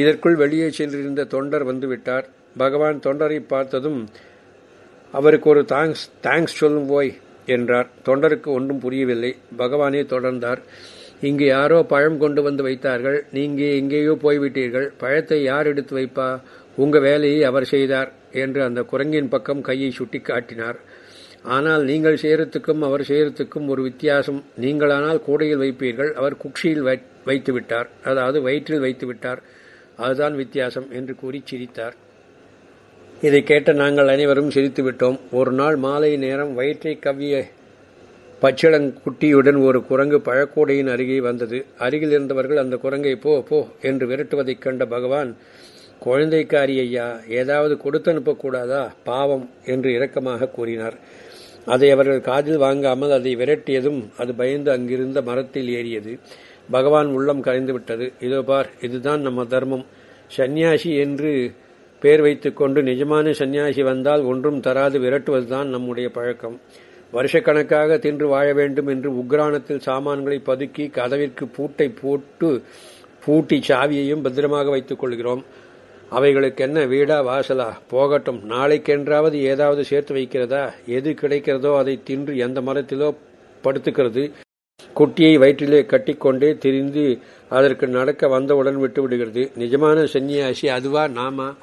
இதற்குள் வெளியே சென்றிருந்த தொண்டர் வந்துவிட்டார். பகவான் தொண்டரை பார்த்ததும் அவருக்கு ஒரு தேங்க்ஸ் தேங்க்ஸ் சொல்லும் போய் என்றார். தொண்டருக்கு ஒன்றும் புரியவில்லை. பகவானே தொடர்ந்தார். இங்கு யாரோ பழம் கொண்டு வந்து வைத்தார்கள். நீங்க எங்கேயோ போய்விட்டீர்கள். பழத்தை யார் எடுத்து வைப்பா? உங்க வேலையை அவர் செய்தார் என்று அந்த குரங்கின் பக்கம் கையை சுட்டி காட்டினார். ஆனால் நீங்கள் செய்யறதுக்கும் அவர் செய்யறதுக்கும் ஒரு வித்தியாசம். நீங்களானால் கூடையில் வைப்பீர்கள். அவர் குக்ஷியில் வைத்து விட்டார் அதாவது வயிற்றில் வைத்து விட்டார் அதுதான் வித்தியாசம் என்று கூறி சிரித்தார். இதை கேட்ட நாங்கள் அனைவரும் சிரித்து விட்டோம் ஒரு நாள் மாலை நேரம் வயிற்றை கவ்விய பச்சிளங்குட்டியுடன் ஒரு குரங்கு பழக்கூடையின் அருகே வந்தது. அருகில் இருந்தவர்கள் அந்த குரங்கை போ போ என்று விரட்டுவதைக் கண்ட பகவான் குழந்தைக்காரி ஐயா ஏதாவது கொடுத்து அனுப்பக்கூடாதா? பாவம் என்று இரக்கமாக கூறினார். அதை அவர்கள் காதில் வாங்காமல் அதை விரட்டியதும் அது பயந்து அங்கிருந்த மரத்தில் ஏறியது. பகவான் உள்ளம் கரைந்து விட்டது. இதோ பார் இதுதான் நம்ம தர்மம். சந்நியாசி என்று பேர் வைத்துக்கொண்டு நிஜமான சந்நியாசி வந்தால் ஒன்றும் தராது விரட்டுவதுதான் நம்முடைய பழக்கம். வருஷக்கணக்காக தின்று வாழ வேண்டும் என்று உக்ரானத்தில் சாமான்களை பதுக்கி கதவிற்கு பூட்டை போட்டு பூட்டி சாவியையும் பத்திரமாக வைத்துக் கொள்கிறோம். அவைகளுக்கு என்ன வீடா வாசலா? போகட்டும். நாளைக்கென்றாவது ஏதாவது சேர்த்து வைக்கிறதா? எது கிடைக்கிறதோ அதை தின்று எந்த மரத்திலோ படுத்துக்கிறது. குட்டியை வயிற்றிலே கட்டிக்கொண்டே திரிந்து அதற்கு நடக்க வந்தவுடன் விட்டு விடுகிறது நிஜமான சன்னியாசி அதுவா? நாமா?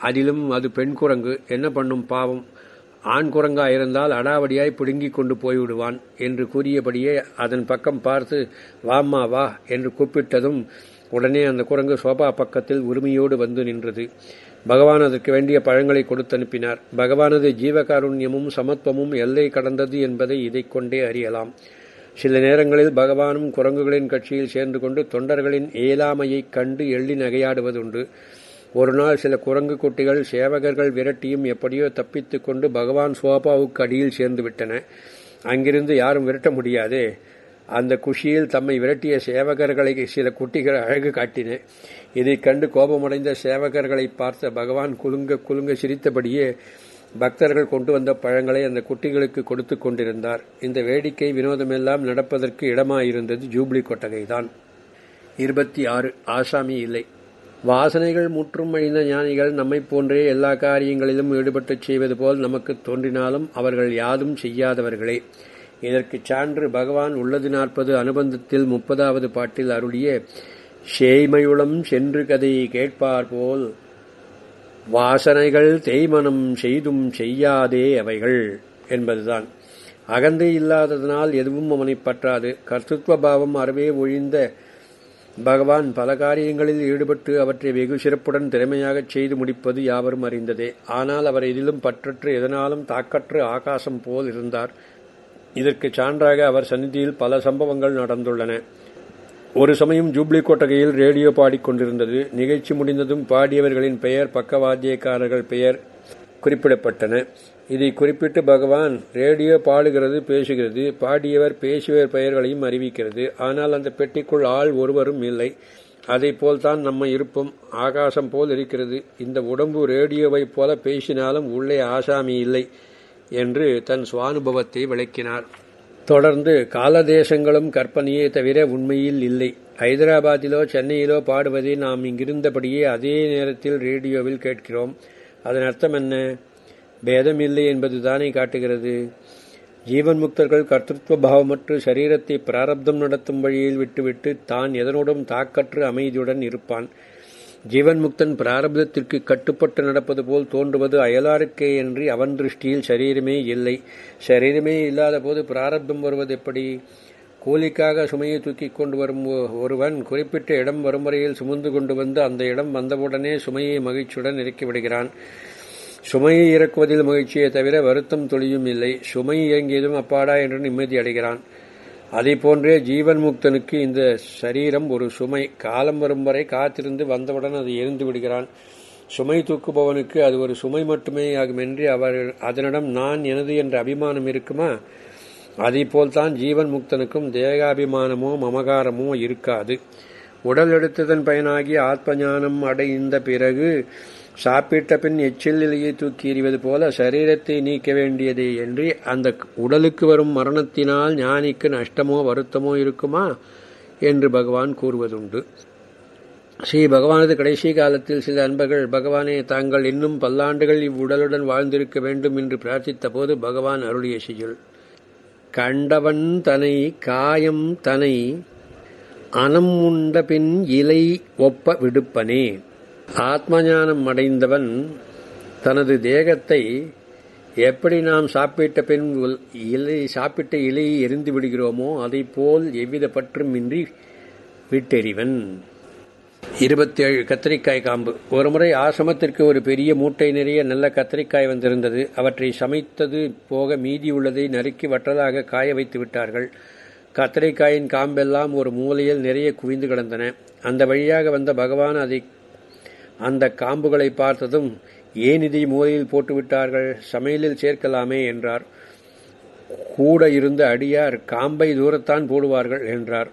அதிலும் அது பெண் குரங்கு. என்ன பண்ணும் பாவம்? ஆண் குரங்கா இருந்தால் அடாவடியாய் பிடுங்கி கொண்டு போய்விடுவான் என்று கூறியபடியே அதன் பக்கம் பார்த்து வாம்மா வா என்று கூப்பிட்டதும் உடனே அந்த குரங்கு சோபா பக்கத்தில் உரிமையோடு வந்து நின்றது. பகவான் அதற்கு வேண்டிய பழங்களை கொடுத்து அனுப்பினார். பகவானது ஜீவகாருண்யமும் சமத்துவமும் எல்லை கடந்தது என்பதை இதைக் கொண்டே அறியலாம். சில நேரங்களில் பகவானும் குரங்குகளின் கட்சியில் சேர்ந்து கொண்டு தொண்டர்களின் ஏலாமையைக் கண்டு எள்ளி நகையாடுவதுண்டு. ஒரு நாள் சில குரங்கு குட்டிகள் சேவகர்கள் விரட்டியும் எப்படியோ தப்பித்துக் கொண்டு பகவான் சோபாவுக்கு அடியில் சேர்ந்து விட்டன. அங்கிருந்து யாரும் விரட்ட முடியாதே. அந்த குஷியில் தம்மை விரட்டிய சேவகர்களை சில குட்டிகள் அழகு காட்டின. இதைக் கண்டு கோபமடைந்த சேவகர்களை பார்த்த பகவான் குலுங்க குலுங்க சிரித்தபடியே பக்தர்கள் கொண்டு வந்த பழங்களை அந்த குட்டிகளுக்கு கொடுத்து கொண்டிருந்தார். இந்த வேடிக்கை வினோதமெல்லாம் நடப்பதற்கு இடமாயிருந்தது ஜூப்ளி கொட்டகைதான். இருபத்தி ஆறு ஆசாமி இல்லை. வாசனைகள் முற்றும் அழிந்த ஞானிகள் நம்மை போன்றே எல்லா காரியங்களிலும் ஈடுபட்டுச் செய்வது போல் நமக்கு தோன்றினாலும் அவர்கள் யாதும் செய்யாதவர்களே. இதற்கு சான்று பகவான் உள்ளது நாற்பது அனுபந்தத்தில் முப்பதாவது பாட்டில் அருளிய சேய்மையுளம் சென்று கதையை கேட்பார் போல் வாசனைகள் தேய்மனம் செய்தும் செய்யாதே அவைகள் என்பதுதான். அகந்தை இல்லாததனால் எதுவும் அவனை பற்றாது. கர்த்தத்துவ பாவம் அறவே ஒழிந்த பகவான் பல காரியங்களில் ஈடுபட்டு அவற்றை வெகு சிறப்புடன் திறமையாகச் செய்து முடிப்பது யாவரும் அறிந்ததே. ஆனால் அவர் எதிலும் பற்றற்று எதனாலும் தாக்கற்று ஆகாசம் போல் இருந்தார். இதற்கு சான்றாக அவர் சந்நிதியில் பல சம்பவங்கள் நடந்துள்ளன. ஒரு சமயம் ஜூப்ளி கொட்டகையில் ரேடியோ பாடிக்கொண்டிருந்தது. நிகழ்ச்சி முடிந்ததும் பாடியவர்களின் பெயர் பக்கவாத்தியக்காரர்கள் பெயர் குறிப்பிடப்பட்டன. இதை குறிப்பிட்டு பகவான் ரேடியோ பாடுகிறது பேசுகிறது. பாடியவர் பேசியவர் பெயர்களையும் அறிவிக்கிறது. ஆனால் அந்த பெட்டிக்குள் ஆள் ஒருவரும் இல்லை. அதை போல்தான் நம்ம இருப்போம் ஆகாசம் போல் இருக்கிறது. இந்த உடம்பு ரேடியோவைப் போல பேசினாலும் உள்ளே ஆசாமி இல்லை என்று தன் சுவானுபவத்தை விளக்கினார். தொடர்ந்து காலதேசங்களும் கற்பனையே தவிர உண்மையில் இல்லை. ஹைதராபாத்திலோ சென்னையிலோ பாடுவதை நாம் இங்கிருந்தபடியே அதே நேரத்தில் ரேடியோவில் கேட்கிறோம். அதன் அர்த்தம் என்ன? பேதம் இல்லை என்பது தானே காட்டுகிறது. ஜீவன் முக்தர்கள் கர்த்தத்துவ பாவமற்று சரீரத்தை பிராரப்தம் நடத்தும் வழியில் விட்டுவிட்டு தான் எதனோடும் தாக்கற்று அமைதியுடன் இருப்பான். ஜீவன் முக்தன் பிராரப்தத்திற்கு கட்டுப்பட்டு நடப்பது போல் தோன்றுவது அயலாருக்கே என்று அவன் திருஷ்டியில் சரீரமே இல்லை. சரீரமே இல்லாத போது பிராரப்தம் வருவது எப்படி? கூலிக்காக சுமையை தூக்கி கொண்டு வரும் ஒருவன் குறிப்பிட்ட இடம் வரும் வரையில் சுமந்து கொண்டு வந்து அந்த இடம் வந்தவுடனே சுமையை மகிழ்ச்சியுடன் இறக்கிவிடுகிறான் சுமையை இறக்குவதில் மகிழ்ச்சியை தவிர வருத்தம் தொழியும் இல்லை. சுமை இறங்கியதும் அப்பாடா என்று நிம்மதி அடைகிறான். அதை போன்றே ஜீவன் முக்தனுக்கு இந்த சரீரம் ஒரு சுமை. காலம் வரும் வரை காத்திருந்து வந்தவுடன் அதை எரிந்து விடுகிறான். சுமை தூக்குபவனுக்கு அது ஒரு சுமை மட்டுமே ஆகுமென்றி அவர் அதனிடம் நான் எனது என்ற அபிமானம் இருக்குமா? அதை போல்தான் ஜீவன் முக்தனுக்கும் தேகாபிமானமோ மமகாரமோ இருக்காது. உடல் எடுத்ததன் பயனாகி ஆத்ம ஞானம் அடைந்த பிறகு சாப்பிட்ட பின் எச்சில் நிலையை தூக்கி எறிவது போல சரீரத்தை நீக்க வேண்டியதே என்று அந்த உடலுக்கு வரும் மரணத்தினால் ஞானிக்கு நஷ்டமோ வருத்தமோ இருக்குமா என்று பகவான் கூறுவதுண்டு. ஸ்ரீ பகவானது கடைசி காலத்தில் சில அன்பர்கள் பகவானே தாங்கள் இன்னும் பல்லாண்டுகள் இவ்வுடலுடன் வாழ்ந்திருக்க வேண்டும் என்று பிரார்த்தித்த போது பகவான் அருளிய சிஜில் கண்டவன் தனை காயம் தனை அனம் உண்ட பின் இலை ஒப்ப விடுப்பனே. ஆத்மஞானம் அடைந்தவன் தனது தேகத்தை எப்படி நாம் சாப்பிட்ட பின் இலை சாப்பிட்ட இலையை எரிந்து விடுகிறோமோ அதை போல் எவ்வித பற்றுமின்றி விட்டெறிவன். இருபத்தேழு கத்திரிக்காய் காம்பு. ஒருமுறை ஆசிரமத்திற்கு ஒரு பெரிய மூட்டை நிறைய நல்ல கத்திரிக்காய் வந்திருந்தது. அவற்றை சமைத்தது போக மீதி உள்ளதை நறுக்கி வற்றதாக காய வைத்து விட்டார்கள். கத்திரிக்காயின் காம்பெல்லாம் ஒரு மூலையில் நிறைய குவிந்து கிடந்தன. அந்த வழியாக வந்த பகவான் அதை அந்த காம்புகளை பார்த்ததும் ஏன் இதை மூலையில் போட்டுவிட்டார்கள்? சமையலில் சேர்க்கலாமே என்றார். கூட இருந்த அடியார் காம்பை தூரத்தான் போடுவார்கள் என்றார்.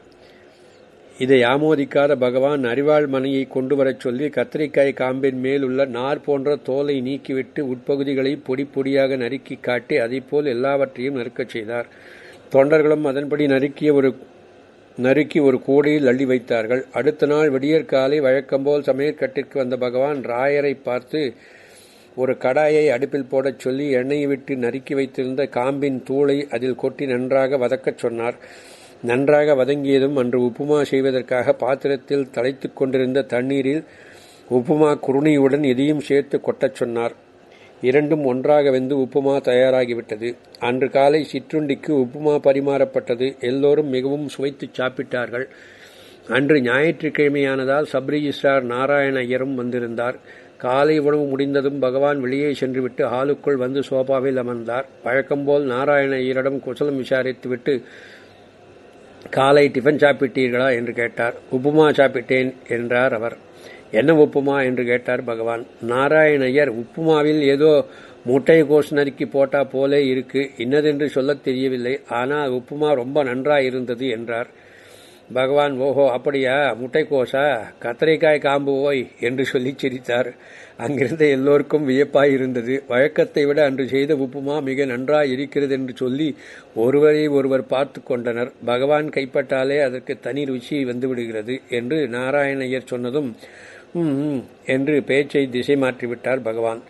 இதை ஆமோதிக்காத பகவான் அரிவாள் மனையை கொண்டு வரச் சொல்லி கத்திரிக்காய் காம்பின் மேல் உள்ள நார் போன்ற தோலை நீக்கிவிட்டு உட்பகுதிகளை பொடி பொடியாக நறுக்கி காட்டி அதைப்போல் எல்லாவற்றையும் நறுக்கச் செய்தார். தொண்டர்களும் அதன்படி நறுக்கிய ஒரு நறுக்கி ஒரு கூடையில் அள்ளி வைத்தார்கள். அடுத்த நாள் விடியற்காலை வழக்கம்போல் சமையற்கட்டிற்கு வந்த பகவான் ராயரை பார்த்து ஒரு கடாயை அடுப்பில் போடச் சொல்லி எண்ணெயை விட்டு நறுக்கி வைத்திருந்த காம்பின் தூளை அதில் கொட்டி நன்றாக வதக்கச் சொன்னார். நன்றாக வதங்கியதும் அன்று உப்புமா செய்வதற்காக பாத்திரத்தில் தலைத்துக் கொண்டிருந்த தண்ணீரில் உப்புமா குருணியுடன் எதையும் சேர்த்து கொட்டச் சொன்னார். இரண்டும் ஒன்றாக வெந்து உப்புமா தயாராகிவிட்டது. அன்று காலை சிற்றுண்டிக்கு உப்புமா பரிமாறப்பட்டது. எல்லோரும் மிகவும் சுவைத்து சாப்பிட்டார்கள். அன்று ஞாயிற்றுக்கிழமையானதால் சப்ரிஜிஸ்டார் நாராயண ஐயரும் வந்திருந்தார். காலை உணவு முடிந்ததும் பகவான் வெளியே சென்றுவிட்டு ஹாலுக்குள் வந்து சோபாவில் அமர்ந்தார். வழக்கம்போல் நாராயண ஐயரிடம் குசலம் விசாரித்துவிட்டு காலை டிஃபன் சாப்பிட்டீர்களா? என்று கேட்டார். உப்புமா சாப்பிட்டேன் என்றார் அவர். என்ன உப்புமா என்று கேட்டார் பகவான். நாராயணையர் உப்புமாவில் ஏதோ முட்டை கோஸ் நறுக்கி போட்டா போலே இருக்கு இன்னதென்று சொல்லத் தெரியவில்லை. ஆனால் உப்புமா ரொம்ப நன்றாய் இருந்தது என்றார். பகவான் ஓஹோ அப்படியா? முட்டைக்கோசா கத்திரிக்காய் காம்பு ஓய் என்று சொல்லி சிரித்தார். அங்கிருந்த எல்லோருக்கும் வியப்பாய் இருந்தது வழக்கத்தை விட அன்று செய்த உப்புமா மிக நன்றாய் இருக்கிறது என்று சொல்லி ஒருவரை ஒருவர் பார்த்து கொண்டனர். பகவான் கைப்பட்டாலே அதற்கு தனி ருச்சி வந்துவிடுகிறது என்று நாராயணையர் சொன்னதும் என்று பேச்சை திசை மாற்றிவிட்டார் பகவான்.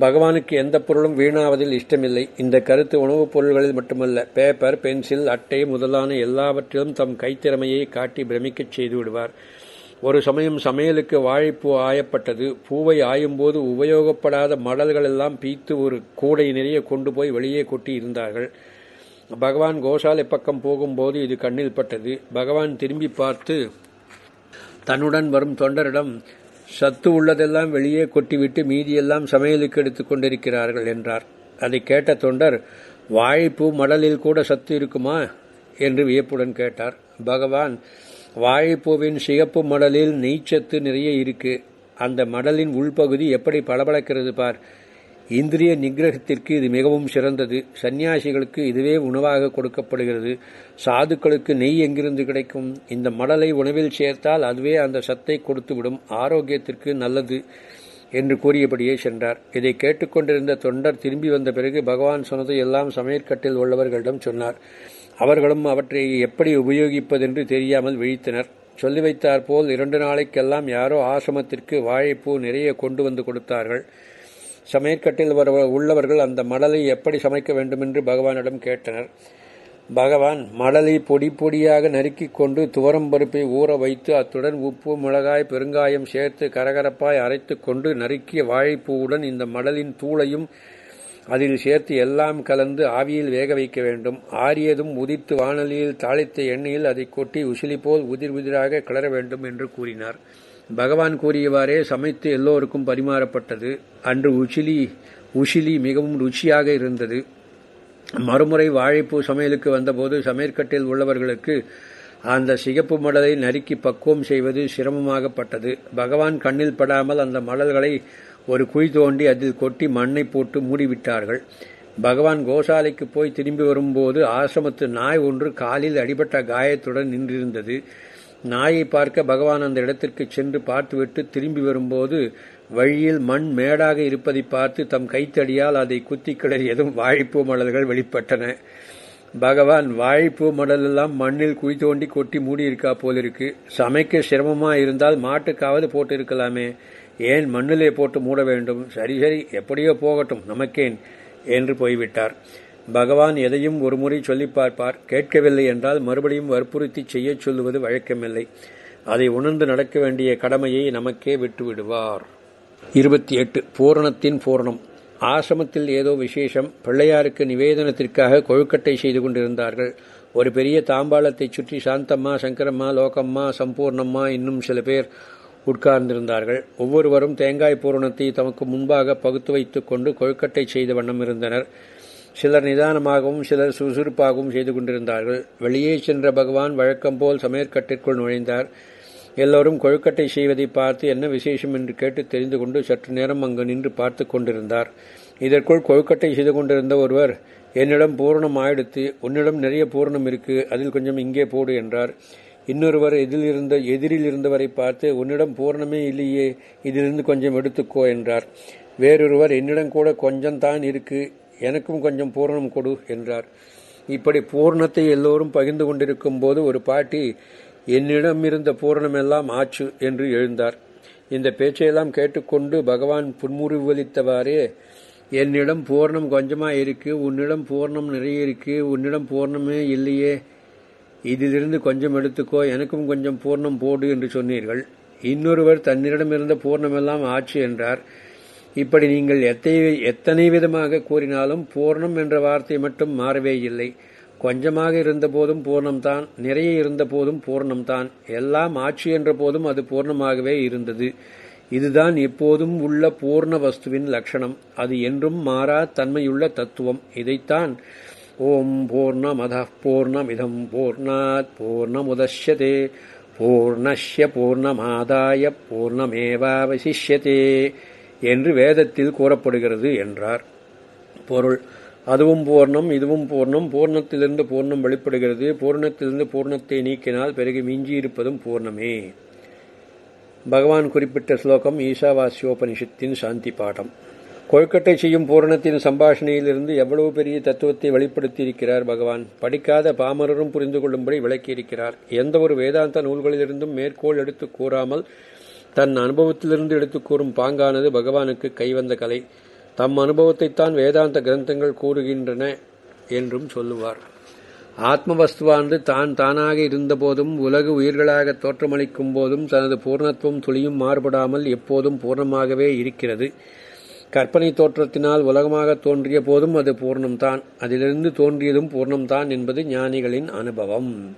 பகவானுக்கு எந்த பொருளும் வீணாவதில் இஷ்டமில்லை. இந்த கருத்து உணவுப் பொருள்களில் மட்டுமல்ல பேப்பர் பென்சில் அட்டை முதலான எல்லாவற்றிலும் தம் கைத்திறமையை காட்டி பிரமிக்கச் செய்து விடுவார். ஒரு சமயம் சமையலுக்கு வாழைப்பூ ஆயப்பட்டது. பூவை ஆயும்போது உபயோகப்படாத மடல்கள் எல்லாம் பீத்து ஒரு கூடை நிறைய கொண்டு போய் வெளியே கொட்டி இருந்தார்கள். பகவான் கோசாலை பக்கம் போகும்போது இது கண்ணில் பட்டது. பகவான் திரும்பி பார்த்து தன்னுடன் வரும் தொண்டரிடம் சத்து உள்ளதெல்லாம் வெளியே கொட்டிவிட்டு மீதியெல்லாம் சமையலுக்கு எடுத்துக் கொண்டிருக்கிறார்கள் என்றார். அதை கேட்ட தொண்டர் வாழைப்பூ மடலில் கூட சத்து இருக்குமா? என்று வியப்புடன் கேட்டார். பகவான் வாழைப்பூவின் சிகப்பு மடலில் நெய்ச்சத்து நிறைய இருக்கு. அந்த மடலின் உள்பகுதி எப்படி பளபளக்கிறது பார்? இந்திரிய நிகிரகத்திற்கு இது மிகவும் சிறந்தது. சன்னியாசிகளுக்கு இதுவே உணவாக கொடுக்கப்படுகிறது. சாதுக்களுக்கு நெய் எங்கிருந்து கிடைக்கும்? இந்த மடலை உணவில் சேர்த்தால் அதுவே அந்த சத்தை கொடுத்துவிடும். ஆரோக்கியத்திற்கு நல்லது என்று கூறியபடியே சென்றார். இதை கேட்டுக்கொண்டிருந்த தொண்டர் திரும்பி வந்த பிறகு பகவான் சொன்னதை எல்லாம் சமையற்கட்டில் உள்ளவர்களிடம் சொன்னார். அவர்களும் அவற்றை எப்படி உபயோகிப்பதென்று தெரியாமல் விழித்தனர். சொல்லி வைத்தாற்போல் இரண்டு நாளைக்கெல்லாம் யாரோ ஆசிரமத்திற்கு வாழைப்பூ நிறைய கொண்டு வந்து கொடுத்தார்கள். சமையற்கட்டில் வர உள்ளவர்கள் அந்த மடலை எப்படி சமைக்க வேண்டுமென்று பகவானிடம் கேட்டனர். பகவான் மடலை பொடி பொடியாக நறுக்கிக் கொண்டு துவரம் பருப்பை ஊற வைத்து அத்துடன் உப்பு மிளகாய் பெருங்காயம் சேர்த்து கரகரப்பாய் அரைத்து கொண்டு நறுக்கிய வாழைப்பூவுடன் இந்த மடலின் தூளையும் அதில் சேர்த்து எல்லாம் கலந்து ஆவியில் வேக வைக்க வேண்டும். ஆரியதும் உதித்து வானலியில் தாளித்த எண்ணெயில் அதை கொட்டி உசிலி போல் உதிர் உதிராக கிளற வேண்டும் என்று கூறினார். பகவான் கூறியவாறே சமைத்து எல்லோருக்கும் பரிமாறப்பட்டது. அன்று உச்சிலி உசிலி மிகவும் ருச்சியாக இருந்தது. மறுமுறை வாழைப்பூ சமையலுக்கு வந்தபோது சமையற்கட்டில் உள்ளவர்களுக்கு அந்த சிகப்பு மடலை நறுக்கி பக்குவம் செய்வது சிரமமாகப்பட்டது. பகவான் கண்ணில் படாமல் அந்த மடல்களை ஒரு குழி தோண்டி அதில் கொட்டி மண்ணை போட்டு மூடிவிட்டார்கள். பகவான் கோசாலைக்கு போய் திரும்பி வரும்போது ஆசிரமத்து நாய் ஒன்று காலில் அடிபட்ட காயத்துடன் நின்றிருந்தது. நாயை பார்க்க பகவான் அந்த இடத்திற்கு சென்று பார்த்துவிட்டு திரும்பி வரும்போது வழியில் மண் மேடாக இருப்பதை பார்த்து தம் கைத்தடியால் அதை குத்தி கிளறியதும் வாழைப்பூ மடல்கள் வெளிப்பட்டன. பகவான் வாழைப்பூ மடல் எல்லாம் மண்ணில் குழி தோண்டி கொட்டி மூடியிருக்கா போலிருக்கு. சமைக்க சிரமமா இருந்தால் மாட்டுக்காவது போட்டு இருக்கலாமே ஏன் மண்ணிலே போட்டு மூட வேண்டும்? சரி சரி எப்படியோ போகட்டும் நமக்கேன் என்று போய்விட்டார். பகவான் எதையும் ஒருமுறை சொல்லி பார்ப்பார். கேட்கவில்லை என்றால் மறுபடியும் வற்புறுத்தி செய்யச் சொல்லுவது வழக்கமில்லை. அதை உணர்ந்து நடக்க வேண்டிய கடமையை நமக்கே விட்டுவிடுவார். இருபத்தி எட்டு. பூரணத்தின் பூரணம். ஆசிரமத்தில் ஏதோ விசேஷம். பிள்ளையாருக்கு நிவேதனத்திற்காக கொழுக்கட்டை செய்து கொண்டிருந்தார்கள். ஒரு பெரிய தாம்பாளத்தை சுற்றி சாந்தம்மா சங்கரம்மா லோகம்மா சம்பூர்ணம்மா இன்னும் சில பேர் உட்கார்ந்திருந்தார்கள். ஒவ்வொருவரும் தேங்காய் பூரணத்தை தமக்கு முன்பாக பகுத்து வைத்துக் கொண்டு கொழுக்கட்டை செய்த வண்ணம் இருந்தனர். சிலர் நிதானமாகவும் சிலர் சுறுசுறுப்பாகவும் செய்து கொண்டிருந்தார்கள். வெளியே சென்ற பகவான் வழக்கம்போல் சமையற்கட்டிற்குள் நுழைந்தார். எல்லோரும் கொழுக்கட்டை செய்வதை பார்த்து என்ன விசேஷம் என்று கேட்டு தெரிந்து கொண்டு சற்று நேரம் அங்கு நின்று பார்த்து கொண்டிருந்தார். இதற்குள் கொழுக்கட்டை செய்து கொண்டிருந்த ஒருவர் என்னிடம் பூரணம் ஆயிடுத்து உன்னிடம் நிறைய பூரணம் இருக்கு அதில் கொஞ்சம் இங்கே போடு என்றார். இன்னொருவர் எதில் இருந்த எதிரில் இருந்தவரை பார்த்து உன்னிடம் பூரணமே இல்லையே இதிலிருந்து கொஞ்சம் எடுத்துக்கோ என்றார். வேறொருவர் என்னிடம் கூட கொஞ்சம் தான் இருக்கு எனக்கும் கொஞ்சம் பூரணம் கொடு என்றார். இப்படி பூரணத்தை எல்லோரும் பகிர்ந்து கொண்டிருக்கும் போது ஒரு பாட்டி என்னிடம் இருந்த பூரணமெல்லாம் ஆச்சு என்று எழுந்தார். இந்த பேச்சையெல்லாம் கேட்டுக்கொண்டு பகவான் புன்முறிவளித்தவாறே என்னிடம் பூர்ணம் கொஞ்சமாக இருக்கு உன்னிடம் பூர்ணம் நிறைய இருக்கு உன்னிடம் பூர்ணமே இல்லையே. இதிலிருந்து கொஞ்சம் எடுத்துக்கோ எனக்கும் கொஞ்சம் பூர்ணம் போடு என்று சொன்னீர்கள். இன்னொருவர் தன்னிடம் இருந்த பூர்ணமெல்லாம் ஆச்சு என்றார். இப்படி நீங்கள் எத்தனை எத்தனை விதமாக கூறினாலும் பூர்ணம் என்ற வார்த்தை மட்டும் மாறவே இல்லை. கொஞ்சமாக இருந்தபோதும் பூர்ணம்தான் நிறைய இருந்தபோதும் பூர்ணம்தான். எல்லாம் ஆட்சி என்ற போதும் அது பூர்ணமாகவே இருந்தது. இதுதான் எப்போதும் உள்ள பூர்ண வஸ்துவின் லட்சணம். அது என்றும் மாறா தன்மையுள்ள தத்துவம். இதைத்தான் ஓம் பூர்ணமத பூர்ணமிதம் பூர்ணாத் பூர்ணமுதே பூர்ணஷ்ய பூர்ணமாதாய பூர்ணமேவாவசிஷ்யதே. என்று வேதத்தில் கூறப்படுகிறது என்றார். பொருள். அதுவும் பூர்ணம் இதுவும் பூர்ணம். பூர்ணத்திலிருந்து பூர்ணம் வெளிப்படுகிறது. பூர்ணத்திலிருந்து பூர்ணத்தை நீக்கினால் பிறகு மிஞ்சியிருப்பதும் பூர்ணமே. பகவான் குறிப்பிட்ட ஸ்லோகம் ஈசாவாசியோபனிஷத்தின் சாந்தி பாடம். கொழுக்கட்டை செய்யும் பூரணத்தின் சம்பாஷணையிலிருந்து எவ்வளவு பெரிய தத்துவத்தை வெளிப்படுத்தியிருக்கிறார் பகவான்? படிக்காத பாமரரும் புரிந்து கொள்ளும்படி விளக்கியிருக்கிறார். எந்த ஒரு வேதாந்த நூல்களிலிருந்தும் மேற்கோள் எடுத்து கூறாமல் தன் அனுபவத்திலிருந்து எடுத்துக் கூறும் பாங்கானது பகவானுக்கு கைவந்த கலை. தம் அனுபவத்தைத்தான் வேதாந்த கிரந்தங்கள் கூறுகின்றன என்றும் சொல்லுவார். ஆத்ம வஸ்துவானது தான் தானாக இருந்தபோதும் உலகு உயிர்களாக தோற்றமளிக்கும் போதும் தனது பூர்ணத்துவம் துளியும் மாறுபடாமல் எப்போதும் பூர்ணமாகவே இருக்கிறது. கற்பனை தோற்றத்தினால் உலகமாக தோன்றிய போதும் அது பூர்ணம்தான். அதிலிருந்து தோன்றியதும் பூர்ணம்தான் என்பது ஞானிகளின் அனுபவம்.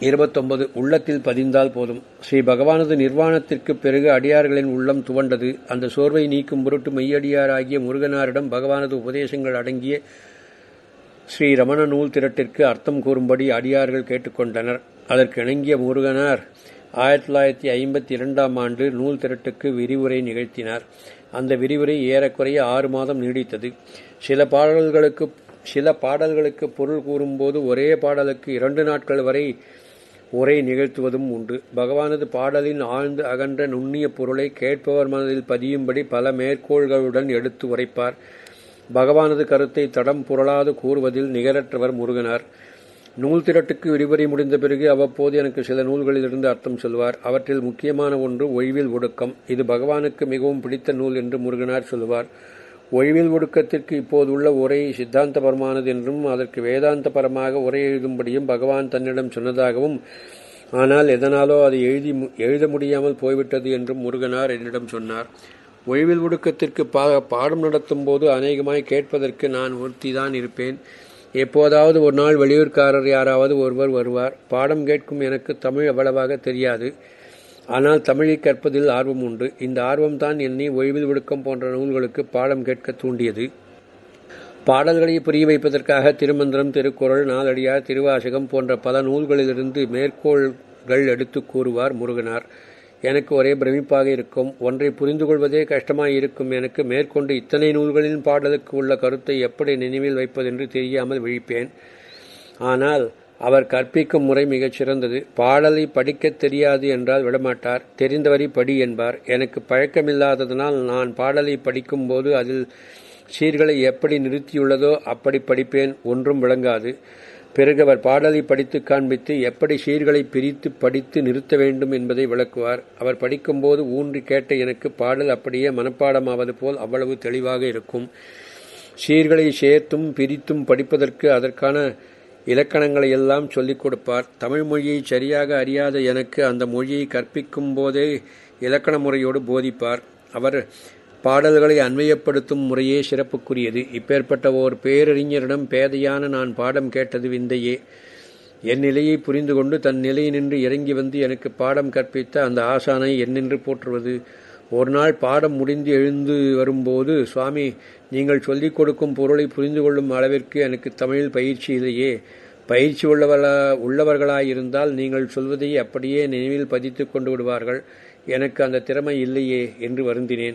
இருபத்தொன்பது உள்ளத்தில் பதிந்தால் போதும். ஸ்ரீ பகவானது நிர்வாணத்திற்கு பிறகு அடியார்களின் உள்ளம் துவண்டது. அந்த சோர்வை நீக்கும் பொருட்டு மெய்யடியாராகிய முருகனாரிடம் பகவானது உபதேசங்கள் அடங்கிய ஸ்ரீ ரமண நூல் திரட்டிற்கு அர்த்தம் கூறும்படி அடியார்கள் கேட்டுக்கொண்டனர். அதற்கு இணங்கிய முருகனார் ஆயிரத்தி தொள்ளாயிரத்தி ஐம்பத்தி இரண்டாம் ஆண்டு நூல் திரட்டுக்கு விரிவுரை நிகழ்த்தினார். அந்த விரிவுரை ஏறக்குறைய ஆறு மாதம் நீடித்தது. சில பாடல்களுக்கு சில பாடல்களுக்கு பொருள் கூறும்போது ஒரே பாடலுக்கு இரண்டு நாட்கள் வரை உரை நிகழ்த்துவதும் உண்டு. பகவானது பாடலின் ஆழ்ந்து அகன்ற நுண்ணிய பொருளை கேட்பவர் மனதில் பதியும்படி பல மேற்கோள்களுடன் எடுத்து உரைப்பார். பகவானது கருத்தை தடம் புரளாது கூறுவதில் நிகரற்றவர் முருகனார். நூல் திரட்டுக்கு விரிவுரை முடிந்த பிறகு அவ்வப்போது எனக்கு சில நூல்களிலிருந்து அர்த்தம் சொல்வார். அவற்றில் முக்கியமான ஒன்று ஒழிவில் ஒடுக்கம். இது பகவானுக்கு மிகவும் பிடித்த நூல் என்று முருகனார் சொல்வார். ஒழிவில் ஒடுக்கத்திற்கு இப்போது உள்ள உரை சித்தாந்தபரமானது என்றும் அதற்கு வேதாந்தபரமாக உரை எழுதும்படியும் பகவான் தன்னிடம் சொன்னதாகவும் ஆனால் எதனாலோ அது எழுதி எழுத முடியாமல் போய்விட்டது என்றும் முருகனார் என்னிடம் சொன்னார். ஒழிவில் ஒடுக்கத்திற்கு பா பாடம் நடத்தும் போது அநேகமாய் கேட்பதற்கு நான் ஒருத்திதான் இருப்பேன். எப்போதாவது ஒரு நாள் வெளியூர்காரர் யாராவது ஒருவர் வருவார். பாடம் கேட்கும் எனக்கு தமிழ் அவ்வளவாக தெரியாது. ஆனால் தமிழை கற்பதில் ஆர்வம் உண்டு. இந்த ஆர்வம்தான் என்னை ஒழிவில் விடுக்கம் போன்ற நூல்களுக்கு பாடம் கேட்க தூண்டியது. பாடல்களை புரிய வைப்பதற்காக திருமந்திரம் திருக்குறள் நாலடியார் திருவாசகம் போன்ற பல நூல்களிலிருந்து மேற்கோள்கள் எடுத்து கூறுவார் முருகனார். எனக்கு ஒரே பிரமிப்பாக இருக்கும். ஒன்றை புரிந்து கொள்வதே கஷ்டமாய் இருக்கும். எனக்கு மேற்கொண்டு இத்தனை நூல்களின் பாடலுக்கு உள்ள கருத்தை எப்படி நினைவில் வைப்பதென்று தெரியாமல் விழிப்பேன். ஆனால் அவர் கற்பிக்கும் முறை மிகச் சிறந்தது. பாடலை படிக்கத் தெரியாது என்றால் விடமாட்டார். தெரிந்தவரை படி என்பார். எனக்கு பழக்கமில்லாததனால் நான் பாடலை படிக்கும்போது அதில் சீர்களை எப்படி நிறுத்தியுள்ளதோ அப்படி படிப்பேன். ஒன்றும் விளங்காது. பிறகு அவர் பாடலை படித்து காண்பித்து எப்படி சீர்களை பிரித்து படித்து நிறுத்த வேண்டும் என்பதை விளக்குவார். அவர் படிக்கும்போது ஊன்றி கேட்ட எனக்கு பாடல் அப்படியே மனப்பாடமாவது போல் அவ்வளவு தெளிவாக இருக்கும். சீர்களை சேர்த்தும் பிரித்தும் படிப்பதற்கு அதற்கான இலக்கணங்களை எல்லாம் சொல்லிக் கொடுப்பார். தமிழ் மொழியை சரியாக அறியாத எனக்கு அந்த மொழியை கற்பிக்கும் போதே இலக்கண முறையோடு போதிப்பார். அவர் பாடல்களை அன்வயப்படுத்தும் முறையே சிறப்புக்குரியது. இப்பேற்பட்ட ஓர் பேரறிஞரிடம் பேதையான நான் பாடம் கேட்டது விந்தையே. என் நிலையை புரிந்து கொண்டு தன் நிலையினின்று இறங்கி வந்து எனக்கு பாடம் கற்பித்த அந்த ஆசானை என்னென்று போற்றுவது. ஒரு நாள் பாடம் முடிந்து எழுந்து வரும்போது சுவாமி நீங்கள் சொல்லிக் கொடுக்கும் பொருளை புரிந்து கொள்ளும் அளவிற்கு எனக்கு தமிழில் பயிற்சி இல்லையே. பயிற்சி உள்ளவர்களா உள்ளவர்களாயிருந்தால் நீங்கள் சொல்வதை அப்படியே நினைவில் பதித்து கொண்டு விடுவார்கள். எனக்கு அந்த திறமை இல்லையே என்று வருந்தினேன்.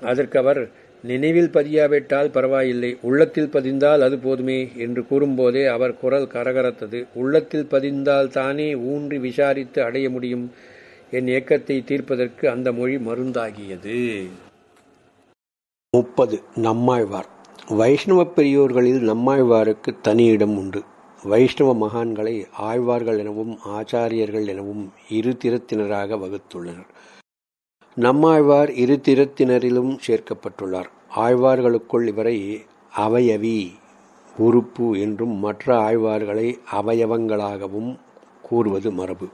அதற்கு அவர் நினைவில் பதியாவிட்டால் பரவாயில்லை. உள்ளத்தில் பதிந்தால் அது போதுமே என்று கூறும்போதே அவர் குரல் கரகரத்தது. உள்ளத்தில் பதிந்தால் தானே ஊன்றி விசாரித்து அடைய முடியும். என் ஏக்கத்தை தீர்ப்பதற்கு அந்த மொழி மருந்தாகியது. முப்பது. நம்மாழ்வார். வைஷ்ணவ பெரியோர்களில் நம்மாழ்வாருக்கு தனி இடம் உண்டு. வைஷ்ணவ மகான்களை ஆழ்வார்கள் எனவும் ஆச்சாரியர்கள் எனவும் இரு திறத்தினராக வகுத்துள்ளனர். நம்மாழ்வார் இரு திறத்தினரிலும் சேர்க்கப்பட்டுள்ளார். ஆழ்வார்களுக்குள் இவரை அவயவி உறுப்பு என்றும் மற்ற ஆழ்வார்களை அவயவங்களாகவும் கூறுவது மரபு.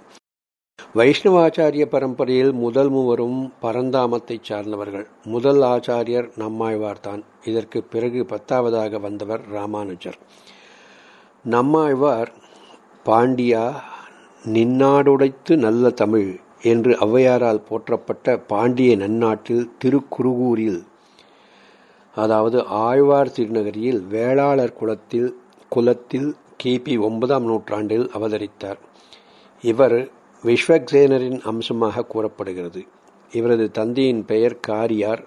வைஷ்ணவாச்சாரிய பரம்பரையில் முதல் மூவரும் பரந்தாமத்தைச் சார்ந்தவர்கள். முதல் ஆச்சாரியர் நம்மாழ்வார்தான். இதற்கு பிறகு பத்தாவதாக வந்தவர் ராமானுஜர். நம்மாழ்வார் பாண்டியா நின்னாடுடைத்து நல்ல தமிழ் என்று ஔவையாரால் போற்றப்பட்ட பாண்டிய நன்னாட்டில் திருக்குறுகூரில் அதாவது ஆழ்வார் திருநகரியில் வேளாளர் குலத்தில் குலத்தில் கிபி ஒன்பதாம் நூற்றாண்டில் அவதரித்தார். இவர் விஸ்வக்சேனரின் அம்சமாக கூறப்படுகிறது. இவரது தந்தையின் பெயர் காரியார்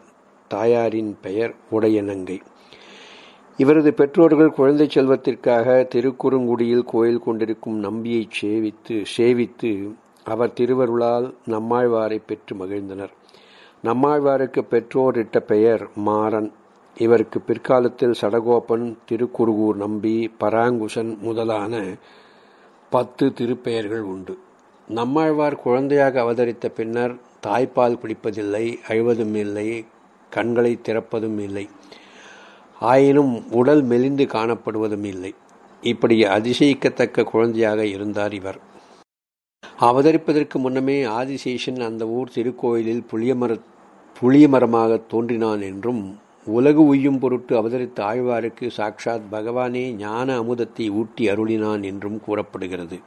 தாயாரின் பெயர் உடையநங்கை. இவரது பெற்றோர்கள் குழந்தை செல்வத்திற்காக திருக்குறுங்குடியில் கோயில் கொண்டிருக்கும் நம்பியை சேவித்து சேவித்து அவர் திருவருளால் நம்மாழ்வாரை பெற்று மகிழ்ந்தனர். நம்மாழ்வாருக்கு பெற்றோரிட்ட பெயர் மாறன். இவருக்கு பிற்காலத்தில் சடகோபன் திருக்குறுகூர் நம்பி பராங்குசன் முதலான பத்து திருப்பெயர்கள் உண்டு. நம்மாழ்வார் குழந்தையாக அவதரித்த பின்னர் தாய்ப்பால் குடிப்பதில்லை அழுவதும் இல்லை கண்களை திறப்பதும் இல்லை. ஆயினும் உடல் மெலிந்து காணப்படுவதும் இல்லை. இப்படி அதிசயிக்கத்தக்க குழந்தையாக இருந்தார் இவர். அவதரிப்பதற்கு முன்னமே ஆதிசேஷன் அந்த ஊர் திருக்கோயிலில் புளியமர புளியமரமாக தோன்றினான் என்றும் உலகு உய்யும் பொருட்டு அவதரித்த ஆழ்வாருக்கு சாக்ஷாத் பகவானே ஞான அமுதத்தை ஊட்டி அருளினான் என்றும் கூறப்படுகிறது.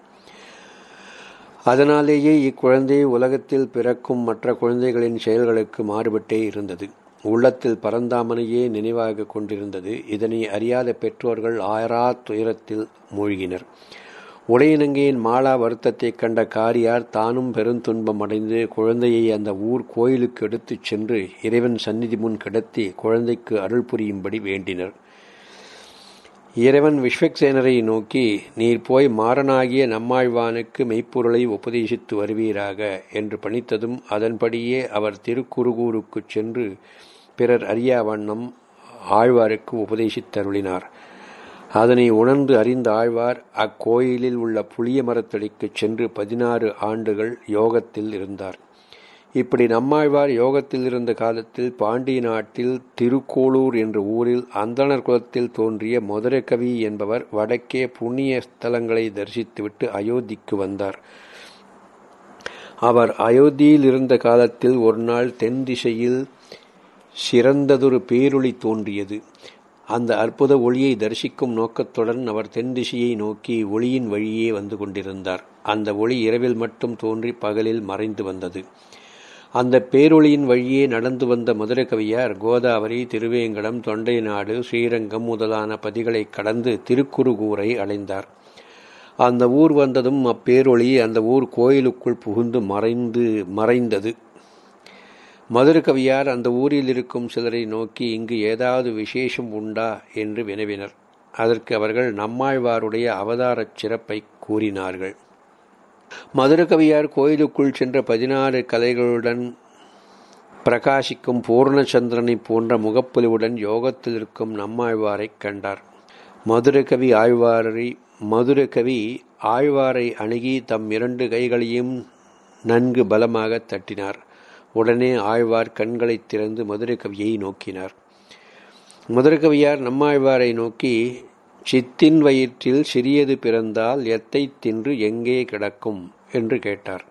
அதனாலேயே இக்குழந்தை உலகத்தில் பிறக்கும் மற்ற குழந்தைகளின் செயல்களுக்கு மாறுபட்டே இருந்தது. உள்ளத்தில் பரந்தாமனையே நினைவாக கொண்டிருந்தது. இதனை அறியாத பெற்றோர்கள் ஆயரா துயரத்தில் மூழ்கினர். உடையனங்கையின் மாலா வருத்தத்தைக் கண்ட காரியார் தானும் பெருந்துன்பம் அடைந்து குழந்தையை அந்த ஊர் கோயிலுக்கு எடுத்துச் சென்று இறைவன் சந்நிதி முன் கிடத்தி குழந்தைக்கு அருள் புரியும்படி வேண்டினர். இறைவன் விஸ்வக்சேனரை நோக்கி நீர் போய் மாறனாகிய நம்மாழ்வானுக்கு மெய்ப்பொருளை உபதேசித்து வருவீராக என்று பணித்ததும் அதன்படியே அவர் திருக்குறுகூருக்குச் சென்று பிறர் அறியா வண்ணம் ஆழ்வாருக்கு உபதேசித்தருளினார் அதனை உணர்ந்து அறிந்த ஆழ்வார் அக்கோயிலில் உள்ள புளிய மரத்தடிக்குச் சென்று பதினாறு ஆண்டுகள் யோகத்தில் இருந்தார். இப்படி நம்மாழ்வார் யோகத்தில் இருந்த காலத்தில் பாண்டிய நாட்டில் திருக்கோளூர் என்ற ஊரில் அந்தணர் குலத்தில் தோன்றிய மதுரகவி என்பவர் வடக்கே புண்ணிய ஸ்தலங்களை தரிசித்துவிட்டு அயோத்திக்கு வந்தார். அவர் அயோத்தியில் இருந்த காலத்தில் ஒரு நாள் தென் திசையில் சிறந்ததொரு பேரொளி தோன்றியது. அந்த அற்புத ஒளியை தரிசிக்கும் நோக்கத்துடன் அவர் தென் திசையை நோக்கி ஒளியின் வழியே வந்து கொண்டிருந்தார். அந்த ஒளி இரவில் மட்டும் தோன்றி பகலில் மறைந்து வந்தது. அந்த பேரொளியின் வழியே நடந்து வந்த மதுரை கவியார் கோதாவரி திருவேங்கடம் தொண்டை நாடு ஸ்ரீரங்கம் முதலான பதிகளை கடந்து திருக்குறுகூரை அடைந்தார். அந்த ஊர் வந்ததும் அப்பேரொளி அந்த ஊர் கோயிலுக்குள் புகுந்து மறைந்து மறைந்தது. மதுரகவியார் அந்த ஊரில் இருக்கும் சிலரை நோக்கி இங்கு ஏதாவது விசேஷம் உண்டா? என்று வினவினர். அதற்கு அவர்கள் நம்மாழ்வாருடைய அவதாரச் சிறப்பை கூறினார்கள். மதுரகவியார் கோயிலுக்குள் சென்ற பதினாறு கலைகளுடன் பிரகாசிக்கும் பூர்ணச்சந்திரனை போன்ற முகப்பொலிவுடன் யோகத்தில் இருக்கும் நம்மாழ்வாரை கண்டார். மதுரகவி ஆழ்வாரை மதுரகவி ஆழ்வாரை அணுகி தம் இரண்டு கைகளையும் நன்கு பலமாக தட்டினார். உடனே ஆழ்வார் கண்களை திறந்து மதுரகவியை நோக்கினார். மதுரகவியார் நம்மாழ்வாரை நோக்கி சித்தின் வயிற்றில் சிறியது பிறந்தால் எத்தை தின்று எங்கே கிடக்கும்? என்று கேட்டார்.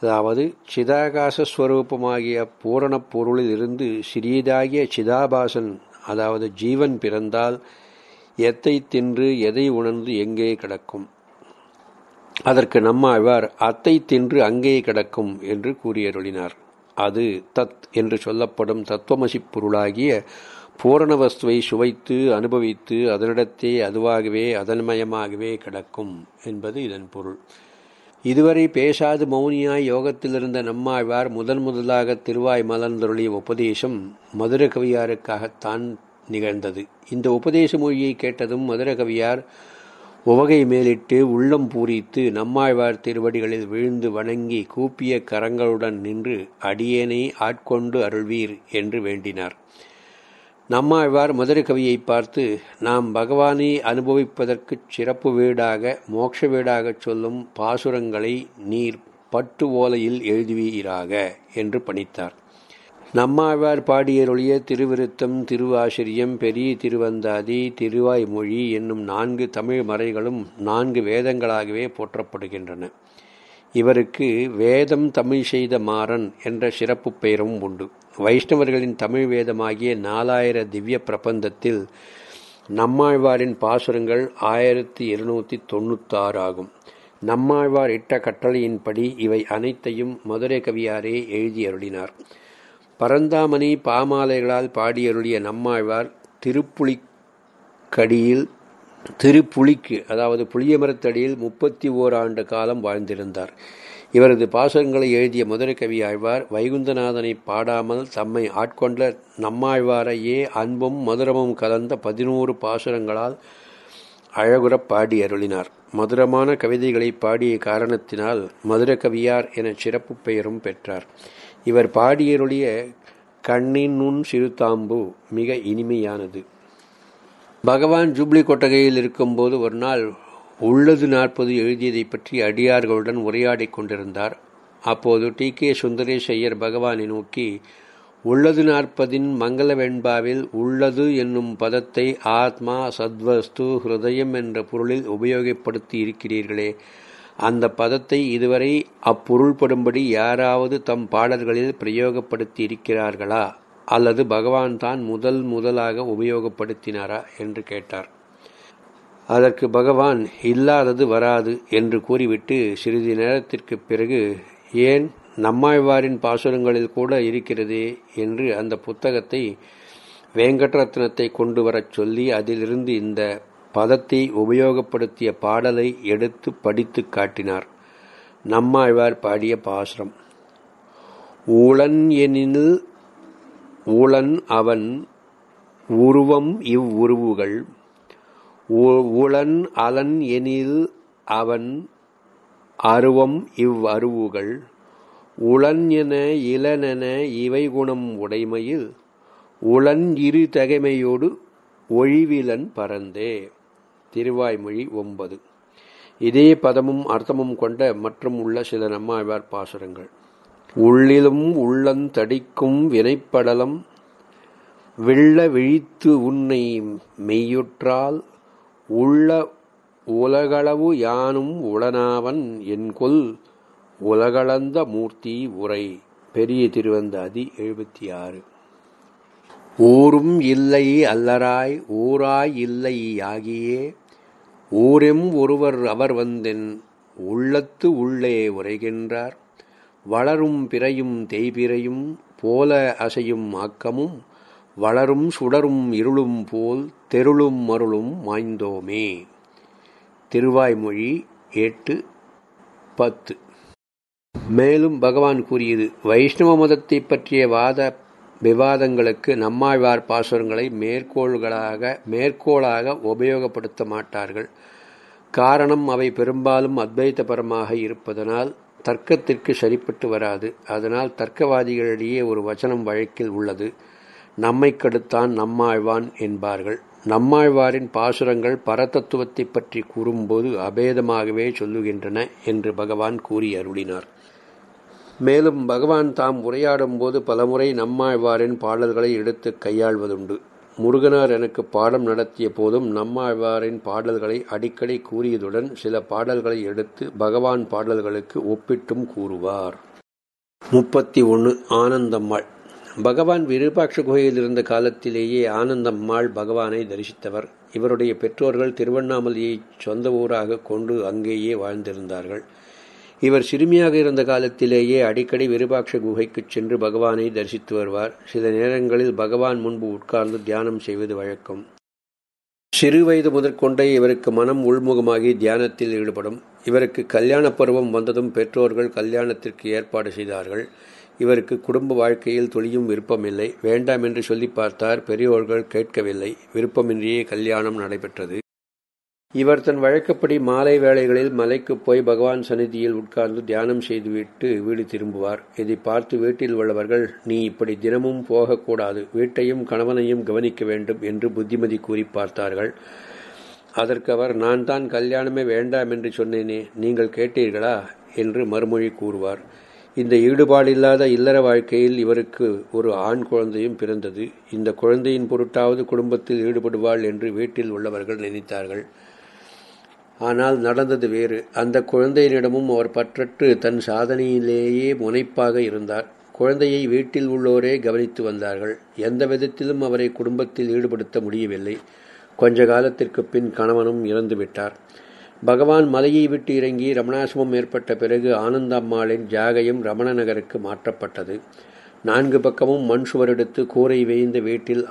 அதாவது சிதாகாச ஸ்வரூபமாகிய பூரணப் பொருளில் இருந்து சிறியதாகிய சிதாபாசன் அதாவது ஜீவன் பிறந்தால் எத்தை தின்று எதை உணர்ந்து எங்கே கிடக்கும்? அதற்கு நம்மாழ்வார் அத்தை தின்று அங்கே கிடக்கும் என்று கூறியருளினார். அது தத் என்று சொல்லப்படும் தத்துவமசி பொருளாகிய பூரண வஸ்துவை சுவைத்து அனுபவித்து அதனிடத்தே அதுவாகவே அதன்மயமாகவே கிடக்கும் என்பது இதன் பொருள். இதுவரை பேசாது மௌனியாய் யோகத்திலிருந்த நம்மாழ்வார் முதன் முதலாக திருவாய் மலர்ந்தருளிய உபதேசம் மதுர கவியாருக்காகத்தான் நிகழ்ந்தது. இந்த உபதேச மொழியை கேட்டதும் மதுர கவியார் உவகை மேலிட்டு உள்ளம் பூரித்து நம்மாழ்வார் திருவடிகளில் விழுந்து வணங்கி கூப்பிய கரங்களுடன் நின்று அடியேனை ஆட்கொண்டு அருள்வீர் என்று வேண்டினார். நம்மாழ்வார் மதுரை கவியை பார்த்து நாம் பகவானை அனுபவிப்பதற்குச் சிறப்பு வீடாக மோட்ச வீடாகச் சொல்லும் பாசுரங்களை நீர் பட்டு ஓலையில் எழுதுவீராக என்று பணித்தார். நம்மாழ்வார் பாடியருளிய திருவிருத்தம் திருவாசிரியம் பெரிய திருவந்தாதி திருவாய்மொழி என்னும் நான்கு தமிழ் மறைகளும் நான்கு வேதங்களாகவே போற்றப்படுகின்றன. இவருக்கு வேதம் தமிழ் செய்த மாறன் என்ற சிறப்பு பெயரும் உண்டு. வைஷ்ணவர்களின் தமிழ் வேதமாகிய நாலாயிர திவ்ய பிரபந்தத்தில் நம்மாழ்வாரின் பாசுரங்கள் ஆயிரத்தி இருநூற்றி தொண்ணூத்தாறு ஆகும். நம்மாழ்வார் இட்ட கட்டளையின்படி இவை அனைத்தையும் மதுரை கவியாரே எழுதி அருளினார். பரந்தாமணி பாமாலைகளால் பாடியருளிய நம்மாழ்வார் திருப்புலிக்கடியில் திருப்புலிக்கு அதாவது புளியமரத்தடியில் முப்பத்தி ஓர் ஆண்டு காலம் வாழ்ந்திருந்தார். இவரது பாசகங்களை எழுதிய மதுரை கவி ஆழ்வார் வைகுந்தநாதனை பாடாமல் தம்மை ஆட்கொண்ட நம்மாழ்வாரையே அன்பும் மதுரமும் கலந்த பதினோரு பாசுரங்களால் அழகுறப் பாடி அருளினார். மதுரமான கவிதைகளை பாடிய காரணத்தினால் மதுரகவியார் என சிறப்பு பெயரும் பெற்றார். இவர் பாடியருளிய கண்ணின் நுண் சிறுதாம்பு மிக இனிமையானது. பகவான் ஜூப்ளி கொட்டகையில் இருக்கும்போது ஒரு நாள் உள்ளது நாற்பது எழுதியதை பற்றி அடியார்களுடன் உரையாடிக் கொண்டிருந்தார். அப்போது டி. கே. சுந்தரேஷ் ஐயர் பகவானை நோக்கி உள்ளது நாற்பதின் மங்கள வெண்பாவில் உள்ளது என்னும் பதத்தை ஆத்மா சத்வஸ்து ஹிருதயம் என்ற பொருளில் உபயோகப்படுத்தி இருக்கிறீர்களே. அந்த பதத்தை இதுவரை அப்பொருள்படும்படி யாராவது தம் பாடல்களில் பிரயோகப்படுத்தி இருக்கிறார்களா? அல்லது பகவான் தான் முதல் முதலாக உபயோகப்படுத்தினாரா என்று கேட்டார். அதற்கு பகவான் இல்லாதது வராது என்று கூறிவிட்டு சிறிது நேரத்திற்கு பிறகு ஏன் நம்மாழ்வாரின் பாசுரங்களில் கூட இருக்கிறதே? என்று அந்த புத்தகத்தை வேங்கடரத்னத்தை கொண்டு வரச் சொல்லி அதிலிருந்து இந்த பதத்தை உபயோகப்படுத்திய பாடலை எடுத்து படித்து காட்டினார். நம்மாழ்வார் பாடிய பாசுரம். ஊழன் எனில் உளன் அவன் உருவம் இவ்வுருவுகள் உளன் அலன் எனில் அவன் அருவம் இவ்வருவுகள் உளன் என இளனென இவை குணம் உடைமையில். உளன் இரு தகைமையோடு ஒழிவிலன் பரந்தே. திருவாய்மொழி ஒன்பது. இதே பதமும் அர்த்தமும் கொண்ட மற்றும் உள்ள சில நம்மாழ்வார் பாசுரங்கள். உள்ளிலும் உள்ளந்தடிக்கும் வினைப்படலம் வெள்ள விழித்து உன்னை மெய்யுற்றால் உள்ள உலகளவு யானும் உளனாவன் என்கொல் உலகளந்த மூர்த்தி உரை. பெரிய திருவந்தாதி எழுபத்தி ஆறு ஊரும் இல்லை அல்லராய் ஊராய் இல்லை ஆகியே ஊரெம் ஒருவர் அவர் வந்தென் உள்ளத்து உள்ளே உரைகின்றார். வளரும் பிறையும் தேய்பிறையும் போல அசையும் ஆக்கமும் வளரும் சுடரும் இருளும் போல் தெருளும் மருளும் மாய்ந்தோமே. திருவாய்மொழி எட்டு பத்து. மேலும் பகவான் கூறியது வைஷ்ணவ மதத்தை பற்றிய வாத விவாதங்களுக்கு நம்மாழ்வார் பாசுரங்களை மேற்கோள்களாக மேற்கோளாக உபயோகப்படுத்த மாட்டார்கள். காரணம் அவை பெரும்பாலும் அத்வைத்தபரமாக இருப்பதனால் தர்க்கத்திற்கு சரிப்பட்டு வராது. அதனால் தர்க்கவாதிகளிடையே ஒரு வச்சனம் வழக்கில் உள்ளது. நம்மை கடுத்தான் நம்மாழ்வான் என்பார்கள். நம்மாழ்வாரின் பாசுரங்கள் பரதத்துவத்தை பற்றி கூறும்போது அபேதமாகவே சொல்லுகின்றன என்று பகவான் கூறி அருளினார். மேலும் பகவான் தாம் உரையாடும் போது பலமுறை நம்மாழ்வாரின் பாடல்களை எடுத்து கையாள்வதுண்டு. முருகனார் எனக்கு பாடம் நடத்திய போதும் நம்மாழ்வாரின் பாடல்களை அடிக்கடி கூறியதுடன் சில பாடல்களை எடுத்து பகவான் பாடல்களுக்கு ஒப்பிட்டும் கூறுவார். முப்பத்தி ஒன்று ஆனந்தம்மாள். பகவான் விருபாட்ச குகையில் இருந்த காலத்திலேயே ஆனந்தம்மாள் பகவானை தரிசித்தவர். இவருடைய பெற்றோர்கள் திருவண்ணாமலையை சொந்த ஊராக கொண்டு அங்கேயே வாழ்ந்திருந்தார்கள். இவர் சிறுமியாக இருந்த காலத்திலேயே அடிக்கடி விருபாட்ச குகைக்கு சென்று பகவானை தரிசித்து வருவார். சில நேரங்களில் பகவான் முன்பு உட்கார்ந்து தியானம் செய்வது வழக்கம். சிறு வயது முதற்கொண்டே இவருக்கு மனம் உள்முகமாகி தியானத்தில் ஈடுபடும். இவருக்கு கல்யாண பருவம் வந்ததும் பெற்றோர்கள் கல்யாணத்திற்கு ஏற்பாடு செய்தார்கள். இவருக்கு குடும்ப வாழ்க்கையில் துளியும் விருப்பமில்லை. வேண்டாம் என்று சொல்லி பார்த்தார். பெரியோர்கள் கேட்கவில்லை. விருப்பமின்றியே கல்யாணம் நடைபெற்றது. இவர் தன் வழக்கப்படி மாலை வேளைகளில் மலைக்கு போய் பகவான் சந்நிதியில் உட்கார்ந்து தியானம் செய்துவிட்டு வீடு திரும்புவார். இதை பார்த்து வீட்டில் உள்ளவர்கள் நீ இப்படி தினமும் போகக்கூடாது. வீட்டையும் கணவனையும் கவனிக்க வேண்டும் என்று புத்திமதி கூறி பார்த்தார்கள். அதற்கு அவர் நான் தான் கல்யாணமே வேண்டாம் என்று சொன்னேனே நீங்கள் கேட்டீர்களா? என்று மறுமொழி கூறுவார். இந்த ஈடுபாடில்லாத இல்லற வாழ்க்கையில் இவருக்கு ஒரு ஆண் குழந்தையும் பிறந்தது. இந்த குழந்தையின் பொருட்டாவது குடும்பத்தில் ஈடுபடுவாள் என்று வீட்டில் உள்ளவர்கள் நினைத்தார்கள். ஆனால் நடந்தது வேறு. அந்த குழந்தையினிடமும் அவர் பற்றற்று தன் சாதனையிலேயே முனைப்பாக இருந்தார். குழந்தையை வீட்டில் உள்ளோரே கவனித்து வந்தார்கள். எந்த விதத்திலும் அவரை குடும்பத்தில் ஈடுபடுத்த முடியவில்லை. கொஞ்ச காலத்திற்கு பின் கணவனும் இறந்துவிட்டார் பகவான் மலையை விட்டு இறங்கி ரமணாசிரமம் ஏற்பட்ட பிறகு ஆனந்தம்மாளின் ஜாகையும் ரமண நகருக்கு மாற்றப்பட்டது. நான்கு பக்கமும் மண் சுவர் எடுத்து கூரை வேய்ந்த வீட்டில்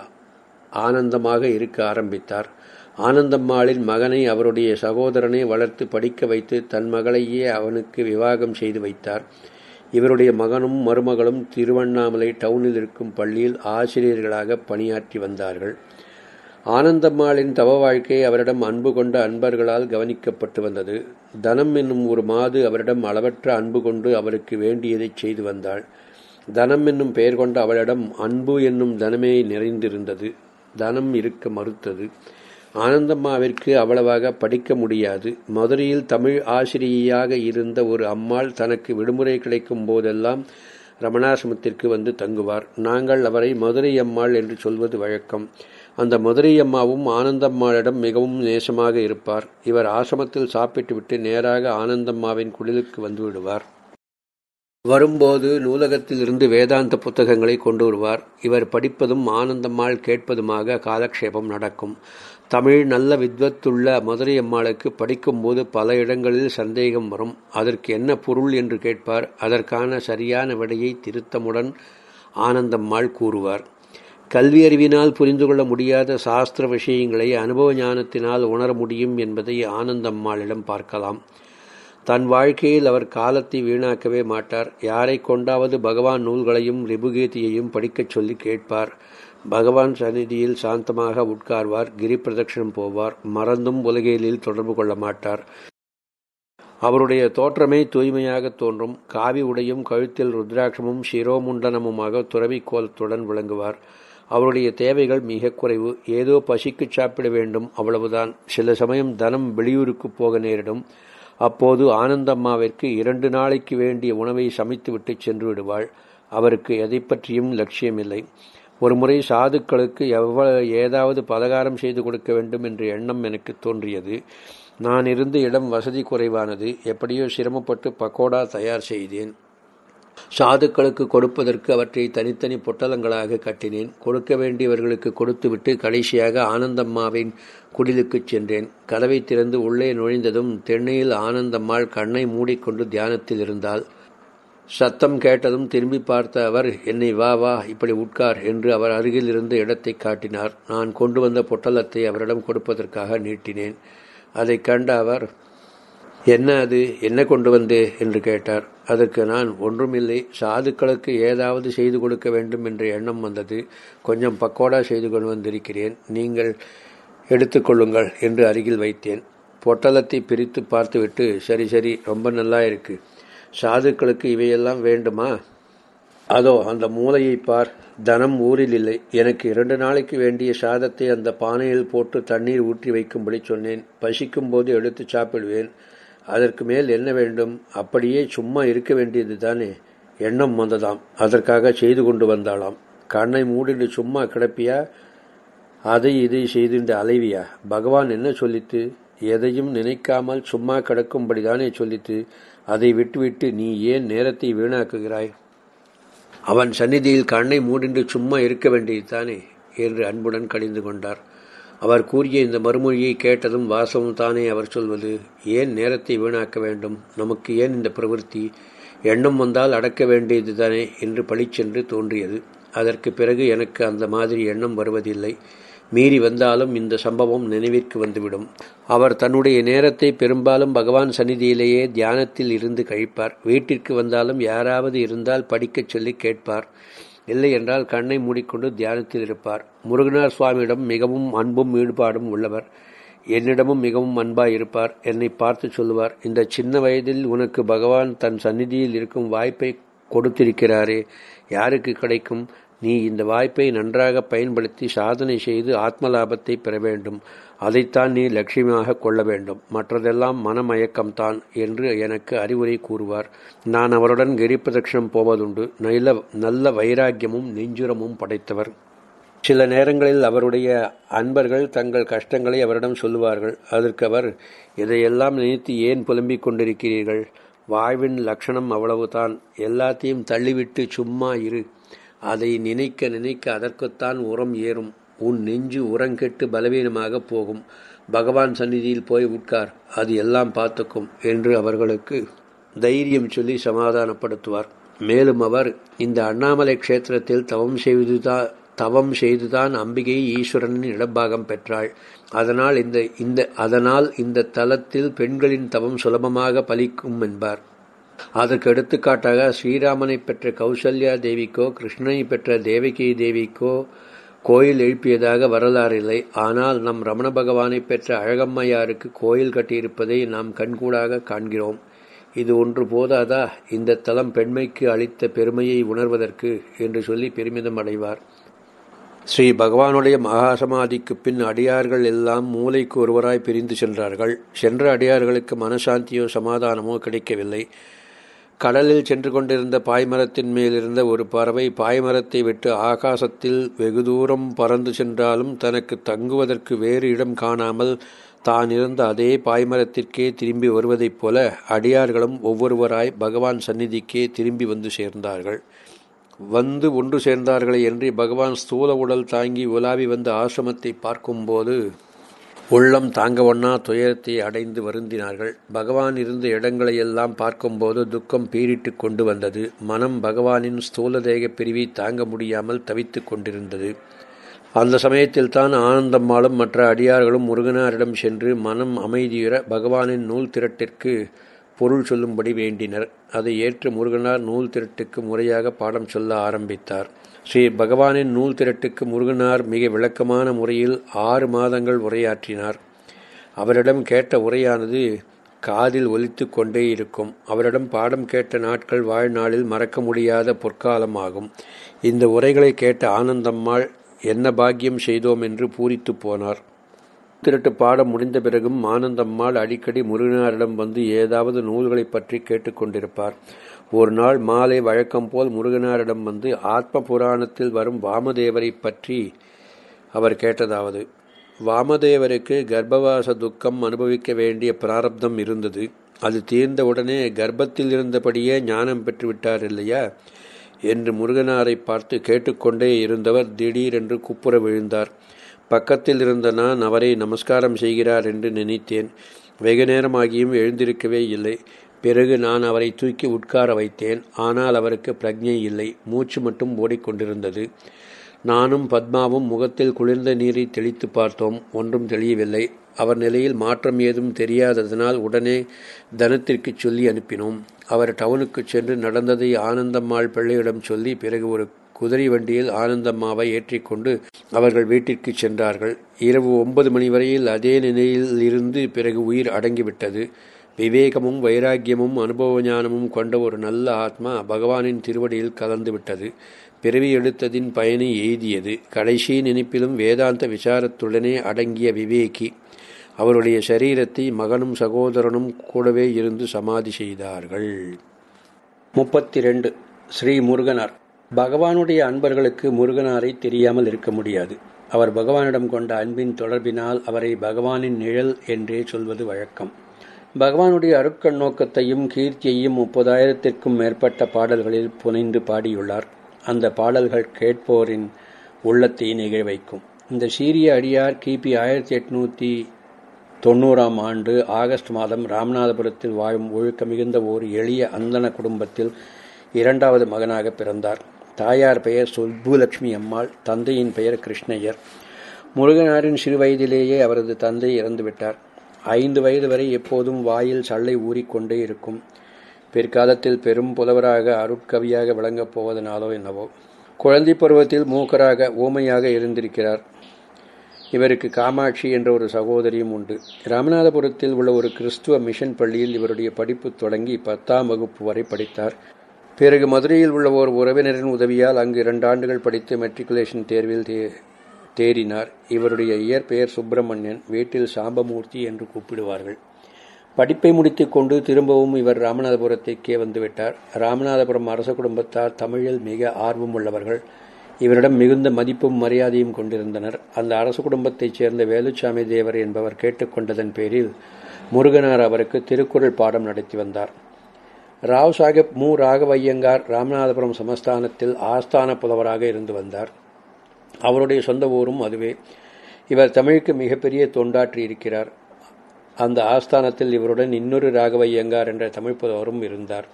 ஆனந்தமாக இருக்க ஆரம்பித்தார். ஆனந்தம்மாளின் மகனை அவருடைய சகோதரனை வளர்த்து படிக்க வைத்து தன் மகளையே அவனுக்கு விவாகம் செய்து வைத்தார். இவருடைய மகனும் மருமகளும் திருவண்ணாமலை டவுனில் இருக்கும் பள்ளியில் ஆசிரியர்களாக பணியாற்றி வந்தார்கள். ஆனந்தம்மாளின் தவ வாழ்க்கை அவரிடம் அன்பு கொண்ட அன்பர்களால் கவனிக்கப்பட்டு வந்தது. தனம் என்னும் ஒரு மாது அவரிடம் அளவற்ற அன்பு கொண்டு அவருக்கு வேண்டியதை செய்து வந்தாள். தனம் என்னும் பெயர் கொண்ட அவளிடம் அன்பு என்னும் தனமே நிறைந்திருந்தது. தனம் இருக்க மறுத்தது. ஆனந்தம்மாவிற்கு அவ்வளவாக படிக்க முடியாது. மதுரையில் தமிழ் ஆசிரியையாக இருந்த ஒரு அம்மாள் தனக்கு விடுமுறை கிடைக்கும் போதெல்லாம் ரமணாசிரமத்திற்கு வந்து தங்குவார். நாங்கள் அவரை மதுரை அம்மாள் என்று சொல்வது வழக்கம். அந்த மதுரை அம்மாவும் ஆனந்தம்மாளிடம் மிகவும் நேசமாக இருப்பார். இவர் ஆசிரமத்தில் சாப்பிட்டுவிட்டு நேராக ஆனந்தம்மாவின் குளிலுக்கு வந்து விடுவார். வரும்போது நூலகத்திலிருந்து வேதாந்த புத்தகங்களை கொண்டு வருவார். இவர் படிப்பதும் ஆனந்தம்மாள் கேட்பதுமாக காலக்ஷேபம் நடக்கும். தமிழ் நல்ல வித்வத்துள்ள மதுரையம்மாளுக்கு படிக்கும்போது பல இடங்களில் சந்தேகம் வரும். அதற்கு என்ன பொருள் என்று கேட்பார். அதற்கான சரியான விடையை திருத்தமுடன் ஆனந்தம்மாள் கூறுவார். கல்வி அறிவினால் புரிந்து கொள்ள முடியாத சாஸ்திர விஷயங்களை அனுபவ ஞானத்தினால் உணர முடியும் என்பதை ஆனந்தம்மாளிடம் பார்க்கலாம். தன் வாழ்க்கையில் அவர் காலத்தை வீணாக்கவே மாட்டார். யாரை கொண்டாவது பகவான் நூல்களையும் ரிபுகீதையையும் படிக்கச் சொல்லி கேட்பார். பகவான் சந்நிதியில் சாந்தமாக உட்கார்வார் கிரி பிரதட்சணம் போவார் மறந்தும் உலகியலில் தொடர்பு கொள்ள மாட்டார். அவருடைய தோற்றமே தூய்மையாக தோன்றும். காவி உடையும் கழுத்தில் ருத்ராட்சமும் சிரோமுண்டனமுமாக துறவி கோலத்துடன் விளங்குவார். அவருடைய தேவைகள் மிக குறைவு. ஏதோ பசிக்கு சாப்பிட வேண்டும் அவ்வளவுதான். சில சமயம் தனம் வெளியூருக்கு போக நேரிடும். அப்போது ஆனந்தம்மாவிற்கு இரண்டு நாளைக்கு வேண்டிய உணவை சமைத்துவிட்டு சென்று விடுவாள். அவருக்கு எதை பற்றியும் லட்சியமில்லை. ஒருமுறை சாதுக்களுக்கு எவ்வளவு ஏதாவது பலகாரம் செய்து கொடுக்க வேண்டும் என்ற எண்ணம் எனக்கு தோன்றியது. நான் இருந்த இடம் வசதி குறைவானது. எப்படியோ சிரமப்பட்டு பக்கோடா தயார் செய்தேன். சாதுக்களுக்கு கொடுப்பதற்கு அவற்றை தனித்தனி பொட்டலங்களாக கட்டினேன். கொடுக்க வேண்டியவர்களுக்கு கொடுத்துவிட்டு கடைசியாக ஆனந்தம்மாவின் குடிலுக்குச் சென்றேன். கதவை திறந்து உள்ளே நுழைந்ததும் தென்னையில் ஆனந்தம்மாள் கண்ணை மூடிக்கொண்டு தியானத்தில் இருந்தாள். சத்தம் கேட்டதும் திரும்பி பார்த்த அவர் என்னை வா வா இப்படி உட்கார் என்று அவர் அருகில் இருந்த இடத்தை காட்டினார். நான் கொண்டு வந்த பொட்டலத்தை அவரிடம் கொடுப்பதற்காக நீட்டினேன். அதை கண்ட அவர் என்ன அது? என்ன கொண்டு வந்தே? என்று கேட்டார். அதற்கு நான் ஒன்றுமில்லை. சாதுக்களுக்கு ஏதாவது செய்து கொடுக்க வேண்டும் என்ற எண்ணம் வந்தது. கொஞ்சம் பக்கோடா செய்து கொண்டு வந்திருக்கிறேன். நீங்கள் எடுத்துக்கொள்ளுங்கள் என்று அருகில் வைத்தேன். பொட்டலத்தை பிரித்து பார்த்துவிட்டு சரி சரி ரொம்ப நல்லா இருக்குது சாதுக்களுக்கு இவையெல்லாம் வேண்டுமா? அதோ அந்த மூளையை பார். தனம் ஊரில் இல்லை. எனக்கு இரண்டு நாளைக்கு வேண்டிய சாதத்தை அந்த பானையில் போட்டு தண்ணீர் ஊற்றி வைக்கும்படி சொன்னேன். பசிக்கும் போது எடுத்து சாப்பிடுவேன். அதற்கு மேல் என்ன வேண்டும்? அப்படியே சும்மா இருக்க வேண்டியது தானே? எண்ணம் வந்ததாம். அதற்காக செய்து கொண்டு வந்தாளாம். கண்ணை மூடிட்டு சும்மா கிடப்பியா? அதை இதை செய்துண்டு அலைவியா? பகவான் என்ன சொல்லித்து? எதையும் நினைக்காமல் சும்மா கிடக்கும்படிதானே சொல்லித்து? அதை விட்டுவிட்டு நீ ஏன் நேரத்தை வீணாக்குகிறாய்? அவன் சந்நிதியில் கண்ணை மூடிண்டு சும்மா இருக்க வேண்டியதுதானே? என்று அன்புடன் கடிந்து கொண்டார். அவர் கூறிய இந்த மறுமொழியை கேட்டதும் வாசமும் தானே அவர் சொல்வது. ஏன் நேரத்தை வீணாக்க வேண்டும்? நமக்கு ஏன் இந்த பிரவൃத்தி எண்ணம் வந்தால் அடக்க வேண்டியதுதானே? என்று பழிச்சென்று தோன்றியது. அதற்கு பிறகு எனக்கு அந்த மாதிரி எண்ணம் வருவதில்லை. மீறி வந்தாலும் இந்த சம்பவம் நினைவிற்கு வந்துவிடும். அவர் தன்னுடைய நேரத்தை பெரும்பாலும் பகவான் சந்நிதியிலேயே தியானத்தில் இருந்து கழிப்பார். வீட்டிற்கு வந்தாலும் யாராவது இருந்தால் படிக்கச் சொல்லி கேட்பார். இல்லை என்றால் கண்ணை மூடிக்கொண்டு தியானத்தில் இருப்பார். முருகனார் சுவாமியிடம் மிகவும் அன்பும் ஈடுபாடும் உள்ளவர். என்னிடமும் மிகவும் அன்பாய் இருப்பார். என்னை பார்த்து சொல்லுவார் இந்த சின்ன வயதில் உனக்கு பகவான் தன் சந்நிதியில் இருக்கும் வாய்ப்பை கொடுத்திருக்கிறாரே. யாருக்கு கிடைக்கும்? நீ இந்த வாய்ப்பை நன்றாக பயன்படுத்தி சாதனை செய்து ஆத்ம லாபத்தை பெற வேண்டும். அதைத்தான் நீ லட்சியமாக கொள்ள வேண்டும். மற்றதெல்லாம் மனமயக்கம்தான் என்று எனக்கு அறிவுரை கூறுவார். நான் அவருடன் கிரி போவதுண்டு. நல்ல நல்ல வைராக்கியமும் நெஞ்சுரமும் படைத்தவர். சில நேரங்களில் அவருடைய அன்பர்கள் தங்கள் கஷ்டங்களை அவரிடம் சொல்லுவார்கள். அதற்கு அவர் இதையெல்லாம் நினைத்து ஏன் புலம்பிக் கொண்டிருக்கிறீர்கள்? வாழ்வின் லட்சணம் அவ்வளவுதான். எல்லாத்தையும் தள்ளிவிட்டு சும்மா இரு. அதை நினைக்க நினைக்க அதற்குத்தான் உரம் ஏறும். உன் நெஞ்சு உரங்கெட்டு பலவீனமாக போகும். பகவான் சந்நிதியில் போய் உட்கார். அது எல்லாம் பார்த்துக்கும் என்று அவர்களுக்கு தைரியம் சொல்லி சமாதானப்படுத்துவார். மேலும் அவர் இந்த அண்ணாமலை க்ஷேத்திரத்தில் தவம் செய்துதான் தவம் செய்துதான் அம்பிகை ஈஸ்வரனின் இடப்பாகம் பெற்றாள். அதனால் இந்த இந்த அதனால் இந்த தலத்தில் பெண்களின் தவம் சுலபமாக பலிக்கும் என்பார். அதற்கு எடுத்துக்காட்டாக ஸ்ரீராமனை பெற்ற கௌசல்யா தேவிக்கோ கிருஷ்ணனை பெற்ற தேவகி தேவிக்கோ கோயில் எழுப்பியதாக வரலாறு இல்லை. ஆனால் நம் ரமண பகவானை பெற்ற அழகம்மையாருக்கு கோயில் கட்டியிருப்பதை நாம் கண்கூடாக காண்கிறோம். இது ஒன்று போதாதா? இந்த தலம் பெண்மைக்கு அளித்த பெருமையை உணர்வதற்கு என்று சொல்லி பெருமிதம் அடைவார். ஸ்ரீ பகவானுடைய மகாசமாதிக்கு பின் அடியார்கள் எல்லாம் மூளைக்கு ஒருவராய் பிரிந்து சென்றார்கள். சென்ற அடியார்களுக்கு மனசாந்தியோ சமாதானமோ கிடைக்கவில்லை. கடலில் சென்று கொண்டிருந்த பாய்மரத்தின் மேலிருந்த ஒரு பறவை பாய்மரத்தை விட்டு ஆகாசத்தில் வெகு தூரம் பறந்து சென்றாலும் தனக்கு தங்குவதற்கு வேறு இடம் காணாமல் தான் இருந்த அதே பாய்மரத்திற்கே திரும்பி வருவதைப் போல அடியார்களும் ஒவ்வொருவராய் பகவான் சந்நிதிக்கே திரும்பி வந்து சேர்ந்தார்கள். வந்து ஒன்று சேர்ந்தார்களே என்று பகவான் ஸ்தூல உடல் தாங்கி உலாவி வந்த ஆசிரமத்தை பார்க்கும்போது உள்ளம் தாங்கவண்ணா துயரத்தை அடைந்து வருந்தினார்கள். பகவான் இருந்த இடங்களையெல்லாம் பார்க்கும்போது துக்கம் பீரிட்டு கொண்டு வந்தது. மனம் பகவானின் ஸ்தூல தேக பிரிவை தாங்க முடியாமல் தவித்துக் கொண்டிருந்தது. அந்த சமயத்தில் தான் ஆனந்தம்மாளும் மற்ற அடியார்களும் முருகனாரிடம் சென்று மனம் அமைதியுற பகவானின் நூல் திரட்டிற்கு பொருள் சொல்லும்படி வேண்டினர். அதை ஏற்று முருகனார் நூல் திரட்டுக்கு முறையாக பாடம் சொல்ல ஆரம்பித்தார். ஸ்ரீ பகவானின் நூல் திரட்டுக்கு முருகனார் மிக விளக்கமான முறையில் ஆறு மாதங்கள் உரையாற்றினார். அவரிடம் கேட்ட உரையானது காதில் ஒலித்து கொண்டே இருக்கும். அவரிடம் பாடம் கேட்ட நாட்கள் வாழ்நாளில் மறக்க முடியாத பொற்காலமாகும். இந்த உரைகளை கேட்ட ஆனந்தம்மாள் என்ன பாக்கியம் செய்தோம்? என்று பூரித்து போனார். திருட்டு பாடம் முடிந்த பிறகும் ஆனந்தம்மாள் அடிக்கடி முருகனாரிடம் வந்து ஏதாவது நூல்களை பற்றி கேட்டுக்கொண்டிருப்பார் ஒரு நாள் மாலை வழக்கம் போல் முருகனாரிடம் வந்து ஆத்ம புராணத்தில் வரும் வாமதேவரை பற்றி அவர் கேட்டதாவது. வாமதேவருக்கு கர்ப்பவாச துக்கம் அனுபவிக்க வேண்டிய பிராரப்தம் இருந்தது. அது தீர்ந்தவுடனே கர்ப்பத்தில் இருந்தபடியே ஞானம் பெற்றுவிட்டார் இல்லையா? என்று முருகனாரை பார்த்து கேட்டுக்கொண்டே இருந்தவர் திடீரென்று குப்புற விழுந்தார். பக்கத்தில் இருந்த நான் அவரை நமஸ்காரம் செய்கிறார் என்று நினைத்தேன். வெகு நேரமாகியும் எழுந்திருக்கவே இல்லை. பிறகு நான் அவரை தூக்கி உட்கார வைத்தேன். ஆனால் அவருக்கு பிரஜை இல்லை. மூச்சு மட்டும் ஓடிக்கொண்டிருந்தது. நானும் பத்மாவும் முகத்தில் குளிர்ந்த நீரை தெளித்து பார்த்தோம். ஒன்றும் தெரியவில்லை அவர் நிலையில் மாற்றம் ஏதும் தெரியாததனால் உடனே தனத்திற்கு சொல்லி அனுப்பினோம். அவர் டவுனுக்கு சென்று நடந்ததை ஆனந்தம்மாள் பிள்ளையிடம் சொல்லி பிறகு ஒரு குதிரை வண்டியில் ஆனந்தம்மாவை ஏற்றிக்கொண்டு அவர்கள் வீட்டிற்கு சென்றார்கள். இரவு ஒன்பது மணி வரையில் அதே நிலையில் இருந்து பிறகு உயிர் அடங்கிவிட்டது. விவேகமும் வைராக்கியமும் அனுபவ ஞானமும் கொண்ட ஒரு நல்ல ஆத்மா பகவானின் திருவடியில் கலந்துவிட்டது. பிறவி எடுத்ததின் பயனை எய்தியது. கடைசி நினைப்பிலும் வேதாந்த விசாரத்துடனே அடங்கிய விவேகி அவருடைய சரீரத்தை மகனும் சகோதரனும் கூடவே இருந்து சமாதி செய்தார்கள். முப்பத்தி ரெண்டு ஸ்ரீ முருகனார். பகவானுடைய அன்பர்களுக்கு முருகனாரை தெரியாமல் இருக்க முடியாது. அவர் பகவானிடம் கொண்ட அன்பின் தொடர்பினால் அவரை பகவானின் நிழல் என்றே சொல்வது வழக்கம். பகவானுடைய அருட்கண் நோக்கத்தையும் கீர்த்தியையும் முப்பதாயிரத்திற்கும் மேற்பட்ட பாடல்களில் புனைந்து பாடியுள்ளார். அந்த பாடல்கள் கேட்போரின் உள்ளத்தை நிகழ் வைக்கும். இந்த சீரிய அடியார் கிபி ஆயிரத்தி எட்நூத்தி தொண்ணூறாம் ஆண்டு ஆகஸ்ட் மாதம் ராமநாதபுரத்தில் வாழும் ஒழுக்க மிகுந்த ஓர் எளிய அந்தன குடும்பத்தில் இரண்டாவது மகனாக பிறந்தார். தாயார் பெயர் சுப்புலட்சுமி அம்மாள் தந்தையின் பெயர் கிருஷ்ணய்யர். முருகனாரின் சிறுவயதிலேயே அவரது தந்தை இறந்துவிட்டார். ஐந்து வயது வரை எப்போதும் வாயில் சல்லை ஊறிக்கொண்டே இருக்கும். பிற்காலத்தில் பெரும் புலவராக அருட்கவியாக விளங்கப் போவதனாலோ என்னவோ. குழந்தை பருவத்தில் மூக்கராக ஊமையாக இருந்திருக்கிறார் இவருக்கு காமாட்சி என்ற ஒரு சகோதரியும் உண்டு. ராமநாதபுரத்தில் உள்ள ஒரு கிறிஸ்துவ மிஷன் பள்ளியில் இவருடைய படிப்பு தொடங்கி பத்தாம் வகுப்பு வரை படித்தார். பிறகு மதுரையில் உள்ள ஓர் உறவினரின் உதவியால் அங்கு இரண்டு ஆண்டுகள் படித்து மெட்ரிகுலேஷன் தேர்வில் தே தேறினார். இவருடைய இயற்பெயர் சுப்பிரமணியன் வீட்டில் சாம்பமூர்த்தி என்று கூப்பிடுவார்கள். படிப்பை முடித்துக்கொண்டு திரும்பவும் இவர் ராமநாதபுரத்திற்கே வந்துவிட்டார். ராமநாதபுரம் அரச குடும்பத்தார் தமிழில் மிக ஆர்வம் உள்ளவர்கள். இவரிடம் மிகுந்த மதிப்பும் மரியாதையும் கொண்டிருந்தனர். அந்த அரச குடும்பத்தைச் சேர்ந்த வேலுச்சாமி தேவர் என்பவர் கேட்டுக்கொண்டதன் பேரில் முருகனார் அவருக்கு திருக்குறள் பாடம் நடத்தி வந்தார். ராவ் சாஹிப் மு. ராகவையங்கார் ராமநாதபுரம் சமஸ்தானத்தில் ஆஸ்தான புலவராக இருந்து வந்தார். அவருடைய சொந்த ஊரும் அதுவே. இவர் தமிழுக்கு மிகப்பெரிய தொண்டாற்றி இருக்கிறார். அந்த ஆஸ்தானத்தில் இவருடன் இன்னொரு ராகவையங்கார் என்ற தமிழ் புலவரும் இருந்தார்.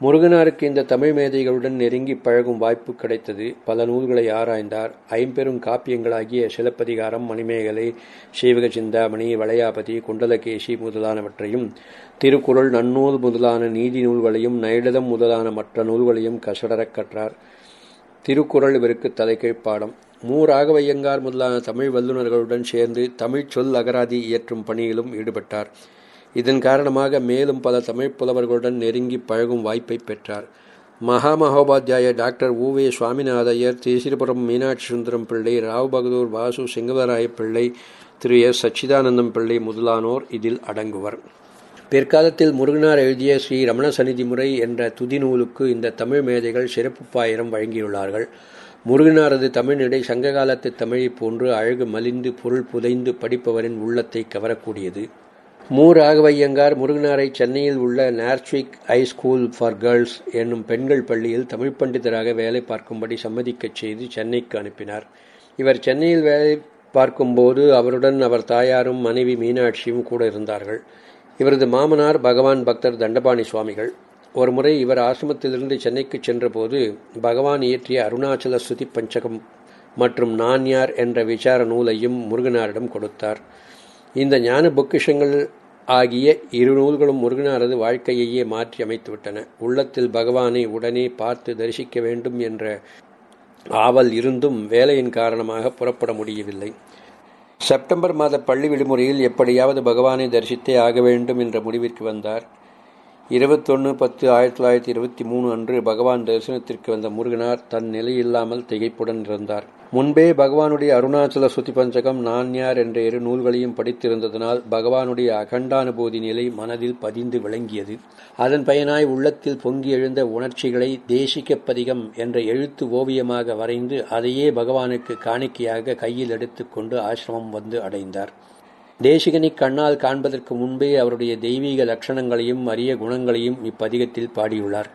முருகனாருக்கு இந்த தமிழ் மேதைகளுடன் நெருங்கி பழகும் வாய்ப்பு கிடைத்தது. பல நூல்களை ஆராய்ந்தார். ஐம்பெரும் காப்பியங்களாகிய சிலப்பதிகாரம் மணிமேகலை சீவக சிந்தாமணி வளையாபதி குண்டலகேசி முதலானவற்றையும் திருக்குறள் நன்னூல் முதலான நீதி நூல்களையும் நைடதம் முதலான மற்ற நூல்களையும் கசடரக் கற்றார். திருக்குறள் இவருக்கு தலைக்கீழ் பாடம். ராகவையங்கார் முதலான தமிழ் வல்லுநர்களுடன் சேர்ந்து தமிழ் சொல் அகராதி இயற்றும் பணியிலும் ஈடுபட்டார். இதன் காரணமாக மேலும் பல தமிழ் புலவர்களுடன் நெருங்கி பழகும் வாய்ப்பை பெற்றார். மகாமகோபாத்தியாய டாக்டர் உ. சுவாமிநாதையர் தீசிரபுரம் மீனாட்சி சுந்தரம் பிள்ளை ராவ் பகதூர் வாசு சிங்கவராய பிள்ளை திரு. எஸ். சச்சிதானந்தம் பிள்ளை முதலானோர் இதில் அடங்குவர். பிற்காலத்தில் முருகனார் எழுதிய ஸ்ரீ ரமண சந்நிதி முறை என்ற துதிநூலுக்கு இந்த தமிழ் மேதைகள் சிறப்பு பாயிரம் வழங்கியுள்ளார்கள். முருகனாரது தமிழ்நடை சங்ககாலத்து தமிழைப் போன்று அழகு மலிந்து பொருள் புதைந்து படிப்பவரின் உள்ளத்தை கவரக்கூடியது. மு. ராகவையங்கார் முருகனாரை சென்னையில் உள்ள Northwick high school for girls என்னும் பெண்கள் பள்ளியில் தமிழ் பண்டிதராக வேலை பார்க்கும்படி சம்மதிக்கச் செய்து சென்னைக்கு அனுப்பினார். இவர் சென்னையில் வேலை பார்க்கும்போது அவருடன் அவர் தாயாரும் மனைவி மீனாட்சியும் கூட இருந்தார்கள். இவரது மாமனார் பகவான் பக்தர் தண்டபாணி சுவாமிகள். ஒருமுறை இவர் ஆசிரமத்திலிருந்து சென்னைக்கு சென்றபோது பகவான் இயற்றிய அருணாச்சல ஸ்துதி பஞ்சகம் மற்றும் நான்யார் என்ற விசார நூலையும் முருகனாரிடம் கொடுத்தார். இந்த ஞான பொக்கிஷங்கள் ஆகிய இரு நூல்களும் முருகனாரது வாழ்க்கையையே மாற்றி அமைத்துவிட்டன. உள்ளத்தில் பகவானை உடனே பார்த்து தரிசிக்க வேண்டும் என்ற ஆவல் இருந்தும் வேலையின் காரணமாக புறப்பட முடியவில்லை. செப்டம்பர் மாத பள்ளி விடுமுறையில் எப்படியாவது பகவானை தரிசித்தே ஆக வேண்டும் என்ற முடிவிற்கு வந்தார். இருபத்தொன்று பத்து ஆயிரத்தி தொள்ளாயிரத்தி இருபத்தி மூணு அன்று பகவான் தரிசனத்திற்கு வந்த முருகனார் தன் நிலையில்லாமல் திகைப்புடன் இருந்தார். முன்பே பகவானுடைய அருணாச்சல சுத்தி பஞ்சகம் நான்யார் என்ற இரு நூல்களையும் படித்திருந்ததனால் பகவானுடைய அகண்டானுபூதி நிலை மனதில் பதிந்து விளங்கியது. அதன் பயனாய் உள்ளத்தில் பொங்கி எழுந்த உணர்ச்சிகளை தேசிக பதிகம் என்ற எழுத்து ஓவியமாக வரைந்து அதையே பகவானுக்கு காணிக்கையாக கையில் எடுத்துக்கொண்டு ஆசிரமம் வந்து அடைந்தார். தேசிகனை கண்ணால் காண்பதற்கு முன்பே அவருடைய தெய்வீக லட்சணங்களையும் அரிய குணங்களையும் இப்பதிகத்தில் பாடியுள்ளார்.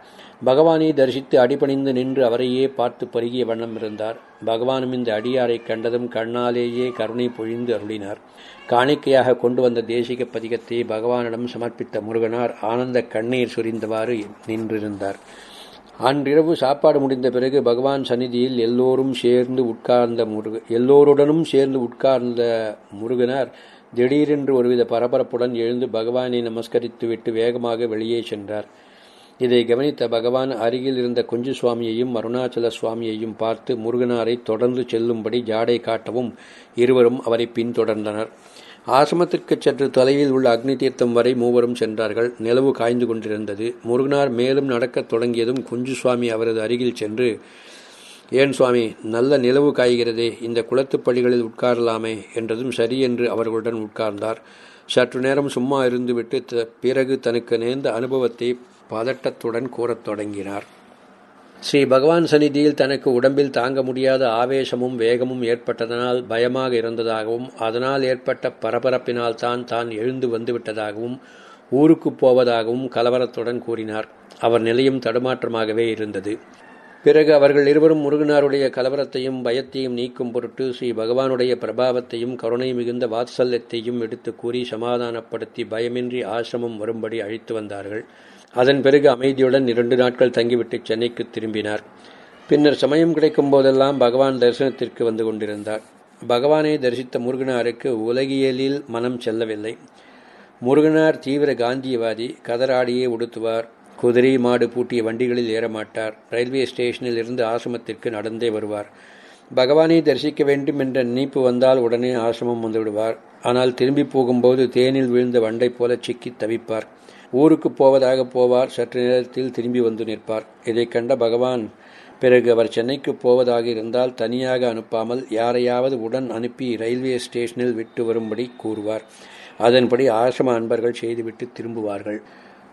பகவானை தரிசித்து அடிபணிந்து நின்று அவரையே பார்த்து பருகிய வண்ணம் இருந்தார். பகவானும் இந்த அடியாரை கண்டதும் கண்ணாலேயே கருணை பொழிந்து அருளினார். காணிக்கையாக கொண்டு வந்த தேசிக பதிகத்தை பகவானிடம் சமர்ப்பித்த முருகனார் ஆனந்த கண்ணீர் சொரிந்தவாறு நின்றிருந்தார். அன்றிரவு சாப்பாடு முடிந்த பிறகு பகவான் சந்நிதியில் எல்லோரும் சேர்ந்து உட்கார்ந்த முருக எல்லோருடனும் சேர்ந்து உட்கார்ந்த முருகனார் திடீரென்று ஒருவித பரபரப்புடன் எழுந்து பகவானை நமஸ்கரித்துவிட்டு வேகமாக வெளியே சென்றார். இதை கவனித்த பகவான் அருகில் இருந்த குஞ்சு சுவாமியையும் அருணாச்சல சுவாமியையும் பார்த்து முருகனாரை தொடர்ந்து செல்லும்படி ஜாடை காட்டவும் இருவரும் அவரை பின்தொடர்ந்தனர். ஆசிரமத்திற்கு சற்று தொலைவில் உள்ள அக்னி தீர்த்தம் வரை மூவரும் சென்றார்கள். நிலவு காய்ந்து கொண்டிருந்தது. முருகனார் மேலும் நடக்கத் தொடங்கியதும் குஞ்சு சுவாமி அவரது அருகில் சென்று ஏன் சுவாமி நல்ல நிலவு காய்கிறதே இந்த குளத்துப் பள்ளிகளில் உட்காரலாமே என்றதும் சரி என்று அவர்களுடன் உட்கார்ந்தார். சற்று நேரம் சும்மா இருந்துவிட்டு பிறகு தனக்கு நேர்ந்த அனுபவத்தை பதட்டத்துடன் கூறத் தொடங்கினார். ஸ்ரீ பகவான் சந்நிதியில் தனக்கு உடம்பில் தாங்க முடியாத ஆவேசமும் வேகமும் ஏற்பட்டதனால் பயமாக இருந்ததாகவும் அதனால் ஏற்பட்ட பரபரப்பினால் தான் தான் எழுந்து வந்துவிட்டதாகவும் ஊருக்கு போவதாகவும் கலவரத்துடன் கூறினார். அவர் நிலையும் தடுமாற்றமாகவே இருந்தது. பிறகு அவர்கள் இருவரும் முருகனாருடைய கலவரத்தையும் பயத்தையும் நீக்கும் பொருட்டு ஸ்ரீ பகவானுடைய பிரபாவத்தையும் கருணை மிகுந்த வாத்சல்யத்தையும் எடுத்து கூறி சமாதானப்படுத்தி பயமின்றி ஆசிரமம் வரும்படி அழைத்து வந்தார்கள். அதன் பிறகு அமைதியுடன் இரண்டு நாட்கள் தங்கிவிட்டு சென்னைக்கு திரும்பினார். பின்னர் சமயம் கிடைக்கும் போதெல்லாம் பகவான் தரிசனத்திற்கு வந்து கொண்டிருந்தார். பகவானை தரிசித்த முருகனாருக்கு உலகியலில் மனம் செல்லவில்லை. முருகனார் தீவிர காந்தியவாதி கதராடியே உடுத்துவார். குதிரை மாடு பூட்டிய வண்டிகளில் ஏறமாட்டார். ரயில்வே ஸ்டேஷனில் இருந்து ஆசிரமத்திற்கு நடந்தே வருவார். பகவானை தரிசிக்க வேண்டும் என்ற நினைப்பு வந்தால் உடனே ஆசிரமம் வந்துவிடுவார் ஆனால் திரும்பி போகும்போது தேனில் விழுந்த வண்டை போல சிக்கி தவிப்பார். ஊருக்கு போவதாக போவார். சற்று நேரத்தில் திரும்பி வந்து நிற்பார். இதைக் கண்ட பகவான் பிறகு அவர் சென்னைக்கு போவதாக இருந்தால் தனியாக அனுப்பாமல் யாரையாவது உடன் அனுப்பி ரயில்வே ஸ்டேஷனில் விட்டு வரும்படி கூறுவார். அதன்படி ஆசிரம அன்பர்கள் செய்துவிட்டு திரும்புவார்கள்.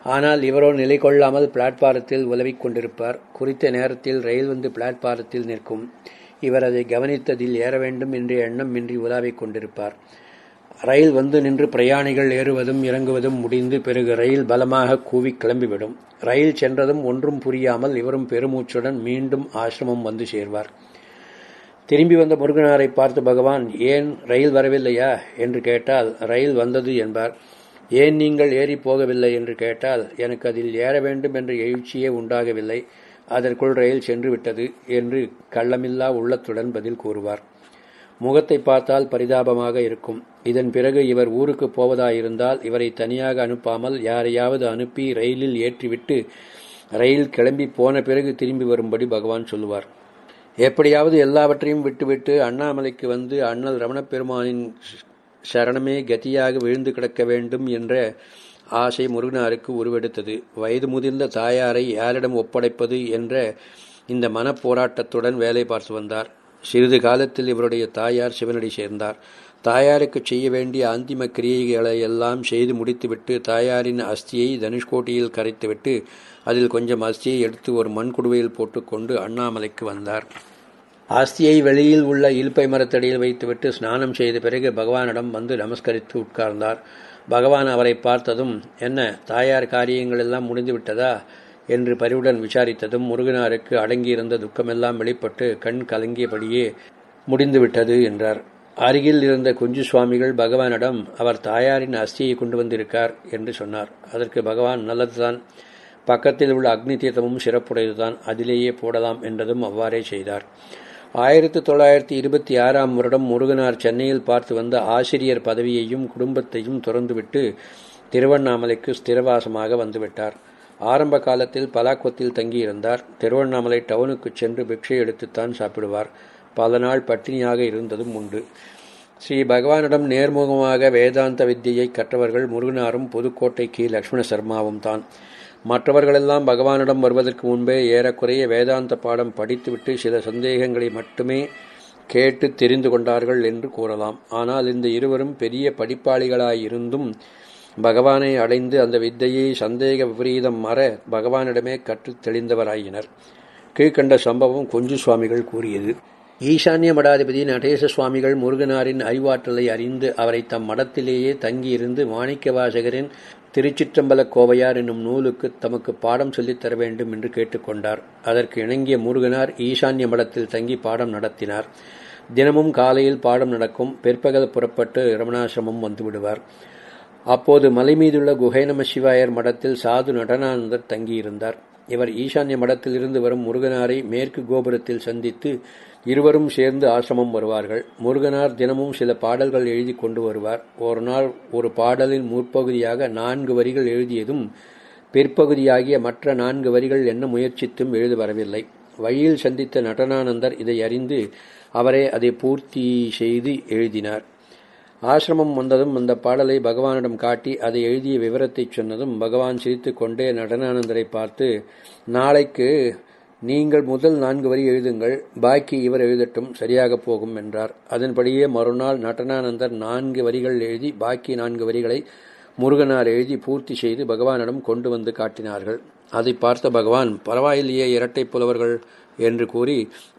ஆனால் இவரோ நிலை கொள்ளாமல் பிளாட்பாரத்தில் உலவிக் கொண்டிருப்பார். குறித்த நேரத்தில் ரயில் வந்து பிளாட்பாரத்தில் நிற்கும். இவர் அதை கவனித்ததில் ஏற வேண்டும் என்ற எண்ணம் இன்றி உலாவிக் கொண்டிருப்பார். ரயில் வந்து நின்று பிரயாணிகள் ஏறுவதும் இறங்குவதும் முடிந்து பிறகு ரயில் பலமாக கூவி கிளம்பிவிடும். ரயில் சென்றதும் ஒன்றும் புரியாமல் இவரும் பெருமூச்சுடன் மீண்டும் ஆசிரமம் வந்து சேர்வார். திரும்பி வந்த முருகனாரை பார்த்து பகவான் ஏன் ரயில் வரவில்லையா? என்று கேட்டால் ரயில் வந்தது என்பார். ஏன் நீங்கள் ஏறி போகவில்லை என்று கேட்டால் எனக்கு அதில் ஏற வேண்டும் என்ற எழுச்சியே உண்டாகவில்லை. அதற்குள் ரயில் சென்று விட்டது என்று கள்ளமில்லா உள்ளத்துடன் பதில் கூறுவார். முகத்தை பார்த்தால் பரிதாபமாக இருக்கும். இதன் பிறகு இவர் ஊருக்கு போவதாயிருந்தால் இவரை தனியாக அனுப்பாமல் யாரையாவது அனுப்பி ரயிலில் ஏற்றிவிட்டு ரயில் கிளம்பி போன பிறகு திரும்பி வரும்படி பகவான் சொல்லுவார். எப்படியாவது எல்லாவற்றையும் விட்டுவிட்டு அண்ணாமலைக்கு வந்து அண்ணல் ரமணப்பெருமானின் சரணமே கதியாக விழுந்து கிடக்க வேண்டும் என்ற ஆசை முருகனாருக்கு உருவெடுத்தது. வயது முதிர்ந்த தாயாரை யாரிடம் ஒப்படைப்பது என்ற இந்த மனப்போராட்டத்துடன் வேலை பார்த்து வந்தார். சிறிது காலத்தில் இவருடைய தாயார் சிவனடி சேர்ந்தார். தாயாருக்கு செய்ய வேண்டிய அந்திம கிரியைகளை எல்லாம் செய்து முடித்துவிட்டு தாயாரின் அஸ்தியை தனுஷ்கோட்டியில் கரைத்துவிட்டு அதில் கொஞ்சம் அஸ்தியை எடுத்து ஒரு மண்குடுவையில் போட்டுக்கொண்டு அண்ணாமலைக்கு வந்தார். ஆஸ்தியை வெளியில் உள்ள இல்பை மரத்தடியில் வைத்துவிட்டு ஸ்நானம் செய்த பிறகு பகவானிடம் வந்து நமஸ்கரித்து உட்கார்ந்தார். பகவான் அவரை பார்த்ததும் என்ன தாயார் காரியங்கள் எல்லாம் முடிந்துவிட்டதா? என்று பரிவுடன் விசாரித்ததும் முருகனாருக்கு அடங்கியிருந்த துக்கமெல்லாம் வெளிப்பட்டு கண் கலங்கியபடியே முடிந்துவிட்டது என்றார். அருகில் இருந்த குஞ்சு சுவாமிகள் பகவானிடம் அவர் தாயாரின் அஸ்தியை கொண்டு வந்திருக்கார் என்று சொன்னார். அதற்கு பகவான் நல்லதுதான். பக்கத்தில் உள்ள அக்னி தீர்த்தமும் சிறப்புடையதுதான். அதிலேயே போடலாம் என்றதும் அவ்வாறே செய்தார். ஆயிரத்தி தொள்ளாயிரத்தி இருபத்தி ஆறாம் வருடம் முருகனார் சென்னையில் பார்த்து வந்த ஆசிரியர் பதவியையும் குடும்பத்தையும் துறந்துவிட்டு திருவண்ணாமலைக்கு ஸ்திரவாசமாக வந்துவிட்டார். ஆரம்ப காலத்தில் பலாக்கொத்தில் தங்கியிருந்தார். திருவண்ணாமலை டவுனுக்கு சென்று பிக்ஷை எடுத்துத்தான் சாப்பிடுவார். பல நாள் பட்டினியாக இருந்ததும் உண்டு. ஸ்ரீ பகவானிடம் நேர்முகமாக வேதாந்த வித்தியை கற்றவர்கள் முருகனாரும் புதுக்கோட்டை கி. லக்ஷ்மண சர்மாவும் தான். மற்றவர்களெல்லாம் பகவானிடம் வருவதற்கு முன்பே ஏறக்குறைய வேதாந்த பாடம் படித்துவிட்டு சில சந்தேகங்களை மட்டுமே கேட்டு தெரிந்து கொண்டார்கள் என்று கூறலாம். ஆனால் இந்த இருவரும் பெரிய படிப்பாளிகளாயிருந்தும் பகவானை அடைந்து அந்த வித்தையை சந்தேக விபரீதம் மற பகவானிடமே கற்றுத் தெளிந்தவராயினர். கீழ்கண்ட சம்பவம் கொஞ்சு சுவாமிகள் கூறியது. ஈசான்ய மடாதிபதி நடேச சுவாமிகள் முருகனாரின் அறிவாற்றலை அறிந்து அவரை தம் மடத்திலேயே தங்கியிருந்து மாணிக்க வாசகரின் திருச்சிற்றம்பல கோவையார் என்னும் நூலுக்கு தமக்கு பாடம் சொல்லித் தர வேண்டும் என்று கேட்டுக்கொண்டார். அதற்கு இணங்கிய முருகனார் ஈசான்ய மடத்தில் தங்கி பாடம் நடத்தினார். தினமும் காலையில் பாடம் நடக்கும். பிற்பகல் புறப்பட்டு ரமணாசிரமம் வந்துவிடுவார். அப்போது மலை மீதுள்ள குகைநம சிவாயர் மடத்தில் சாது நடனானந்தர் தங்கியிருந்தார். இவர் ஈசான்ய மடத்திலிருந்து வரும் முருகனாரை மேற்கு கோபுரத்தில் சந்தித்து இருவரும் சேர்ந்து ஆசிரமம் வருவார்கள். முருகனார் தினமும் சில பாடல்கள் எழுதி கொண்டு வருவார். ஒரு நாள் ஒரு பாடலின் முற்பகுதியாக நான்கு வரிகள் எழுதியதும் பிற்பகுதியாகிய மற்ற நான்கு வரிகள் என்ன முயற்சித்தும் எழுத வரவில்லை. வழியில் சந்தித்த நடனானந்தர் இதை அறிந்து அவரே அதை பூர்த்தி செய்து எழுதினார். ஆசிரமம் வந்ததும் அந்த பாடலை பகவானிடம் காட்டி அதை எழுதிய விவரத்தை சொன்னதும் பகவான் சிரித்துக் கொண்டே நடனானந்தரை பார்த்து நாளைக்கு நீங்கள் முதல் நான்கு வரி எழுதுங்கள் பாக்கி இவர் எழுதட்டும் சரியாக போகும் என்றார். அதன்படியே மறுநாள் நடனானந்தர் நான்கு வரிகள் எழுதி பாக்கி நான்கு வரிகளை முருகனார் எழுதி பூர்த்தி செய்து பகவானிடம் கொண்டு வந்து காட்டினார்கள். அதை பார்த்த பகவான் பரவாயில்லையே இரட்டை புலவர்கள் என்று கூறி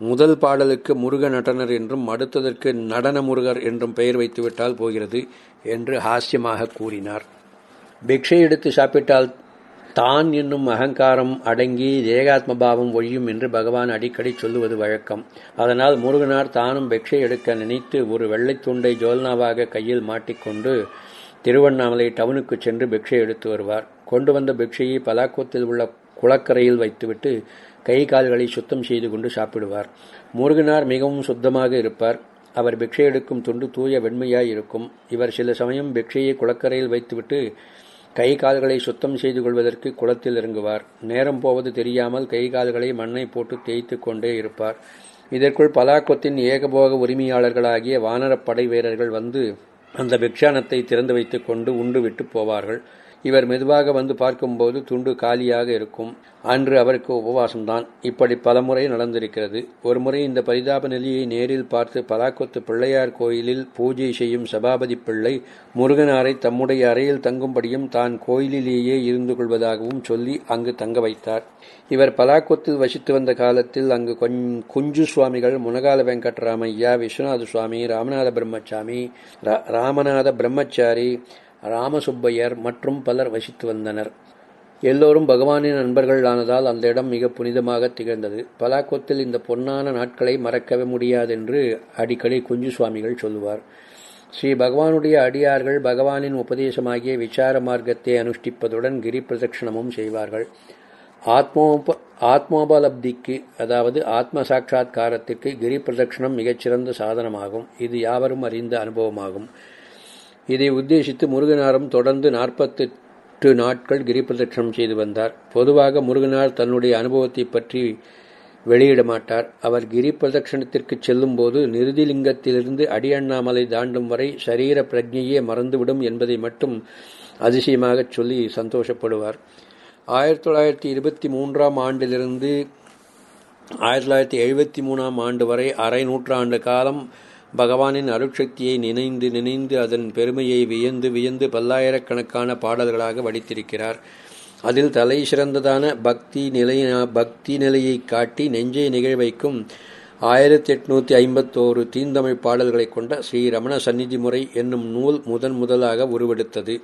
முதல் பாடலுக்கு முருக நடனர் என்றும் அடுத்ததற்கு நடன முருகர் என்றும் பெயர் வைத்துவிட்டால் போகிறது என்று ஹாஸ்யமாக கூறினார். பிக்ஷை எடுத்து சாப்பிட்டால் தான் என்னும் அகங்காரம் அடங்கி தேகாத்மபாவம் ஒழியும் என்று பகவான் அடிக்கடி சொல்லுவது வழக்கம். அதனால் முருகனார் தானும் பிக்ஷை எடுக்க நினைத்து ஒரு வெள்ளைத்துண்டை ஜோல்னாவாக கையில் மாட்டிக்கொண்டு திருவண்ணாமலை டவுனுக்கு சென்று பிக்ஷை எடுத்து வருவார். கொண்டு வந்த பிக்ஷையை பலாக்கோத்தில் உள்ள குளக்கரையில் வைத்துவிட்டு கை கால்களை சுத்தம் செய்து கொண்டு சாப்பிடுவார். முருகனார் மிகவும் சுத்தமாக இருப்பார். அவர் பிக்ஷை எடுக்கும் துண்டு தூய வெண்மையாய் இருக்கும். இவர் சில சமயம் பிக்ஷையை குளக்கரையில் வைத்துவிட்டு கை கால்களை சுத்தம் செய்து கொள்வதற்கு குளத்தில் இறங்குவார். நேரம் போவது தெரியாமல் கை கால்களை மண்ணை போட்டு தேய்த்து கொண்டே இருப்பார். இதற்குள் பலாக்கொத்தின் ஏகபோக உரிமையாளர்களாகிய வானரப்படை வீரர்கள் வந்து அந்த பிக்ஷானத்தை திறந்து வைத்துக் கொண்டு உண்டு விட்டு போவார்கள். இவர் மெதுவாக வந்து பார்க்கும்போது துண்டு காலியாக இருக்கும். அன்று அவருக்கு உபவாசம்தான். இப்படி பலமுறை நடந்திருக்கிறது. ஒருமுறை இந்த பரிதாப நிலையை நேரில் பார்த்து பலாக்கொத்து பிள்ளையார் கோயிலில் பூஜை செய்யும் சபாபதி பிள்ளை முருகனாரை தம்முடைய அறையில் தங்கும்படியும் தான் கோயிலிலேயே இருந்து கொள்வதாகவும் சொல்லி அங்கு தங்க வைத்தார். இவர் பலாக்கொத்தில் வசித்து வந்த காலத்தில் அங்கு குஞ்சு சுவாமிகள் முனகால வெங்கட்ராமையா விஸ்வநாத சுவாமி ராமநாத பிரம்மசாமி ராமநாத பிரம்மச்சாரி ராமசுப்பையர் மற்றும் பலர் வசித்து வந்தனர். எல்லோரும் பகவானின் நண்பர்கள் ஆனதால் அந்த இடம் மிக புனிதமாக திகழ்ந்தது. பலாக்கோத்தில் இந்த பொன்னான நாட்களை மறக்கவே முடியாதென்று அடிக்கடி குஞ்சு சுவாமிகள் சொல்லுவார். ஸ்ரீ பகவானுடைய அடியார்கள் பகவானின் உபதேசமாகிய விசார மார்க்கத்தை அனுஷ்டிப்பதுடன் கிரி பிரதட்சணமும் செய்வார்கள். ஆத்மோப ஆத்மோபலப்திக்கு அதாவது ஆத்ம சாட்சா்காரத்திற்கு கிரி பிரதட்சணம் மிகச்சிறந்த சாதனமாகும். இது யாவரும் அறிந்த அனுபவமாகும். இதை உத்தேசித்து முருகனாரும் தொடர்ந்து நாற்பத்தெட்டு நாட்கள் கிரி பிரதட்சணம் செய்து வந்தார். பொதுவாக முருகனார் தன்னுடைய அனுபவத்தை பற்றி வெளியிட மாட்டார். அவர் கிரி பிரதட்சணத்திற்கு செல்லும் போது நிருதிலிங்கத்திலிருந்து அடியண்ணாமலை தாண்டும் வரை சரீர பிரஜையே மறந்துவிடும் என்பதை மட்டும் அதிசயமாக சொல்லி சந்தோஷப்படுவார். ஆயிரத்தி தொள்ளாயிரத்தி இருபத்தி மூன்றாம் ஆண்டிலிருந்து ஆயிரத்தி தொள்ளாயிரத்தி எழுபத்தி மூணாம் ஆண்டு வரை அரை நூற்றாண்டு காலம் பகவானின் அருட்சக்தியை நினைந்து நினைந்து அதன் பெருமையை வியந்து வியந்து பல்லாயிரக்கணக்கான பாடல்களாக வடித்திருக்கிறார். அதில் தலை சிறந்ததான பக்தி நிலை பக்தி நிலையை காட்டி நெஞ்சை நிகழ்வைக்கும் ஆயிரத்தி எட்நூத்தி ஐம்பத்தோரு தீந்தமிழ் பாடல்களை கொண்ட ஸ்ரீ ரமண சந்நிதி முறை என்னும் நூல் முதன் முதலாக உருவெடுத்தது.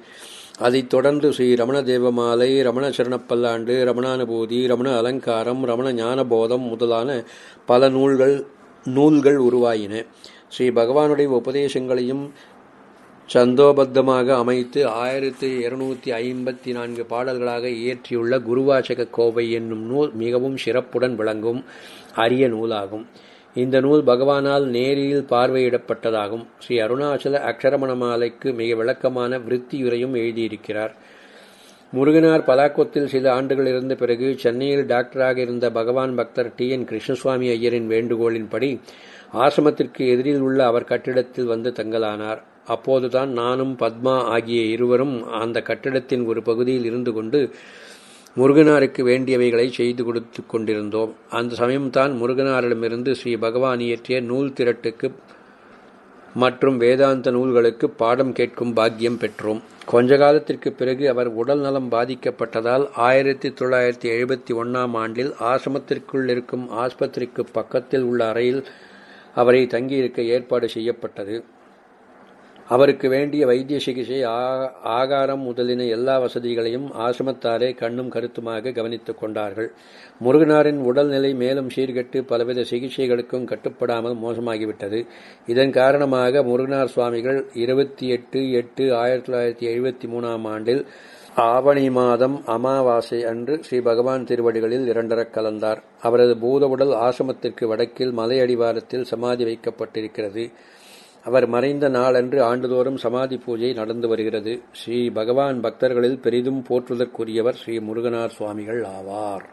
அதைத் தொடர்ந்து ஸ்ரீ ரமண தேவமாலை ரமண சரணப்பல்லாண்டு ரமணானுபூதி ரமண அலங்காரம் ரமண ஞானபோதம் முதலான பல நூல்கள் நூல்கள் உருவாயின. ஸ்ரீ பகவானுடைய உபதேசங்களையும் சந்தோபத்தமாக அமைத்து ஆயிரத்தி இருநூத்தி ஐம்பத்தி நான்கு பாடல்களாக இயற்றியுள்ள குருவாசக கோவை என்னும் நூல் மிகவும் சிறப்புடன் விளங்கும் அரிய நூலாகும். இந்த நூல் பகவானால் நேரில் பார்வையிடப்பட்டதாகும். ஸ்ரீ அருணாச்சல அக்ஷரமணமாலைக்கு மிக விளக்கமான விருத்தியுரையும் எழுதியிருக்கிறார். முருகனார் பலாக்கொத்தில் சில ஆண்டுகள் இருந்த பிறகு சென்னையில் டாக்டராக இருந்த பகவான் பக்தர் டி என் கிருஷ்ணசுவாமி ஐயரின் வேண்டுகோளின்படி ஆசிரமத்திற்கு எதிரில் உள்ள அவர் கட்டிடத்தில் வந்து தங்கலானார். அப்போதுதான் நானும் பத்மா ஆகிய இருவரும் அந்த கட்டிடத்தின் ஒரு பகுதியில் இருந்து கொண்டு முருகனாருக்கு வேண்டியவைகளை செய்து கொடுத்து கொண்டிருந்தோம். அந்த சமயம்தான் முருகனாரிடமிருந்து ஸ்ரீ பகவான் இயற்றிய நூல் திரட்டுக்கு மற்றும் வேதாந்த நூல்களுக்கு பாடம் கேட்கும் பாக்கியம் பெற்றோம். கொஞ்ச காலத்திற்கு பிறகு அவர் உடல் நலம் பாதிக்கப்பட்டதால் ஆயிரத்தி தொள்ளாயிரத்தி எழுபத்தி ஒன்னாம் ஆண்டில் ஆசிரமத்திற்குள் இருக்கும் ஆஸ்பத்திரிக்கு பக்கத்தில் உள்ள அறையில் அவரை தங்கியிருக்க ஏற்பாடு செய்யப்பட்டது. அவருக்கு வேண்டிய வைத்திய சிகிச்சை ஆகாரம் முதலின எல்லா வசதிகளையும் ஆசிரமத்தாரே கண்ணும் கருத்துமாக கவனித்துக் கொண்டார்கள். முருகனாரின் உடல்நிலை மேலும் சீர்கெட்டு பலவித சிகிச்சைகளுக்கும் கட்டுப்படாமல் மோசமாகிவிட்டது. இதன் காரணமாக முருகனார் சுவாமிகள் இருபத்தி எட்டு எட்டு ஆயிரத்தி தொள்ளாயிரத்தி எழுபத்தி மூணாம் ஆண்டில் ஆவணி மாதம் அமாவாசை அன்று ஸ்ரீ பகவான் திருவடிகளில் இரண்டரக் கலந்தார். அவரது பூத உடல் ஆசிரமத்திற்கு வடக்கில் மலை அடிவாரத்தில் சமாதி வைக்கப்பட்டிருக்கிறது. அவர் மறைந்த நாளன்று ஆண்டுதோறும் சமாதி பூஜை நடந்து வருகிறது. ஸ்ரீ பகவான் பக்தர்களில் பெரிதும் போற்றுதற்குரியவர் ஸ்ரீ முருகனார் சுவாமிகள் ஆவார்.